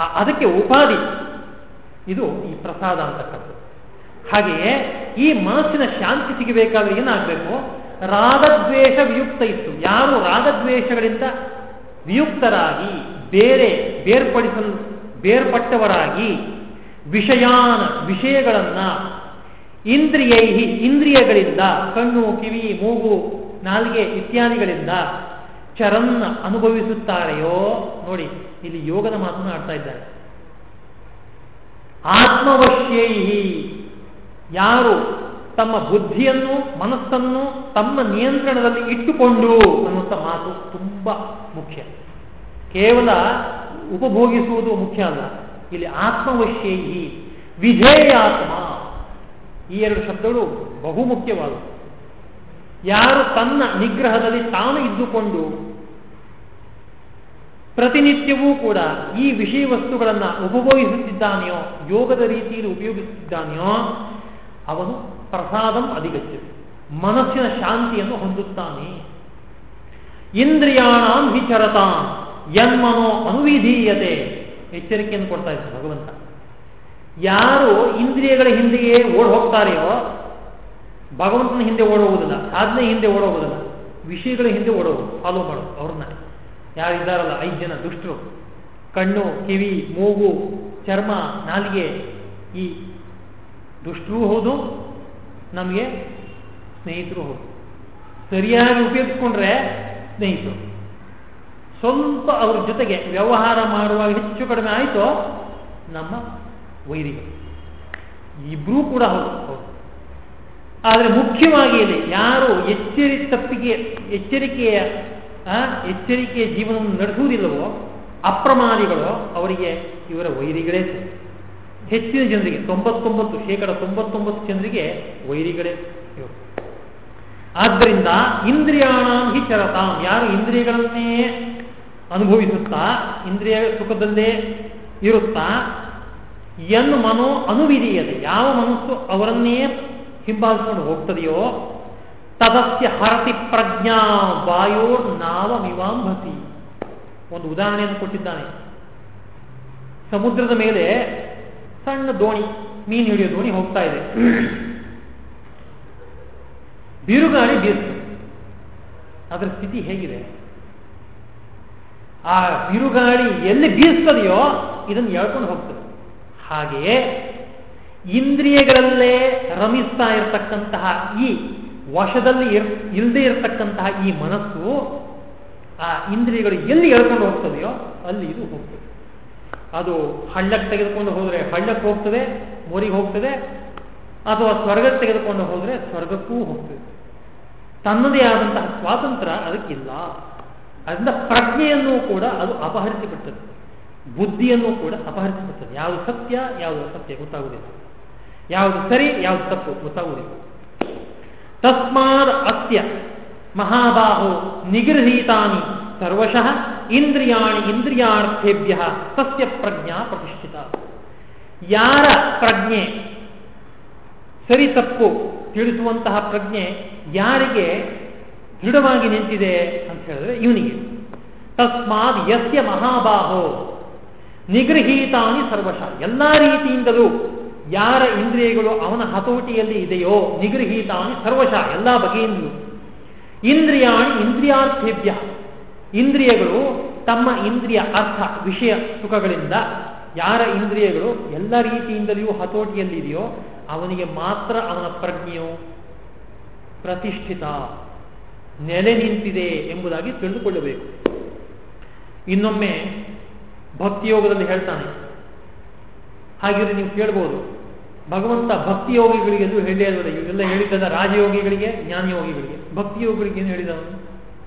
Speaker 1: ಅದಕ್ಕೆ ಉಪಾಧಿ. ಇದು ಈ ಪ್ರಸಾದ ಅಂತಕ್ಕಂಥದ್ದು. ಹಾಗೆಯೇ ಈ ಮನಸ್ಸಿನ ಶಾಂತಿ ಸಿಗಬೇಕಾದ್ರೆ ಏನಾಗಬೇಕು? ರಾಗದ್ವೇಷ ವಿಯುಕ್ತ ಇತ್ತು. ಯಾರು ರಾಗದ್ವೇಷಗಳಿಂದ ವಿಯುಕ್ತರಾಗಿ, ಬೇರೆ, ಬೇರ್ಪಡಿಸಲು, ಬೇರ್ಪಟ್ಟವರಾಗಿ ವಿಷಯಾನ ವಿಷಯಗಳನ್ನು ಇಂದ್ರಿಯೈ ಇಂದ್ರಿಯಗಳಿಂದ ಕಣ್ಣು, ಕಿವಿ, ಮೂಗು, ನಾಲಿಗೆ ಇತ್ಯಾದಿಗಳಿಂದ ಚರನ್ನ ಅನುಭವಿಸುತ್ತಾರೆಯೋ ನೋಡಿ. ಇಲ್ಲಿ ಯೋಗದ ಮಾತನ್ನು ಆಡ್ತಾ ಇದ್ದಾರೆ. ಆತ್ಮವಶ್ಯೈ ಯಾರು ತಮ್ಮ ಬುದ್ಧಿಯನ್ನು, ಮನಸ್ಸನ್ನು ತಮ್ಮ ನಿಯಂತ್ರಣದಲ್ಲಿ ಇಟ್ಟುಕೊಂಡು ಅನ್ನುವಂಥ ಮಾತು ತುಂಬಾ ಮುಖ್ಯ. ಕೇವಲ ಉಪಭೋಗಿಸುವುದು ಮುಖ್ಯ ಅಲ್ಲ. ಇಲ್ಲಿ ಆತ್ಮವಶ್ಯೈ ವಿಧೇಯಾತ್ಮ ಈ ಎರಡು ಶಬ್ದಗಳು ಬಹು ಮುಖ್ಯವಾದವು. ಯಾರು ತನ್ನ ನಿಗ್ರಹದಲ್ಲಿ ತಾನು ಇದ್ದುಕೊಂಡು ಪ್ರತಿನಿತ್ಯವೂ ಕೂಡ ಈ ವಿಷಯ ವಸ್ತುಗಳನ್ನು ಉಪಭೋಗಿಸುತ್ತಿದ್ದಾನೆಯೋ, ಯೋಗದ ರೀತಿಯಲ್ಲಿ ಉಪಯೋಗಿಸುತ್ತಿದ್ದಾನೆಯೋ, ಅವನು ಪ್ರಸಾದಂ ಅಧಿಗತ್ಯ ಮನಸ್ಸಿನ ಶಾಂತಿಯನ್ನು ಹೊಂದುತ್ತಾನೆ. ಇಂದ್ರಿಯಾಣಾಂ ವಿಚರತಾಂ ಯನ್ಮನೋ ಅನುವಿಧೀಯತೆ. ಎಚ್ಚರಿಕೆಯನ್ನು ಕೊಡ್ತಾ ಇದ್ದ ಭಗವಂತ. ಯಾರು ಇಂದ್ರಿಯಗಳ ಹಿಂದೆಯೇ ಓಡ್ ಹೋಗ್ತಾರೆಯೋ, ಭಗವಂತನ ಹಿಂದೆ ಓಡೋಗುವುದಿಲ್ಲ ಸಾಧನೆ ಹಿಂದೆ ಓಡೋಗುವುದಿಲ್ಲ ವಿಷಯಗಳ ಹಿಂದೆ ಓಡೋದು ಫಾಲೋ ಮಾಡೋದು, ಅವ್ರನ್ನ. ಯಾರಿದ್ದಾರಲ್ಲ, ಐದು ಜನ ದುಷ್ಟರು. ಕಣ್ಣು, ಕಿವಿ, ಮೂಗು, ಚರ್ಮ, ನಾಲಿಗೆ. ಈ ದುಷ್ಟರೂ ಹೌದು, ನಮಗೆ ಸ್ನೇಹಿತರು ಹೌದು. ಸರಿಯಾಗಿ ಉಪಯೋಗಿಸ್ಕೊಂಡ್ರೆ ಸ್ನೇಹಿತರು. ಸ್ವಲ್ಪ ಅವ್ರ ಜೊತೆಗೆ ವ್ಯವಹಾರ ಮಾಡುವಾಗ ಹೆಚ್ಚು ಕಡಿಮೆ ಆಯಿತು, ನಮ್ಮ ವೈರಿಗಳು. ಇಬ್ಬರೂ ಕೂಡ ಹೌದು ಹೌದು. ಆದರೆ ಮುಖ್ಯವಾಗಿ ಇಲ್ಲಿ ಯಾರು ಎಚ್ಚರಿ ತಪ್ಪಿಗೆ, ಎಚ್ಚರಿಕೆಯ ಎಚ್ಚರಿಕೆಯ ಜೀವನವನ್ನು ನಡೆಸುವುದಿಲ್ಲವೋ, ಅಪ್ರಮಾದಿಗಳು, ಅವರಿಗೆ ಇವರ ವೈರಿಗಳೇ ಹೆಚ್ಚಿನ ಜನರಿಗೆ, ತೊಂಬತ್ತೊಂಬತ್ತು, ಶೇಕಡ ತೊಂಬತ್ತೊಂಬತ್ತು ಜನರಿಗೆ ವೈರಿಗಳೇ ಆದ್ದರಿಂದ ಇಂದ್ರಿಯಾಣಾಂ ಹಿ ಚರತಾಂ, ಯಾರು ಇಂದ್ರಿಯಗಳನ್ನೇ ಅನುಭವಿಸುತ್ತಾ, ಇಂದ್ರಿಯ ಸುಖದಲ್ಲೇ ಇರುತ್ತಾ ಎನ್ನು ಮನೋ ಅನುವಿಧಿಯದೆ ಯಾವ ಮನಸ್ಸು ಅವರನ್ನೇ ಹಿಂಬಾಲಿಸಿಕೊಂಡು ಹೋಗ್ತದೆಯೋ ತದಸ್ಯ ಹರತಿ ಪ್ರಜ್ಞಾ ವಾಯೋರ್ ನಾವಮಿವಾಂಭಸಿ ಒಂದು ಉದಾಹರಣೆಯನ್ನು ಕೊಟ್ಟಿದ್ದಾನೆ. ಸಮುದ್ರದ ಮೇಲೆ ಸಣ್ಣ ದೋಣಿ, ಮೀನು ಹಿಡಿಯೋ ದೋಣಿ ಹೋಗ್ತಾ ಇದೆ. ಬಿರುಗಾಳಿ ಬೀಸ್ತು ಅದರ ಸ್ಥಿತಿ ಹೇಗಿದೆ? ಆ ಬಿರುಗಾಳಿ ಎಲ್ಲಿ ಬೀಸ್ತದೆಯೋ ಇದನ್ನು ಎಳ್ಕೊಂಡು ಹೋಗ್ತದೆ. ಹಾಗೆಯೇ ಇಂದ್ರಿಯಗಳಲ್ಲೇ ರಮಿಸ್ತಾ ಇರತಕ್ಕಂತಹ ಈ ವಶದಲ್ಲಿ ಇರ್ ಇಲ್ಲದೆ ಇರತಕ್ಕಂತಹ ಈ ಮನಸ್ಸು ಆ ಇಂದ್ರಿಯಗಳು ಎಲ್ಲಿ ಎಳ್ಕೊಂಡು ಹೋಗ್ತದೆಯೋ ಅಲ್ಲಿ ಇದು ಹೋಗ್ತದೆ. ಅದು ಹಳ್ಳಕ್ಕೆ ತೆಗೆದುಕೊಂಡು ಹೋದರೆ ಹಳ್ಳಕ್ಕೆ ಹೋಗ್ತದೆ, ಮೋರಿಗೆ ಹೋಗ್ತದೆ, ಅಥವಾ ಸ್ವರ್ಗಕ್ಕೆ ತೆಗೆದುಕೊಂಡು ಹೋದರೆ ಸ್ವರ್ಗಕ್ಕೂ ಹೋಗ್ತದೆ. ತನ್ನದೇ ಆದಂತಹ ಸ್ವಾತಂತ್ರ್ಯ ಅದಕ್ಕಿಲ್ಲ. ಅದರಿಂದ ಪ್ರಜ್ಞೆಯನ್ನು ಕೂಡ ಅದು ಅಪಹರಿಸಿಬಿಡ್ತದೆ ಬುದ್ಧಿಯನ್ನು ಕೂಡ ಅಪಹರಿಸಿಬಿಡ್ತದೆ ಯಾವುದು ಸತ್ಯ ಯಾವುದು ಸತ್ಯ ಗೊತ್ತಾಗುವುದಿಲ್ಲ. ಯಾವುದು ಸರಿ, ಯಾವುದು ತಪ್ಪು ಗೊತ್ತಾಗುವುದಿಲ್ಲ. ತಸ್ಮಾದ್ ಅಸ್ಯ ಮಹಾಬಾಹೋ ನಿಗೃಹೀತಾನಿ ಸರ್ವಶಃ ಇಂದ್ರಿಯಾಣಿ ಇಂದ್ರಿಯಾರ್ಥೇಭ್ಯ ತಸ್ಯ ಪ್ರಜ್ಞಾ ಪ್ರತಿಷ್ಠಿತ ಯಾರ ಪ್ರಜ್ಞೆ ಸರಿ ತಪ್ಪು ತಿಳಿಸುವಂತಹ ಪ್ರಜ್ಞೆ ಯಾರಿಗೆ ದೃಢವಾಗಿ ನಿಂತಿದೆ ಅಂತ ಹೇಳಿದ್ರೆ ಇವನಿಗೆ. ತಸ್ಮಾತ್ ಯಸ್ಯ ಮಹಾಬಾಹೋ, ನಿಗೃಹೀತಾನಿ ಸರ್ವಶಃ, ಎಲ್ಲ ರೀತಿಯಿಂದಲೂ ಯಾರ ಇಂದ್ರಿಯಗಳು ಅವನ ಹತೋಟಿಯಲ್ಲಿ ಇದೆಯೋ, ನಿಗೃಹೀತಾನಿ ಸರ್ವಶ, ಎಲ್ಲ ಬಗೆಯಿಂದಲೂ. ಇಂದ್ರಿಯಾಣಿ ಇಂದ್ರಿಯಾರ್ಥೇಭ್ಯ. ಇಂದ್ರಿಯಗಳು ತಮ್ಮ ಇಂದ್ರಿಯ ಅರ್ಥ, ವಿಷಯ, ಸುಖಗಳಿಂದ ಯಾರ ಇಂದ್ರಿಯಗಳು ಎಲ್ಲ ರೀತಿಯಿಂದಲೂ ಹತೋಟಿಯಲ್ಲಿದೆಯೋ, ಅವನಿಗೆ ಮಾತ್ರ ಅವನ ಪ್ರಜ್ಞೆಯು ಪ್ರತಿಷ್ಠಿತ, ನೆಲೆ ನಿಂತಿದೆ ಎಂಬುದಾಗಿ ತಿಳಿದುಕೊಳ್ಳಬೇಕು. ಇನ್ನೊಮ್ಮೆ ಭಕ್ತಿಯೋಗದಲ್ಲಿ ಹೇಳ್ತಾನೆ ಹಾಗಿದ್ರೆ ನೀವು ಕೇಳ್ಬೋದು. ಭಗವಂತ ಭಕ್ತಿ ಯೋಗಿಗಳಿಗೆಲ್ಲೂ ಹೇಳಿ ಅಲ್ವಲ್ಲ ಇವೆಲ್ಲ ಹೇಳಿದ್ದಲ್ಲ ರಾಜಯೋಗಿಗಳಿಗೆ, ಜ್ಞಾನಯೋಗಿಗಳಿಗೆ. ಭಕ್ತಿ ಯೋಗಿಗಳಿಗೆ ಏನು ಹೇಳಿದವನು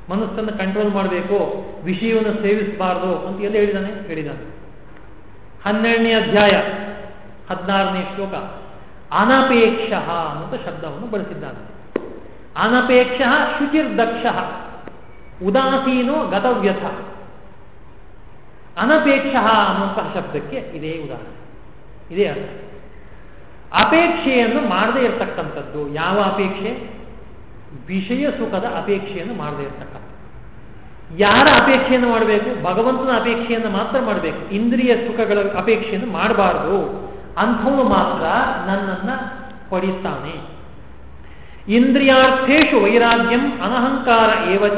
Speaker 1: ಮನಸ್ಸನ್ನು ಕಂಟ್ರೋಲ್ ಮಾಡಬೇಕು, ವಿಷಯವನ್ನು ಸೇವಿಸಬಾರ್ದು ಅಂತ ಎಲ್ಲ ಹೇಳಿದಾನೆ ಹೇಳಿದಾನೆ. ಹನ್ನೆರಡನೇ ಅಧ್ಯಾಯ, ಹದಿನಾರನೇ ಶ್ಲೋಕ. ಅನಪೇಕ್ಷ ಅನ್ನುವಂಥ ಶಬ್ದವನ್ನು ಬಳಸಿದ್ದಾನೆ. ಅನಪೇಕ್ಷ ಶುಚಿರ್ದಕ್ಷ. ಉದಾಸೀನೋ ಗತವ್ಯಥ. ಅನಪೇಕ್ಷ ಅನ್ನುವಂತಹ ಶಬ್ದಕ್ಕೆ ಇದೇ ಉದಾಹರಣೆ. ಇದೇ ಅರ್ಥ ಅಪೇಕ್ಷೆಯನ್ನು ಮಾಡದೇ ಇರತಕ್ಕಂಥದ್ದು ಯಾವ ಅಪೇಕ್ಷೆ? ವಿಷಯ ಸುಖದ ಅಪೇಕ್ಷೆಯನ್ನು ಮಾಡದೇ ಇರತಕ್ಕಂಥದ್ದು. ಯಾರ ಅಪೇಕ್ಷೆಯನ್ನು ಮಾಡಬೇಕು? ಭಗವಂತನ ಅಪೇಕ್ಷೆಯನ್ನು ಮಾತ್ರ ಮಾಡಬೇಕು. ಇಂದ್ರಿಯ ಸುಖಗಳ ಅಪೇಕ್ಷೆಯನ್ನು ಮಾಡಬಾರದು. ಅಂಥವನು ಮಾತ್ರ ನನ್ನನ್ನ ಪಡಿತಾನೆ ಇಂದ್ರಿಯಾರ್ಥೇಶು ವೈರಾಗ್ಯಂ ಅನಹಂಕಾರ ಏವಚ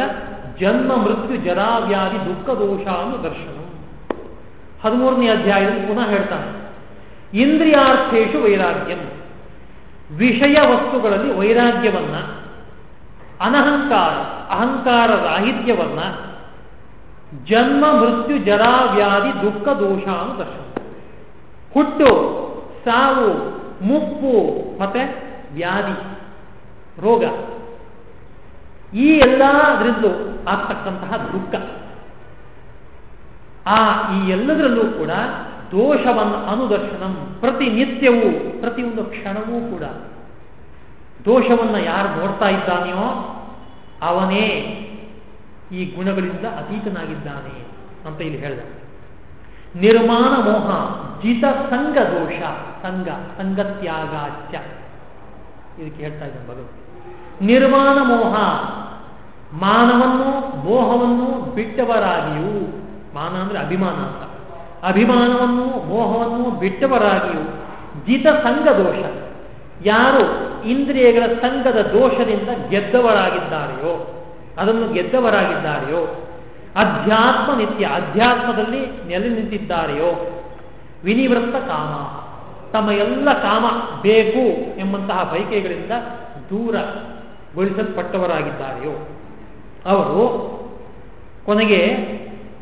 Speaker 1: ಜನ್ಮ ಮೃತ್ಯು ಜರಾವ್ಯಾಧಿ ದುಃಖ ದೋಷಾನು ದರ್ಶನ. ಹದಿಮೂರನೇ ಅಧ್ಯಾಯದಲ್ಲಿ ಪುನಃ ಹೇಳ್ತಾನೆ. ಇಂದ್ರಿಯಾರ್ಥೇಶು ವೈರಾಗ್ಯಂ. ವಿಷಯ ವಸ್ತುಗಳಲ್ಲಿ ವೈರಾಗ್ಯವನ್ನ, ಅನಹಂಕಾರ ಅಹಂಕಾರ ರಾಹಿತ್ಯವನ್ನ ಜನ್ಮ, ಮೃತ್ಯು, ಜರಾ, ವ್ಯಾಧಿ, ದುಃಖ ದೋಷಾನು ದರ್ಶನ. ಹುಟ್ಟು, ಸಾವು, ಮುಪ್ಪು ಮತ್ತೆ ವ್ಯಾಧಿ, ರೋಗ. ಈ ಎಲ್ಲದರಲ್ಲೂ ಆಗ್ತಕ್ಕಂತಹ ದುಃಖ. ಆ ಈ ಎಲ್ಲದರಲ್ಲೂ ಕೂಡ ದೋಷವನ್ನು ಅನುದರ್ಶನಂ ಪ್ರತಿನಿತ್ಯವೂ ಪ್ರತಿಯೊಂದು ಕ್ಷಣವೂ ಕೂಡ. ದೋಷವನ್ನು ಯಾರು ನೋಡ್ತಾ ಇದ್ದಾನೆಯೋ, ಅವನೇ ಈ ಗುಣಗಳಿಂದ ಅತೀತನಾಗಿದ್ದಾನೆ ಅಂತ ಇಲ್ಲಿ ಹೇಳಿದ. ನಿರ್ಮಾಣ ಮೋಹ, ಜಿತ ಸಂಘ ದೋಷ, ಸಂಘ ಸಂಗತ್ಯಾಗಾಚ್ಯ ಇದಕ್ಕೆ ಹೇಳ್ತಾ ಇದ್ದಾನೆ ಭಗವಂತ. ನಿರ್ಮಾಣ ಮೋಹ, ಮಾನವನ್ನು, ಮೋಹವನ್ನು ಬಿಟ್ಟವರಾಗಿಯೂ, ಮಾನ ಅಂದ್ರೆ ಅಭಿಮಾನ ಅಂತ. ಅಭಿಮಾನವನ್ನು ಮೋಹವನ್ನು ಬಿಟ್ಟವರಾಗಿಯೂ ಜಿತ ಸಂಘ ದೋಷ. ಯಾರು ಇಂದ್ರಿಯಗಳ ಸಂಘದ ದೋಷದಿಂದ ಗೆದ್ದವರಾಗಿದ್ದಾರೆಯೋ, ಅದನ್ನು ಗೆದ್ದವರಾಗಿದ್ದಾರೆಯೋ, ಅಧ್ಯಾತ್ಮ ನಿತ್ಯ ಅಧ್ಯಾತ್ಮದಲ್ಲಿ ನೆಲೆ ನಿಂತಿದ್ದಾರೆಯೋ, ವಿನಿವೃತ್ತ ಕಾಮ, ತಮ್ಮ ಎಲ್ಲ ಕಾಮ ಬೇಕು ಎಂಬಂತಹ ಬೈಕೆಗಳಿಂದ ದೂರಗೊಳಿಸಲ್ಪಟ್ಟವರಾಗಿದ್ದಾರೆಯೋ ಅವರು ಕೊನೆಗೆ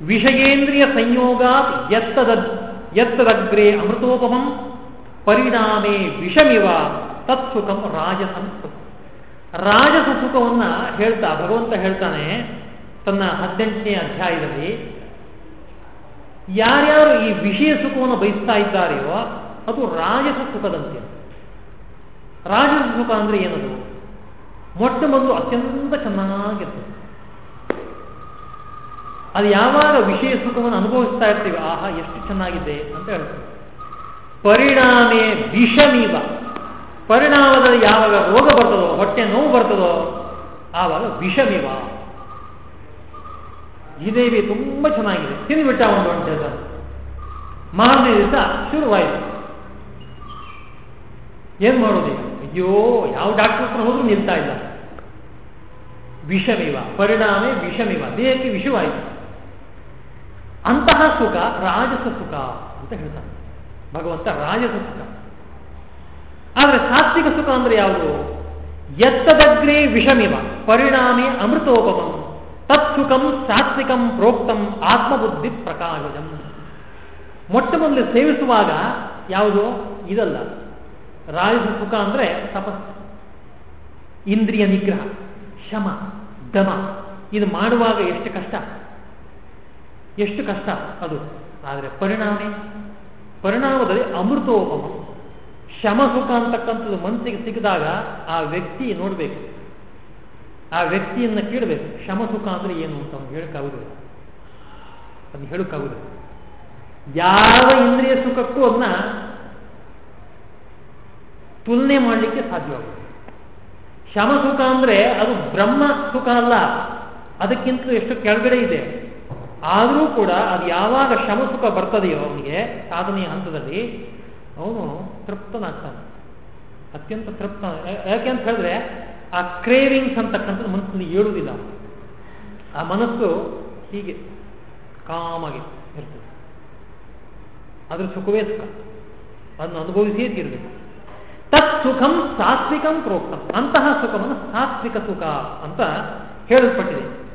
Speaker 1: ವಿಷಯೇಂದ್ರಿಯ ಸಂಯೋಗಾತ್ ಎತ್ತದ ಎತ್ತದಗ್ರೆ ಅಮೃತೋಪಮಂ ಪರಿಣಾಮೇ ವಿಷಮಿವ ತತ್ಸುಖಂ ರಾಜಸಂಸ್ಕೃತ ರಾಜಸ ಸುಖವನ್ನ ಹೇಳ್ತಾ ಭಗವಂತ ಹೇಳ್ತಾನೆ ತನ್ನ ಹದಿನೆಂಟನೇ ಅಧ್ಯಾಯದಲ್ಲಿ. ಯಾರ್ಯಾರು ಈ ವಿಷಯ ಸುಖವನ್ನು ಬಯಸ್ತಾ ಇದ್ದಾರೆಯೋ ಅದು ರಾಜಸ ಸುಖದಂತೆ. ರಾಜಸ ಸುಖ ಅಂದ್ರೆ ಏನದು? ಮೊಟ್ಟ ಮೊದಲು ಅತ್ಯಂತ ಚೆನ್ನಾಗಿರ್ತದೆ. ಅದು ಯಾವಾಗ ವಿಷಯ ಸುಖವನ್ನು ಅನುಭವಿಸ್ತಾ ಇರ್ತೀವಿ, ಆಹಾ, ಎಷ್ಟು ಚೆನ್ನಾಗಿದೆ ಅಂತ ಹೇಳ್ತೀವಿ ಪರಿಣಾಮೇ ವಿಷಮೀವ. ಪರಿಣಾಮದಲ್ಲಿ ಯಾವಾಗ ರೋಗ ಬರ್ತದೋ, ಹೊಟ್ಟೆ ನೋವು ಬರ್ತದೋ, ಆವಾಗ ವಿಷಮೀವ. ಈ ದೇವಿ ತುಂಬ ಚೆನ್ನಾಗಿದೆ. ತಿಂದುಬಿಟ್ಟ ಒಂದು ಗಂಟೆ ಮಾರನೇ ದಿವಸ ಶುರುವಾಯಿತು. ಏನ್ ಮಾಡೋದು ಅಯ್ಯೋ, ಯಾವ ಡಾಕ್ಟರ್ ಹತ್ರ ಹೋದ್ರೂ ನಿಲ್ತಾ ಇಲ್ಲ. ವಿಷಮಿವ. ಪರಿಣಾಮೇ ವಿಷಮಿವ. ದೇಹಕ್ಕೆ ವಿಷವಾಯಿತು. ಅಂತಹ ಸುಖ ರಾಜಸ ಸುಖ ಅಂತ ಹೇಳ್ತಾನೆ ಭಗವಂತ ರಾಜಸ ಸುಖ. ಆದರೆ ಸಾತ್ವಿಕ ಸುಖ ಅಂದ್ರೆ ಯಾವುದು? ಎತ್ತದಗ್ರೆ ವಿಷಮಿವ, ಪರಿಣಾಮೇ ಅಮೃತೋಪಮಂ, ತತ್ಸುಖಂ ಸಾತ್ವಿಕಂ ಪ್ರೋಕ್ತಂ ಆತ್ಮಬುದ್ಧಿ ಪ್ರಕಾಶಂ ಮೊಟ್ಟ ಮೊದಲು ಸೇವಿಸುವಾಗ ಯಾವುದು? ಇದಲ್ಲ. ರಾಜಸ ಸುಖ ಅಂದ್ರೆ ತಪಸ್ಸು ಇಂದ್ರಿಯ ನಿಗ್ರಹ, ಶಮ, ದಮ. ಇದು ಮಾಡುವಾಗ ಎಷ್ಟು ಕಷ್ಟ? ಎಷ್ಟು ಕಷ್ಟ? ಅದು. ಆದರೆ ಪರಿಣಾಮ. ಪರಿಣಾಮದಲ್ಲಿ ಅಮೃತೋಪಮ. ಶಮ ಸುಖ ಅಂತಕ್ಕಂಥದ್ದು ಮನಸ್ಸಿಗೆ ಸಿಕ್ಕಿದಾಗ ಆ ವ್ಯಕ್ತಿ ನೋಡಬೇಕು. ಆ ವ್ಯಕ್ತಿಯನ್ನ ಕೇಳಬೇಕು. ಶಮಸುಖ ಅಂದ್ರೆ ಏನು ಅಂತ ಅವ್ನು ಹೇಳಕ್ಕಾಗುದಿಲ್ಲ. ಅದನ್ನು ಹೇಳಕ್ಕಾಗುದಿಲ್ಲ. ಯಾವ ಇಂದ್ರಿಯ ಸುಖಕ್ಕೂ ಅದನ್ನ ತುಲನೆ ಮಾಡಲಿಕ್ಕೆ ಸಾಧ್ಯವಾಗುತ್ತೆ ಶಮ ಸುಖ ಅಂದ್ರೆ ಅದು ಬ್ರಹ್ಮ ಸುಖ ಅಲ್ಲ. ಅದಕ್ಕಿಂತ ಎಷ್ಟು ಕೆಳಗಡೆ ಇದೆ? ಆದರೂ ಕೂಡ ಅದು ಯಾವಾಗ ಶ್ರಮ ಬರ್ತದೆಯೋ ಅವನಿಗೆ ಸಾಧನೆಯ ಹಂತದಲ್ಲಿ ಅವನು ತೃಪ್ತನಾಗ್ತಾನೆ. ಅತ್ಯಂತ ತೃಪ್ತ ಯಾಕೆ ಅಂತ ಹೇಳಿದ್ರೆ ಆ ಕ್ರೇವಿಂಗ್ಸ್ ಅಂತಕ್ಕಂಥದ್ದು ಮನಸ್ಸಲ್ಲಿ ಏಳುವುದಿಲ್ಲ. ಆ ಮನಸ್ಸು ಹೀಗೆ ಕಾಮಾಗಿ ಇರ್ತದೆ. ಅದ್ರ ಸುಖವೇ ಸುಖ. ಅದನ್ನು ಅನುಭವಿಸಿಯೇ ತೀರಬೇಕು. ತತ್ ಸುಖಂ ಸಾತ್ವಿಕಂ ಪ್ರೋಕ್ತಂ. ಅಂತಹ ಸುಖವನ್ನು ಸಾತ್ವಿಕ ಸುಖ ಅಂತ ಹೇಳಲ್ಪಟ್ಟಿದೆ.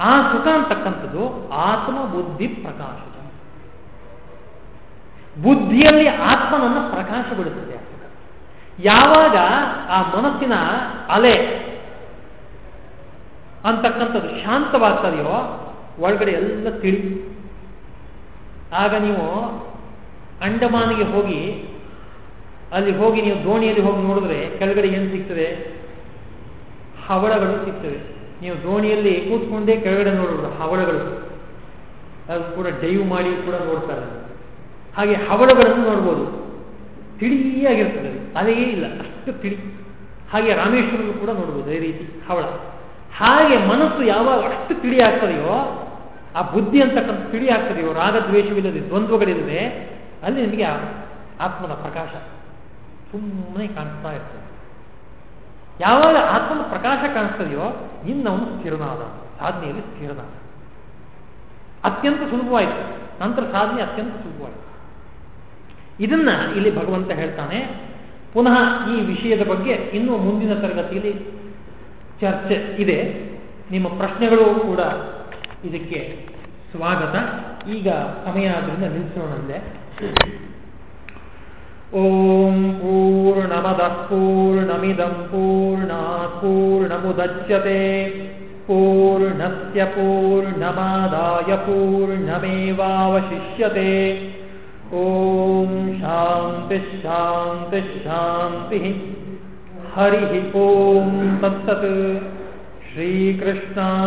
Speaker 1: ಆ ಸುಖ ಅಂತಕ್ಕಂಥದ್ದು ಆತ್ಮ ಬುದ್ಧಿ ಪ್ರಕಾಶ ಬುದ್ಧಿಯಲ್ಲಿ ಆತ್ಮನನ್ನು ಪ್ರಕಾಶಗೊಳಿಸುತ್ತೆ ಆ ಸುಖ. ಯಾವಾಗ ಆ ಮನಸ್ಸಿನ ಅಲೆ ಅಂತಕ್ಕಂಥದ್ದು ಶಾಂತವಾಗ್ತದೆಯೋ ಒಳಗಡೆ ಎಲ್ಲ ತಿಳಿ. ಆಗ ನೀವು ಅಂಡಮಾನಿಗೆ ಹೋಗಿ, ಅಲ್ಲಿ ಹೋಗಿ ನೀವು ದೋಣಿಯಲ್ಲಿ ಹೋಗಿ ನೋಡಿದ್ರೆ ಕೆಳಗಡೆ ಏನು ಸಿಗ್ತದೆ? ಹವಳಗಳು ಸಿಗ್ತವೆ. ನೀವು ದೋಣಿಯಲ್ಲಿ ಕೂತ್ಕೊಂಡೇ ಕೆಳಗಡೆ ನೋಡಬಹುದು ಹವಳಗಳು. ಅದು ಕೂಡ ಡೈವ್ ಮಾಡಿ ಕೂಡ ನೋಡ್ತಾರೆ. ಹಾಗೆ ಹವಳಗಳನ್ನು ನೋಡ್ಬೋದು. ತಿಳಿಯಾಗಿರ್ತದೆ ಅದೇ. ಇಲ್ಲ ಅಷ್ಟು ತಿಳಿ. ಹಾಗೆ ರಾಮೇಶ್ವರನು ಕೂಡ ನೋಡ್ಬೋದು, ಅದೇ ರೀತಿ ಹವಳ. ಹಾಗೆ ಮನಸ್ಸು ಯಾವಾಗ ಅಷ್ಟು ತಿಳಿ ಆಗ್ತದೆಯೋ ಆ ಬುದ್ಧಿ ಅಂತಕ್ಕಂಥ ತಿಳಿ ಆಗ್ತದೆಯೋ ರಾಗದ್ವೇಷವಿಲ್ಲದೆ ದ್ವಂದ್ವಗಳಿಲ್ಲದೆ, ಅಲ್ಲಿ ನಿಮಗೆ ಆತ್ಮನ ಪ್ರಕಾಶ ಸುಮ್ಮನೆ ಕಾಣಿಸ್ತಾ ಇರ್ತದೆ. ಯಾವಾಗ ಆತ್ಮನ ಪ್ರಕಾಶ ಕಾಣಿಸ್ತದೆಯೋ ಇನ್ನವನು ಸ್ಥಿರನಾದ, ಸಾಧನೆಯಲ್ಲಿ ಸ್ಥಿರನಾದ. ಅತ್ಯಂತ ಸುಲಭವಾಯಿತು. ನಂತರ ಸಾಧನೆ ಅತ್ಯಂತ ಸುಲಭವಾಯಿತು. ಇದನ್ನ ಇಲ್ಲಿ ಭಗವಂತ ಹೇಳ್ತಾನೆ, ಪುನಃ ಈ ವಿಷಯದ ಬಗ್ಗೆ ಇನ್ನೂ ಮುಂದಿನ ತರಗತಿಯಲ್ಲಿ ಚರ್ಚೆ ಇದೆ. ನಿಮ್ಮ ಪ್ರಶ್ನೆಗಳು ಕೂಡ ಇದಕ್ಕೆ ಸ್ವಾಗತ. ಈಗ ಸಮಯ ಆದ್ದರಿಂದ ನಿಲ್ಲಿಸೋಣಂದೆ ॐ ूर्णमदः पूर्णमिदम् पूर्णस्य पूर्णमादाय पूर्णमेवावशिष्यते। ॐ शान्तिां तिष्ठान्तिः हरिः ॐ सप्तत् श्रीकृष्णार्पणमस्तु।